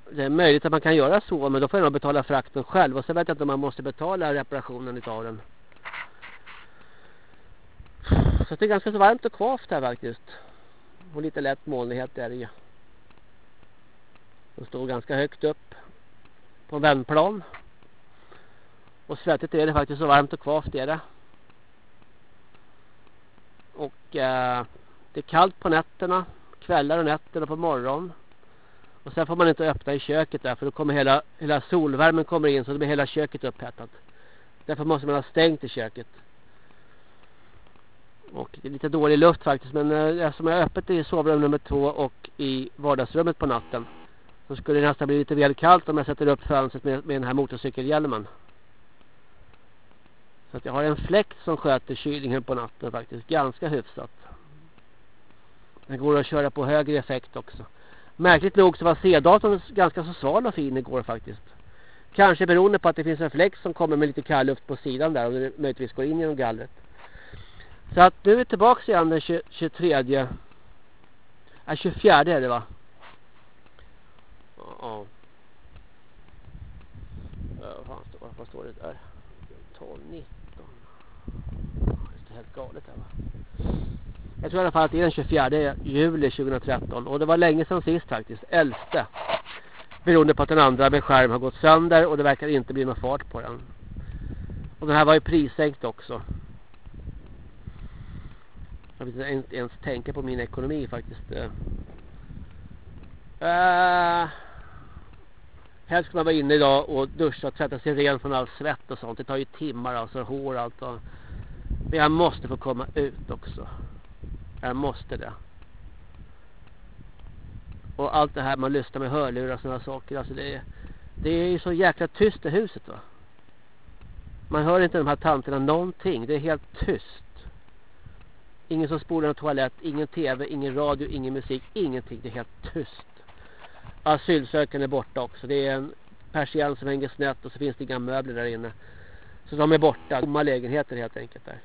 Det är möjligt att man kan göra så men då får jag betala frakten själv och så vet jag inte om man måste betala reparationen utav den. Så det är ganska så varmt och kvavt här faktiskt. Och lite lätt molnighet är det ju. De står ganska högt upp på vändplan. Och svettigt är det faktiskt så varmt och kvavt är det. Och eh, det är kallt på nätterna, kvällar och nätter och på morgon. Och sen får man inte öppna i köket där för då kommer hela, hela solvärmen kommer in så då blir hela köket upphettat. Därför måste man ha stängt i köket. Och det är lite dålig luft faktiskt men eh, eftersom jag är öppet i sovrum nummer två och i vardagsrummet på natten så skulle det nästan bli lite väl kallt om jag sätter upp fönstret med, med den här motorcykelhjälmen. Så att jag har en fläkt som sköter kylningen på natten faktiskt. Ganska hyfsat. Den går att köra på högre effekt också. Märkligt nog så var C-datorn ganska så sval och fin igår faktiskt. Kanske beroende på att det finns en fläkt som kommer med lite kall luft på sidan där och det möjligtvis går in genom gallret. Så att nu är vi tillbaka igen den 23. äh, 24 är det va? Ja. Vad, står, vad står det där? 12, 19. Det är helt galet här va? Jag tror i alla fall att det är den 24 juli 2013. Och det var länge sedan sist faktiskt. 11. Beroende på att den andra med skärm har gått sönder och det verkar inte bli någon fart på den. Och den här var ju prissänkt också. Jag vill inte ens tänka på min ekonomi faktiskt. Uh, helst ska man vara inne idag och duscha och tvätta sig ren från all svett och sånt. Det tar ju timmar alltså, hår och allt. Och... Men jag måste få komma ut också. Jag måste det. Och allt det här man lyssnar med hörlurar och sådana saker. Alltså det är, det är ju så jäkla tyst i huset va. Man hör inte de här tanterna någonting. Det är helt tyst. Ingen som spolar en toalett, ingen tv, ingen radio, ingen musik, ingenting. Det är helt tyst. Asylsökande är borta också. Det är en persian som hänger snett och så finns det inga möbler där inne. Så de är borta. Tomma lägenheter helt enkelt där.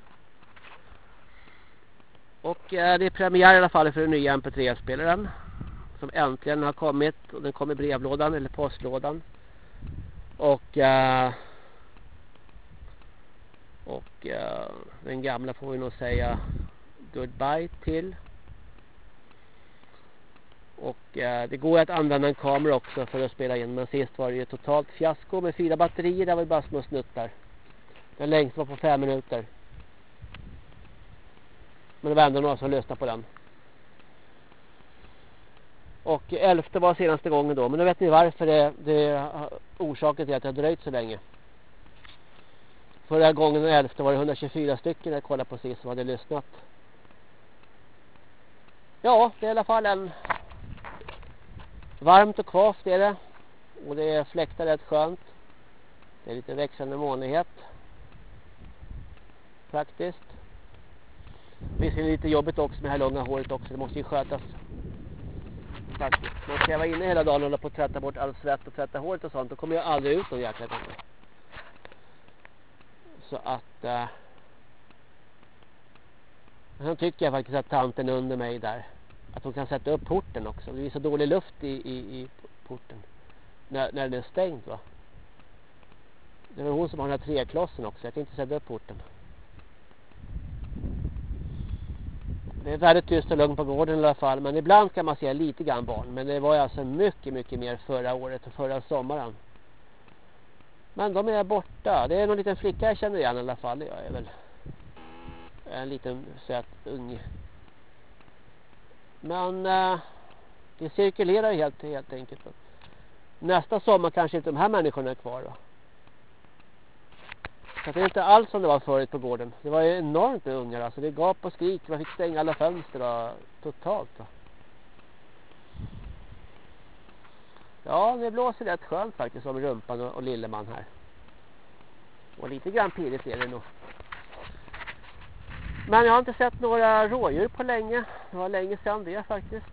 Och eh, det är premiär i alla fall för den nya MP3-spelaren. Som äntligen har kommit. Och den kom i brevlådan eller postlådan. Och... Eh, och eh, den gamla får vi nog säga goodbye till. Och eh, det går att använda en kamera också för att spela in. Men sist var det ju totalt fiasko med fyra batterier. Där var det bara små snuttar. Den längsta var på fem minuter. Men det var ändå några som lyssnade på den. Och elfte var senaste gången då. Men nu vet ni varför det, det eh, orsaken till att det har dröjt så länge. Förra gången den elfte var det 124 stycken jag kollade på sist som hade lyssnat. Ja, det är i alla fall en varmt och kvavt är det. Och det fläktar rätt skönt. Det är lite växande molnighet. Faktiskt. Visst är det lite jobbigt också med det här långa håret också. Det måste ju skötas. Faktiskt. Man ska jag vara inne hela dagen och hålla på att tvätta bort all svett och tvätta håret och sånt. Då kommer jag aldrig ut någon jäkla gång. Så att... Eh, uh, Sen tycker jag faktiskt att tanten under mig där. Att hon kan sätta upp porten också. Det är så dålig luft i, i, i porten. När, när den är stängd va. Det var hon som har den här treklossen också. Jag kan inte sätta upp porten. Det är väldigt tyst och lugnt på gården i alla fall. Men ibland kan man se lite grann barn. Men det var alltså mycket, mycket mer förra året och förra sommaren. Men de är borta. Det är någon liten flicka jag känner igen i alla fall. Jag är väl en liten söt unge. Men eh, det cirkulerar helt, helt enkelt. Nästa sommar kanske inte de här människorna är kvar då. Så det är inte alls som det var förut på gården. Det var ju enormt med ungar. Alltså det gap och skrik. Man fick stänga alla fönster och, totalt. Då. Ja, det blåser rätt skönt faktiskt om rumpan och, och lilleman här. Och lite grann pirrigt är det nog. Men jag har inte sett några rådjur på länge. Det var länge sedan det faktiskt.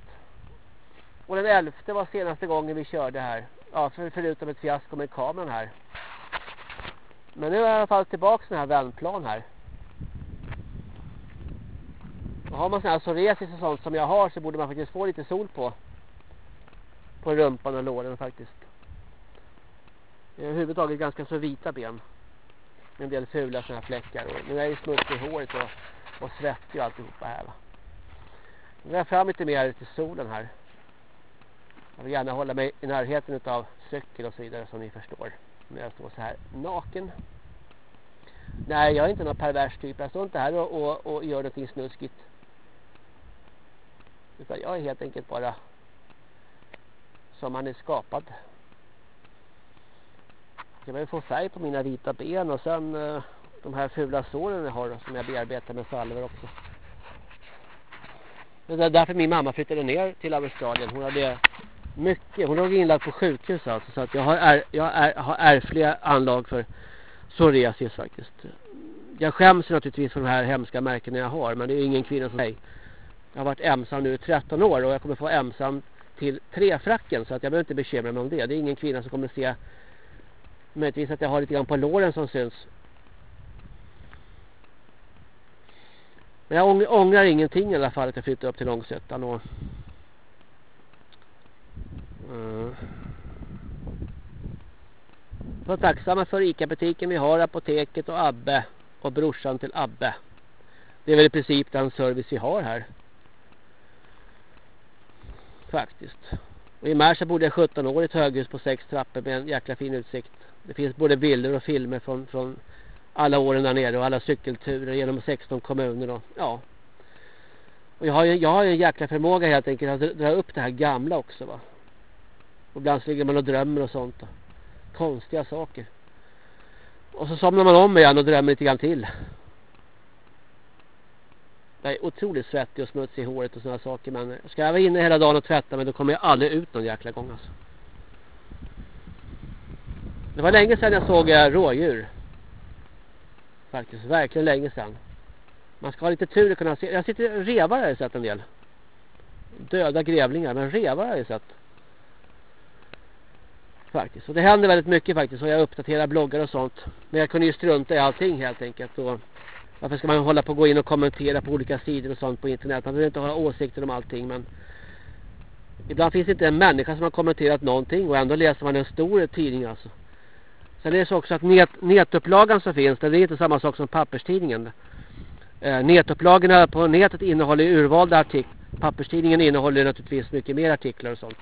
Och den elfte var senaste gången vi körde här. Ja, för, förutom ett fiasko med kameran här. Men nu är jag i alla fall tillbaka den här vändplan här. Och har man sån här psoriasis och sånt som jag har så borde man faktiskt få lite sol på. På rumpan och låren faktiskt. Jag har överhuvudtaget ganska så vita ben. Med en del fula såna här fläckar. Och nu är det smuts i håret och, och svettig och alltihopa här va. Nu går jag fram lite mer till solen här. Jag vill gärna hålla mig i närheten av cykel och så vidare som ni förstår när jag står så här naken. Nej, jag är inte någon pervers typ. Jag står inte här och, och, och gör någonting snuskigt. Utan jag är helt enkelt bara som man är skapad. Jag behöver få färg på mina vita ben och sen eh, de här fula såren jag har som jag bearbetar med salver också. Det är därför min mamma flyttade ner till Australien. Hon hade mycket. Hon låg inlagd på sjukhus alltså. Så att jag har, är, jag är, har ärftliga anlag för psoriasis faktiskt. Jag skäms naturligtvis för de här hemska märkena jag har. Men det är ingen kvinna som mig. Jag har varit ensam nu i 13 år. Och jag kommer få ensam till trefracken. Så att jag behöver inte bekymra mig om det. Det är ingen kvinna som kommer se. Möjligtvis att jag har lite grann på låren som syns. Men jag ångrar ingenting i alla fall att jag flyttade upp till Långsötan. Och Mm. Var tacksamma för ICA-butiken vi har, apoteket och Abbe. Och brorsan till Abbe. Det är väl i princip den service vi har här. Faktiskt. Och i Märsa bodde jag 17 år i ett höghus på sex trappor med en jäkla fin utsikt. Det finns både bilder och filmer från, från alla åren där nere och alla cykelturer genom 16 kommuner. Och, ja. Och jag har ju jag har en jäkla förmåga helt enkelt att dra upp det här gamla också va. Och ibland så ligger man och drömmer och sånt. Då. Konstiga saker. Och så somnar man om igen och drömmer lite grann till. Jag är otroligt svettig och smutsig i håret och sådana saker. Men ska jag vara inne hela dagen och tvätta mig då kommer jag aldrig ut någon jäkla gång alltså. Det var länge sedan jag såg eh, rådjur. Faktiskt, verkligen länge sedan. Man ska ha lite tur att kunna se. Jag sitter revar har jag sett en del. Döda grävlingar, men revar har jag sett faktiskt. Och det händer väldigt mycket faktiskt. Och jag uppdaterar bloggar och sånt. Men jag kunde ju strunta i allting helt enkelt. Och varför ska man hålla på att gå in och kommentera på olika sidor och sånt på internet? Man behöver inte ha åsikter om allting. Men ibland finns det inte en människa som har kommenterat någonting. Och ändå läser man en stor tidning alltså. Sen är det så också att net, nätupplagan som finns. Det är inte samma sak som papperstidningen. Eh, nätupplagorna på nätet innehåller urvalda artiklar. Papperstidningen innehåller naturligtvis mycket mer artiklar och sånt.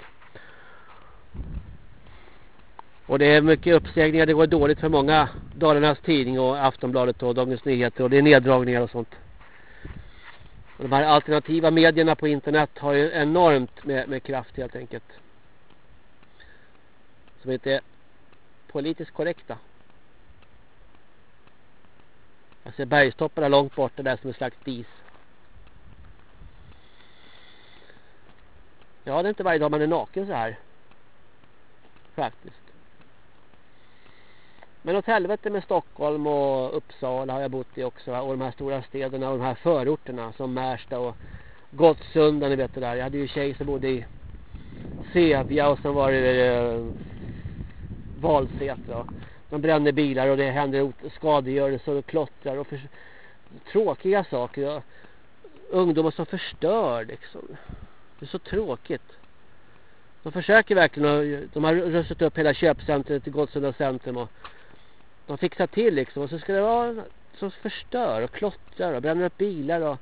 Och det är mycket uppsägningar. Det går dåligt för många. Dalarnas Tidning och Aftonbladet och Dagens Nyheter. Och det är neddragningar och sånt. Och de här alternativa medierna på internet har ju enormt med, med kraft helt enkelt. Som inte är politiskt korrekta. Jag ser bergstopparna långt borta där som en slags dis. Ja, det är inte varje dag man är naken så här. Faktiskt. Men åt helvete med Stockholm och Uppsala har jag bott i också. Och de här stora städerna och de här förorterna som Märsta och Gottsunda, ni vet det där. Jag hade ju tjej som bodde i Sevja och sen var det eh, eh, Valsätra. De bränner bilar och det händer skadegörelse och klottrar och för, tråkiga saker. Och ungdomar som förstör liksom. Det är så tråkigt. De försöker verkligen, de har röstat upp hela köpcentret i Gottsunda centrum och de fixar till liksom och så ska det vara som förstör och klottrar och bränner upp bilar och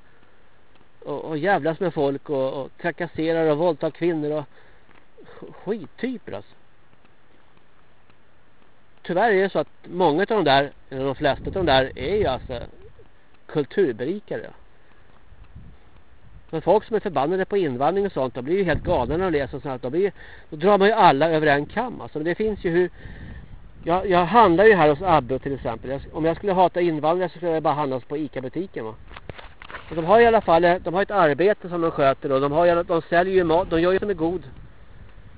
och, och jävlas med folk och, och trakasserar och våldtar kvinnor och skittyper alltså. Tyvärr är det så att många av de där, eller de flesta av de där är ju alltså kulturberikare. Men folk som är förbannade på invandring och sånt, de blir ju helt galna när de läser sånt. Då, blir, då drar man ju alla över en kam. Alltså, det finns ju hur... Jag, jag handlar ju här hos Abbe till exempel. om jag skulle hata invandrare så skulle jag bara handlas på Ica-butiken va. Och de har i alla fall eh, de har ett arbete som de sköter och de, har, de säljer ju mat, de gör ju som är god.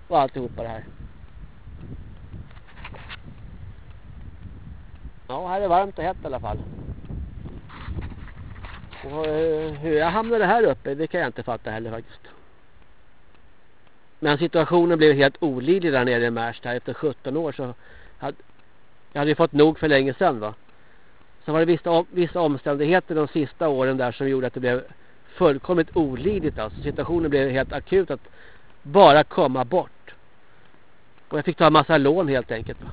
Och alltihopa det här. Ja, här är varmt och hett i alla fall. Och eh, hur jag hamnade här uppe, det kan jag inte fatta heller faktiskt. Men situationen blev helt olidlig där nere i Märsta. Efter 17 år så hade jag hade ju fått nog för länge sedan va. Så var det vissa, vissa omständigheter de sista åren där som gjorde att det blev fullkomligt olidligt. Alltså situationen blev helt akut att bara komma bort. Och jag fick ta en massa lån helt enkelt va.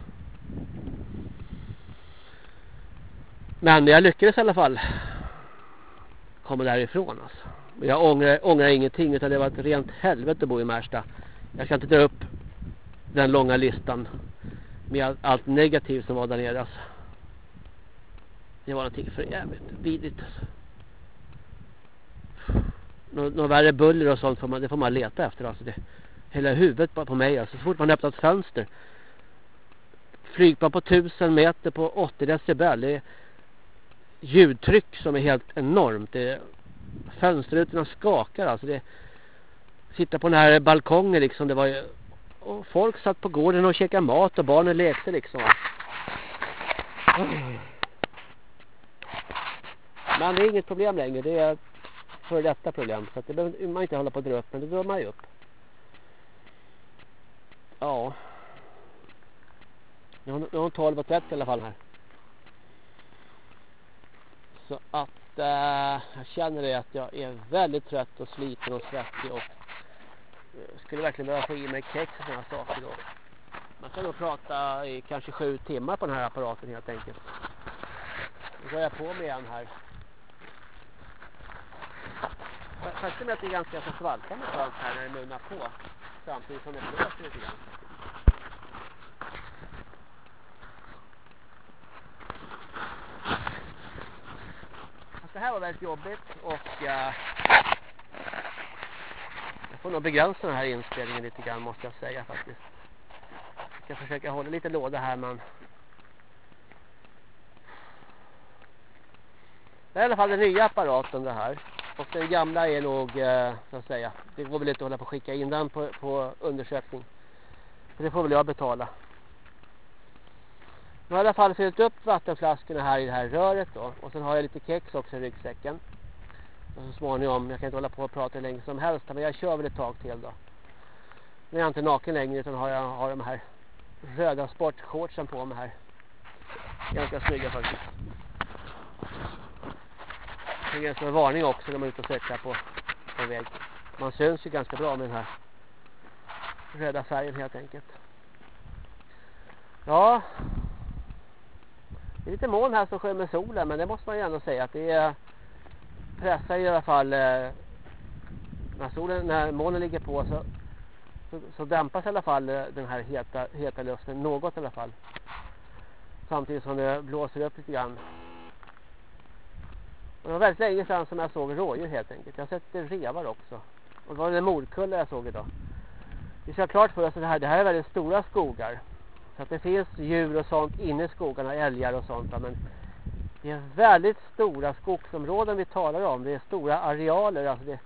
Men jag lyckades i alla fall komma därifrån alltså. Jag ångrar, ångrar ingenting utan det var ett rent helvete att bo i Märsta. Jag ska inte dra upp den långa listan med allt, negativt som var där nere alltså. Det var någonting för jävligt vidrigt alltså. Nå, något värre buller och sånt får man, det får man leta efter alltså. Det, hela huvudet på, på mig alltså. Så fort man öppnar ett fönster. Flygplan på tusen meter på 80 decibel. Det är ljudtryck som är helt enormt. Det, fönsterrutorna skakar alltså. Det, sitta på den här balkongen liksom. Det var ju, och folk satt på gården och käkade mat och barnen lekte liksom. Men det är inget problem längre. Det är för detta problem. Så att det behöver man inte hålla på att dra upp. Men det drar man ju upp. Ja. Nu har hon 12.30 i alla fall här. Så att eh, jag känner det att jag är väldigt trött och sliten och svettig och eh, skulle verkligen behöva få i mig kex och sådana saker då. Man kan nog prata i kanske sju timmar på den här apparaten helt enkelt. Nu går jag på mig igen här. Faktum är att det är ganska så svalkande skönt här när det munnar på. Samtidigt som det blåser lite grann. Det här var väldigt jobbigt och uh, jag får nog begränsa den här inspelningen lite grann måste jag säga faktiskt. Jag ska försöka hålla lite låda här men det är i alla fall den nya apparaten det här. Och den gamla är nog, eh, så att säga, det går väl inte att hålla på att skicka in den på, på undersökning. För det får väl jag betala. Nu har jag i alla fall fyllt upp vattenflaskorna här i det här röret då. Och sen har jag lite kex också i ryggsäcken. Och så småningom, jag kan inte hålla på och prata hur länge som helst. Men jag kör väl ett tag till då. Nu är jag inte naken längre utan har jag har de här röda sportshortsen på mig här. Ganska snygga faktiskt. Det är som en varning också när man är ute och cyklar på, på väg. Man syns ju ganska bra med den här röda färgen helt enkelt. Ja, det är lite moln här som skymmer solen men det måste man ju ändå säga att det pressar i alla fall eh, när solen när molnen ligger på så, så, så dämpas i alla fall eh, den här heta, heta luften något i alla fall. Samtidigt som det blåser upp lite grann. Och det var väldigt länge sedan som jag såg rådjur helt enkelt. Jag har sett revar också. Och det var en morkulla jag såg idag. Vi ska ha klart för oss att det här, det här är väldigt stora skogar. Så att det finns djur och sånt inne i skogarna, älgar och sånt. Men det är väldigt stora skogsområden vi talar om. Det är stora arealer. Alltså det...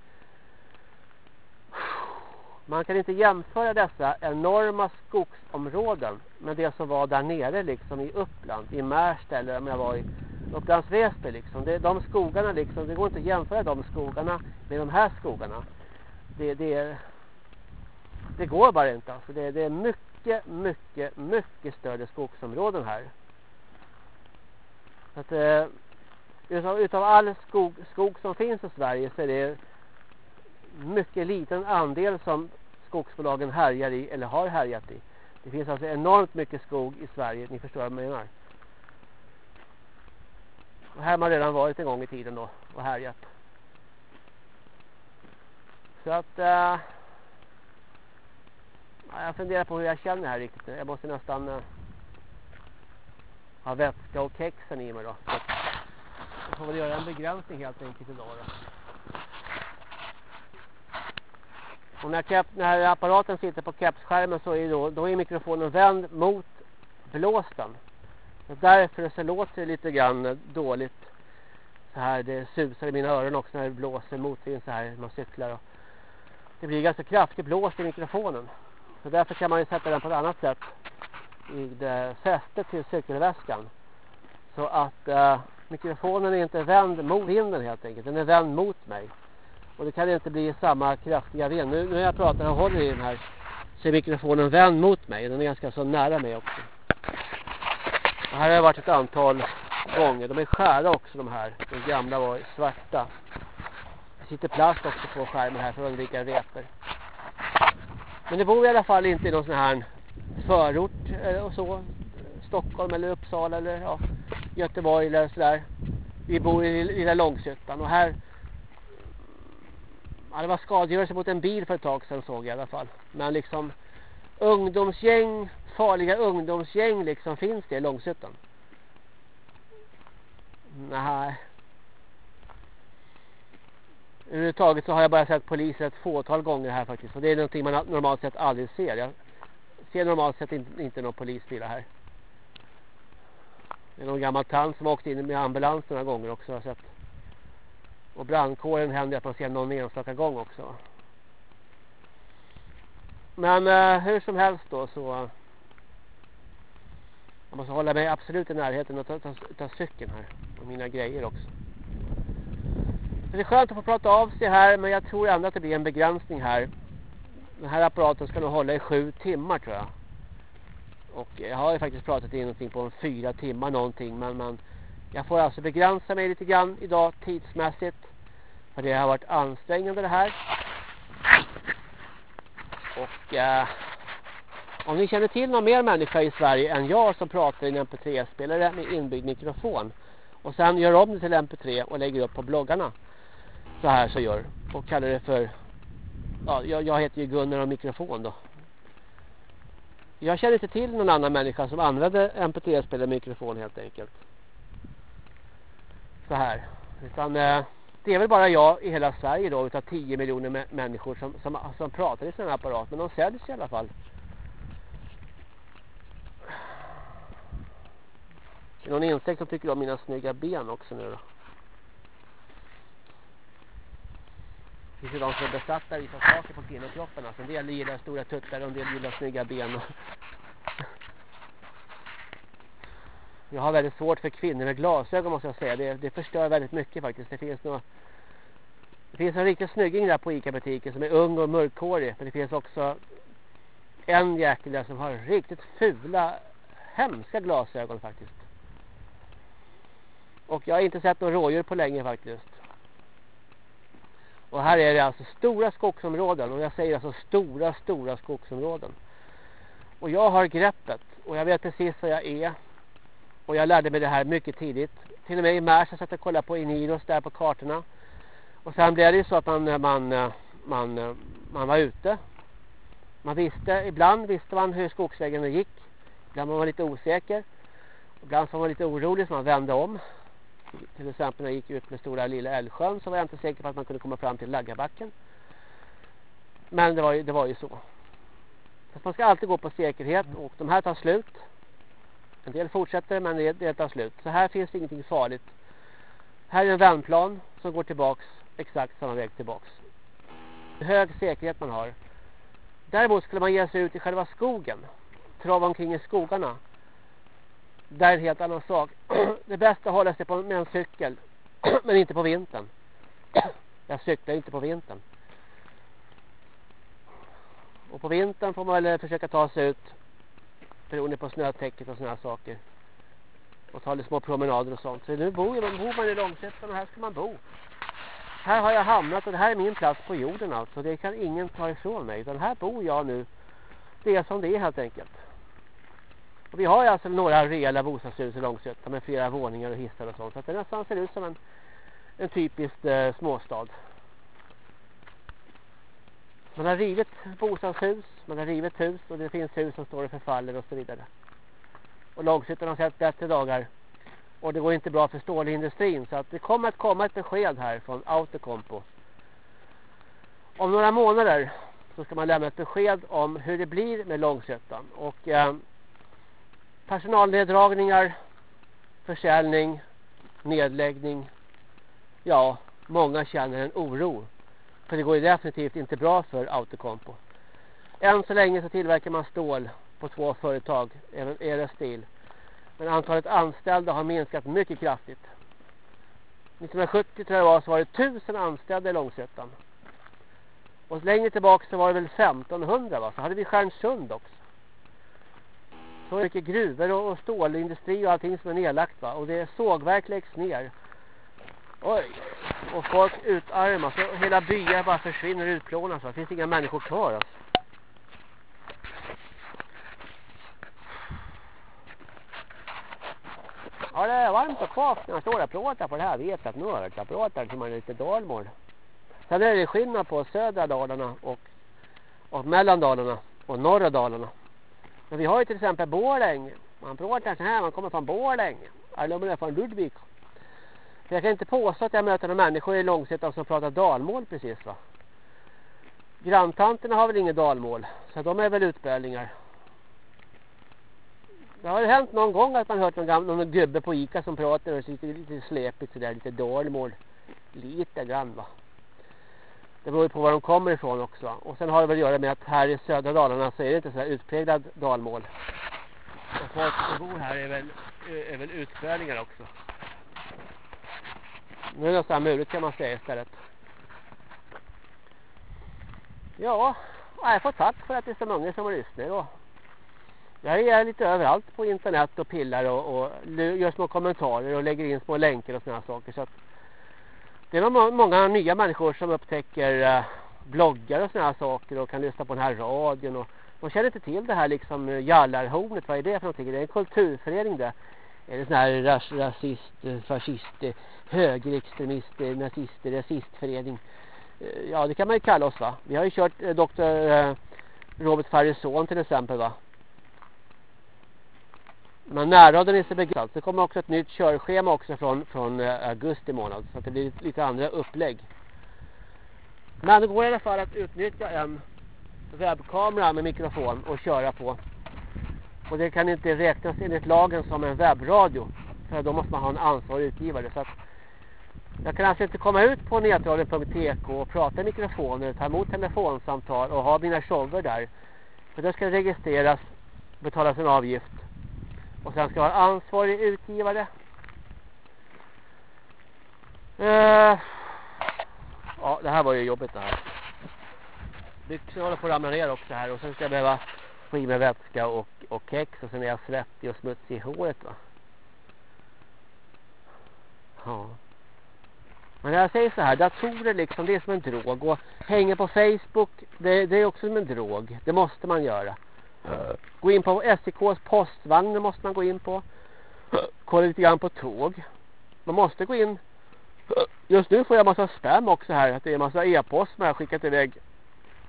Man kan inte jämföra dessa enorma skogsområden med det som var där nere liksom i Uppland, i Märsta eller om jag var i Upplands Väsby liksom. Det, de skogarna liksom, det går inte att jämföra de skogarna med de här skogarna. Det, det, det går bara inte alltså. Det, det är mycket mycket, mycket, mycket större skogsområden här. Så att, eh, utav, utav all skog, skog som finns i Sverige så är det mycket liten andel som skogsbolagen härjar i eller har härjat i. Det finns alltså enormt mycket skog i Sverige, ni förstår vad jag menar. Och här har man redan varit en gång i tiden då och härjat. Så att... Eh, jag funderar på hur jag känner här riktigt. Jag måste nästan... Uh, ha vätska och kexen i mig då. Så jag får väl göra en begränsning helt enkelt idag då. Och när, kepp, när apparaten sitter på kepsskärmen så är, då, då är mikrofonen vänd mot blåsten. Så därför så låter det lite grann dåligt. Så här, det susar i mina öron också när det blåser motvind så här när man cyklar. Och det blir ganska kraftig blåst i mikrofonen. Så därför kan man ju sätta den på ett annat sätt. I det fästet till cykelväskan. Så att eh, mikrofonen är inte vänd mot vinden helt enkelt. Den är vänd mot mig. Och det kan inte bli samma kraftiga vind. Nu när jag pratar och håller i den här så är mikrofonen vänd mot mig. Den är ganska så nära mig också. Och här har jag varit ett antal gånger. De är skära också de här. De gamla var svarta. Det sitter plast också på skärmen här för att undvika repor. Men det bor i alla fall inte i någon sån här förort eh, och så. Stockholm eller Uppsala eller ja, Göteborg eller sådär. Vi bor i lilla Långshyttan och här ja, det var skadegörelse mot en bil för ett tag sedan såg jag i alla fall. Men liksom ungdomsgäng, farliga ungdomsgäng liksom finns det i Långshyttan. Nej. Överhuvudtaget så har jag bara sett poliser ett fåtal gånger här faktiskt. Och det är någonting man normalt sett aldrig ser. Jag ser normalt sett inte, inte någon polisbil här. Det är någon gammal tant som åkt in med ambulans några gånger också. Har sett. Och brandkåren händer att man ser någon enstaka gång också. Men eh, hur som helst då så... Jag måste hålla mig absolut i närheten och ta, ta, ta cykeln här. Och mina grejer också. Så det är skönt att få prata av sig här. Men jag tror ändå att det blir en begränsning här. Den här apparaten ska nog hålla i sju timmar tror jag. Och jag har ju faktiskt pratat in någonting på en fyra timmar någonting. Men, men jag får alltså begränsa mig lite grann idag tidsmässigt. För det har varit ansträngande det här. Och eh, om ni känner till någon mer människa i Sverige än jag som pratar i en mp3-spelare med inbyggd mikrofon. Och sen gör om det till mp3 och lägger upp på bloggarna. Så här så gör. Och kallar det för... Ja, jag, jag heter ju Gunnar och mikrofon då. Jag känner inte till någon annan människa som använder mp3-spelare mikrofon helt enkelt. Så här. Utan... Eh, det är väl bara jag i hela Sverige då utav 10 miljoner människor som, som, som pratar i sån här apparat. Men de säljs i alla fall. Det är någon insekt som tycker om mina snygga ben också nu då. Finns ju de som är besatta vissa saker på kvinnokroppen. Alltså en del gillar stora tuttar och en del gillar snygga ben. Jag har väldigt svårt för kvinnor med glasögon måste jag säga. Det, det förstör väldigt mycket faktiskt. Det finns några det finns en riktig snygging där på Ica-butiken som är ung och mörkhårig. Men det finns också en jäkel där som har riktigt fula, hemska glasögon faktiskt. Och jag har inte sett några rådjur på länge faktiskt. Och här är det alltså stora skogsområden. Och jag säger alltså stora, stora skogsområden. Och jag har greppet. Och jag vet precis vad jag är. Och jag lärde mig det här mycket tidigt. Till och med i Märsta satt jag och kollade på Iniros där på kartorna. Och sen blev det ju så att man, man, man, man var ute. Man visste, ibland visste man hur skogsvägen gick. Ibland var man lite osäker. Ibland var man lite orolig så man vände om. Till exempel när jag gick ut med stora lilla Älvsjön så var jag inte säker på att man kunde komma fram till Laggabacken. Men det var ju, det var ju så. så man ska alltid gå på säkerhet och de här tar slut. En del fortsätter men det, det tar slut. Så här finns det ingenting farligt. Här är en vändplan som går tillbaks exakt samma väg tillbaks. Hög säkerhet man har. Däremot skulle man ge sig ut i själva skogen. Trava omkring i skogarna. Där är en helt annan sak. Det bästa är att hålla sig på med en cykel. Men inte på vintern. Jag cyklar inte på vintern. Och på vintern får man väl eh, försöka ta sig ut. Beroende på snötäcket och sådana saker. Och ta lite små promenader och sånt. Så nu bor, man, bor man i Långsötan och här ska man bo. Här har jag hamnat och det här är min plats på jorden alltså. Det kan ingen ta ifrån mig. Utan här bor jag nu. Det är som det är helt enkelt. Och vi har alltså några rejäla bostadshus i Långsötta med flera våningar och hissar och sånt. Så att det nästan ser ut som en, en typisk eh, småstad. Man har rivit bostadshus, man har rivit hus och det finns hus som står och förfaller och så vidare. Och Långshyttan har sett bättre dagar. Och det går inte bra för stålindustrin så att det kommer att komma ett besked här från Autocompo. Om några månader så ska man lämna ett besked om hur det blir med Långshyttan. Och eh, personalneddragningar, försäljning, nedläggning. Ja, många känner en oro. För det går ju definitivt inte bra för Autocompo. Än så länge så tillverkar man stål på två företag, även Erestil. Men antalet anställda har minskat mycket kraftigt. 1970 tror jag det var så var det tusen anställda i Långsötan. Och längre tillbaka så var det väl 1500 va? Så hade vi Stjärnsund också. Så mycket gruvor och stålindustri och allting som är nedlagt va. Och det är sågverk läggs ner. Oj. Och folk utarmas. Och hela byar bara försvinner och utplånas. Det finns inga människor kvar alltså. Ja, det är varmt och kvavt när man står och pratar på det här vet att nu har jag pratat som man är lite dalmål. Sen är det skillnad på södra Dalarna och, och mellandalarna och norra Dalarna. Men vi har ju till exempel Borlänge. Man pratar så här, man kommer från Borlänge. Eller om man är från Ludvig. För jag kan inte påstå att jag möter några människor i Långsötan som pratar dalmål precis va. Granntanterna har väl inget dalmål. Så de är väl utbölingar. Det har hänt någon gång att man hört någon, gamla, någon gubbe på Ica som pratar och sitter lite släpigt sådär, lite dalmål. Lite grann va. Det beror ju på var de kommer ifrån också. Och sen har det väl att göra med att här i södra Dalarna så är det inte så här utpräglad dalmål. Och folk som bor här är väl, är väl utspärningar också. Nu är det nästan muligt kan man säga istället. Ja, jag får tack för att det är så många som lyssnar då. Jag är lite överallt på internet och pillar och, och gör små kommentarer och lägger in små länkar och sådana saker. Så att det är många nya människor som upptäcker eh, bloggar och sådana saker och kan lyssna på den här radion. Och de känner inte till det här liksom eh, Jallarhornet. Vad är det för någonting? Det är en kulturförening det. Är det sån här ras rasist, eh, fascist, högerextremist, nazist, rasistförening? Ja, det kan man ju kalla oss va. Vi har ju kört eh, doktor Robert Farrison till exempel va. Men närradion är så begränsad. Så kommer också ett nytt körschema också från, från eh, augusti månad. Så att det blir lite andra upplägg. Men det går i alla fall att utnyttja en webbkamera med mikrofon och köra på. Och det kan inte räknas enligt lagen som en webbradio. För då måste man ha en ansvarig utgivare. Så att jag kan alltså inte komma ut på netradion.tk och prata i mikrofoner, ta emot telefonsamtal och ha mina shower där. För det ska registreras, betalas en avgift. Och sen ska jag ha ansvarig utgivare. Eh, ja, det här var ju jobbigt det här. Byxorna håller på att ramla ner också här. Och sen ska jag behöva få i mig vätska och, och kex. Och sen är jag svettig och smutsig i håret va. Ja. Men jag säger så här, datorer liksom, det är som en drog. Och hänga på Facebook, det, det är också som en drog. Det måste man göra. Gå in på SEKs postvagn måste man gå in på. Kolla lite grann på tåg. Man måste gå in. Just nu får jag massa spam också här. Att det är massa e-post som jag har skickat iväg.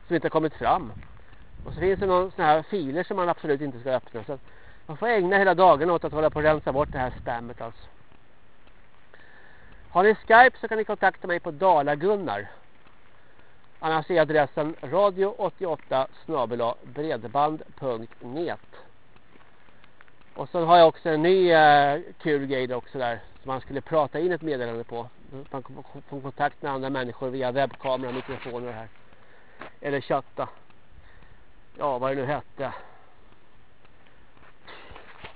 Som inte har kommit fram. Och så finns det några sådana här filer som man absolut inte ska öppna. Så man får ägna hela dagen åt att hålla på och rensa bort det här spammet alltså. Har ni Skype så kan ni kontakta mig på Dalagunnar. Annars är adressen radio88 bredband.net Och så har jag också en ny eh, kul grej också där som man skulle prata in ett meddelande på. Man kan få kontakt med andra människor via webbkamera, mikrofoner här. Eller chatta. Ja, vad det nu hette.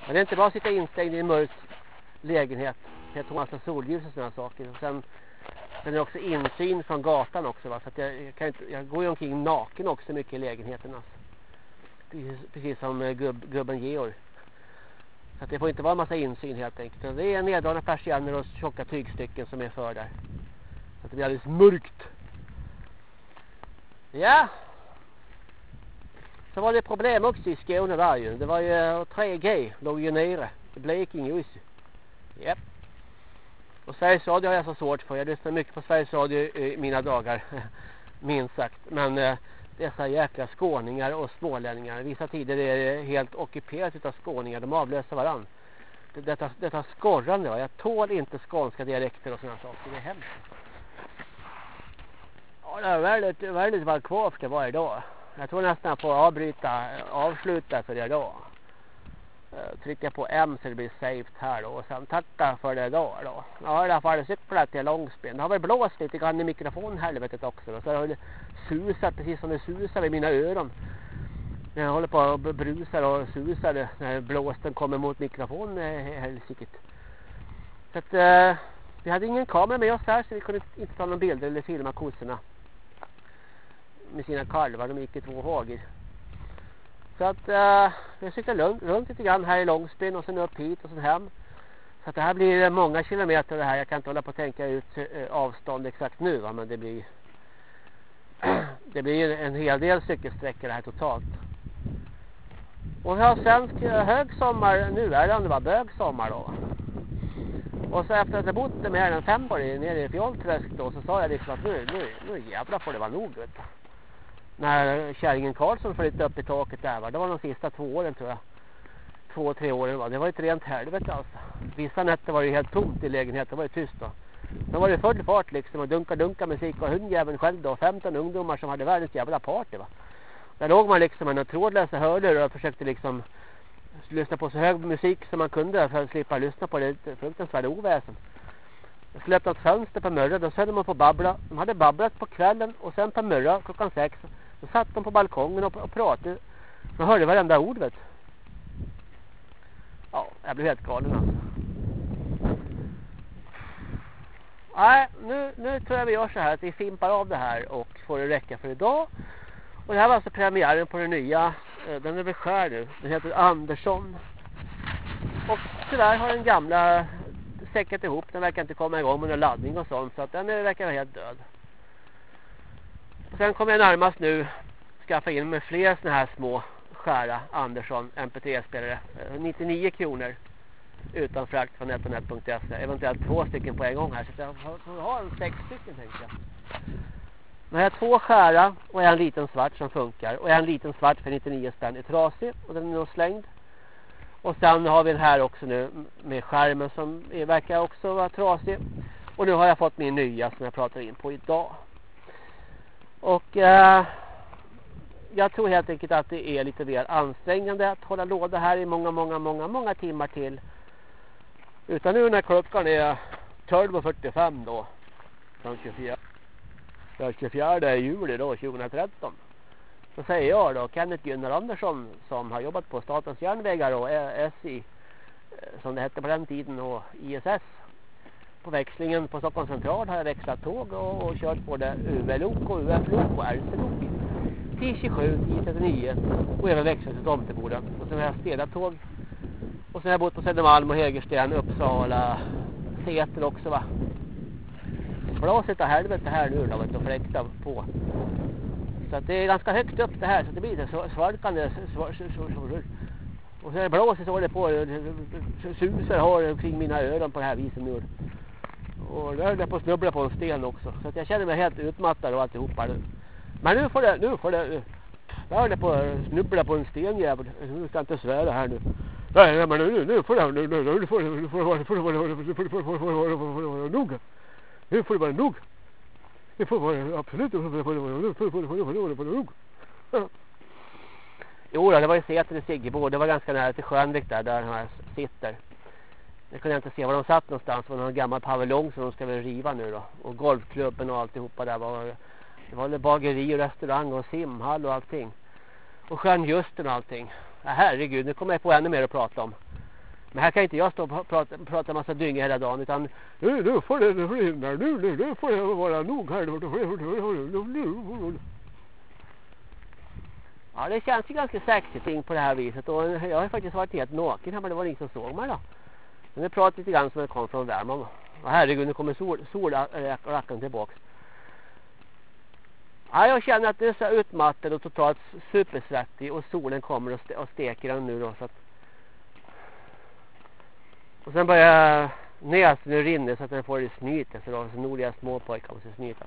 Men det är inte bara att sitta instängd i en mörk lägenhet. Det är massa solljus och sådana saker. Och sen det är också insyn från gatan också va? Så att jag, jag, kan inte, jag går ju omkring naken också mycket i lägenheten alltså. precis, precis som eh, gubb, gubben Georg. Så att det får inte vara en massa insyn helt enkelt. Det är neddragna persienner och tjocka tygstycken som är för där. Så att det blir alldeles mörkt. Ja. Så var det problem också i Skåne där ju. Det var ju eh, 3G låg ju nere. I Blekinge just. Japp. Och Sveriges Radio har jag så svårt för. Jag lyssnar mycket på Sveriges Radio i mina dagar. Minst sagt. Men eh, dessa jäkla skåningar och smålänningar. Vissa tider är det helt ockuperat av skåningar. De avlöser varandra. Detta, detta skorrande. Va? Jag tål inte skånska dialekter och sådana saker. Det är hemskt. Ja, det är väldigt, väldigt vad kvar ska vara idag. Jag tror nästan jag får avbryta, avsluta för idag. Eh, trycka på M så det blir saved här då. Och sen tacka för det idag då. Jag har i alla fall cyklat till Långspin. Det har väl blåst lite grann i mikrofonhelvetet också. Då. Så det har susat precis som det susar i mina öron. När jag håller på och brusar och susar när blåsten kommer mot mikrofonen. Eh, Helsiket. Så att eh, vi hade ingen kamera med oss här så vi kunde inte ta några bilder eller filma kossorna. Med sina kalvar. De gick i två hager. Så att eh, jag cyklar runt, runt lite grann här i Långsbyn och sen upp hit och sen hem. Så att det här blir eh, många kilometer det här. Jag kan inte hålla på att tänka ut eh, avstånd exakt nu va? men det blir det blir en hel del cykelsträckor det här totalt. Och vi har svensk eh, hög sommar nu är det om det var bög sommar då. Och så efter att jag bott mer än fem år nere i Fjolträsk då så sa jag liksom att nu, nu, nu jävlar får det vara nog vet du när kärringen Karlsson flyttade upp i taket där va? Det var de sista två åren tror jag. Två, tre åren va? Det var ett rent helvete alltså. Vissa nätter var det helt tomt i lägenheten. Det var ju tyst då. Då var det full fart liksom och dunka dunka musik och hundjäveln själv då. 15 ungdomar som hade världens jävla party va. Där låg man liksom med några trådlösa hörlurar och försökte liksom lyssna på så hög musik som man kunde för att slippa lyssna på det fruktansvärda oväsen. Jag skulle öppna ett fönster på mörra, då sände man på babbla. De hade babblat på kvällen och sen på mörra klockan sex då satt de på balkongen och, och pratade. Man hörde varenda ord vet Ja, jag blev helt galen alltså. Nej, nu, nu tror jag vi gör så här att vi fimpar av det här och får det räcka för idag. Och det här var alltså premiären på den nya, eh, den är väl skär nu. Den heter Andersson. Och tyvärr har den gamla säckat ihop. Den verkar inte komma igång med någon laddning och sånt. Så att den verkar vara helt död. Sen kommer jag närmast nu skaffa in med fler såna här små skära Andersson MP3-spelare. 99 eh, kronor utan frakt från netonet.se. Eventuellt två stycken på en gång här. Så jag får ha en sex stycken tänkte jag. Men jag har två skära och en liten svart som funkar. Och en liten svart för 99 spänn är trasig och den är nog slängd. Och sen har vi den här också nu med skärmen som verkar också vara trasig. Och nu har jag fått min nya som jag pratar in på idag. Och eh, jag tror helt enkelt att det är lite mer ansträngande att hålla låda här i många, många, många, många timmar till. Utan nu när klockan är 12.45 då. Den 24. Den 24 juli då 2013. Så säger jag då Kenneth Gunnar Andersson som har jobbat på Statens järnvägar och SI eh, som det hette på den tiden och ISS på växlingen på Stockholms central har jag växlat tåg och, och kört både UV-lok och UF-lok och RC-lok. 1027, 1039 och även växlat till Tomteboda. Och sen har jag städat tåg. Och sen har jag bott på Södermalm och Hägersten, Uppsala, Säter också va. Blåset av helvete här nu då vet du, fläkta på. Så att det är ganska högt upp det här så det blir så svalkande. Och så är det blåser så håller på susar har kring mina öron på det här viset nu. Och där höll jag på att snubbla på en sten också. Så att jag känner mig helt utmattad och alltihopa. Men nu får det, nu får det, jag höll på att snubbla på en stenjävel. Nu ska jag inte svära här nu. Nej, men nu, nu får det, nu, nu, nu får det, nu får det vara, får det får det vara nog. Nu får det vara nog. Det får vara absolut, nu får det vara nog. Får det vara nog. Jo, det var i Säter i Siggebo. Det var ganska nära till Skönvik där, där han sitter. Jag kunde inte se var de satt någonstans. Det var någon gammal paviljong som de ska väl riva nu då. Och golfklubben och alltihopa där var... Det var bageri och restaurang och simhall och allting. Och Stjärnjusten och allting. Ja, herregud, nu kommer jag på ännu mer att prata om. Men här kan inte jag stå och prata, prata massa dynga hela dagen. Utan nu, nu får det, nu, nu, nu, nu får det vara nog här. Ja, det känns ju ganska sexigt på det här viset. Och jag har faktiskt varit helt naken här, men det var ingen som såg mig då. Men det pratar lite grann som det kom från Värmland. Och herregud, nu kommer sol, solrackaren tillbaka. Ja, jag känner att det är så utmattad och totalt supersvettig och solen kommer och, ste och steker den nu då. Så att... Och sen börjar näsen rinna så att den får det snyta. Så då så nordliga småpojkar måste snyta.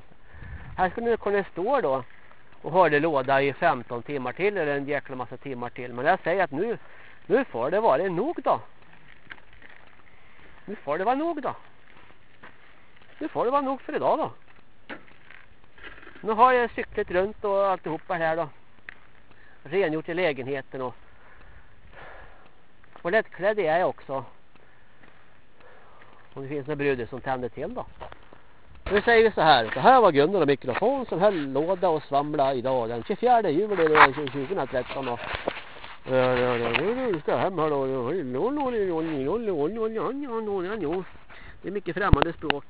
Här skulle ni kunna stå då och höra låda i 15 timmar till eller en jäkla massa timmar till. Men jag säger att nu, nu får det vara nog då. Nu får det vara nog då. Nu får det vara nog för idag då. Nu har jag cyklat runt och alltihopa här då. Rengjort i lägenheten och och lättklädd är jag också. Om det finns några brudar som tänder till då. Nu säger vi så här. Det här var Gunnar och mikrofon som höll låda och svamla idag. Den 24 juli 2013. Och det är mycket främmande språk.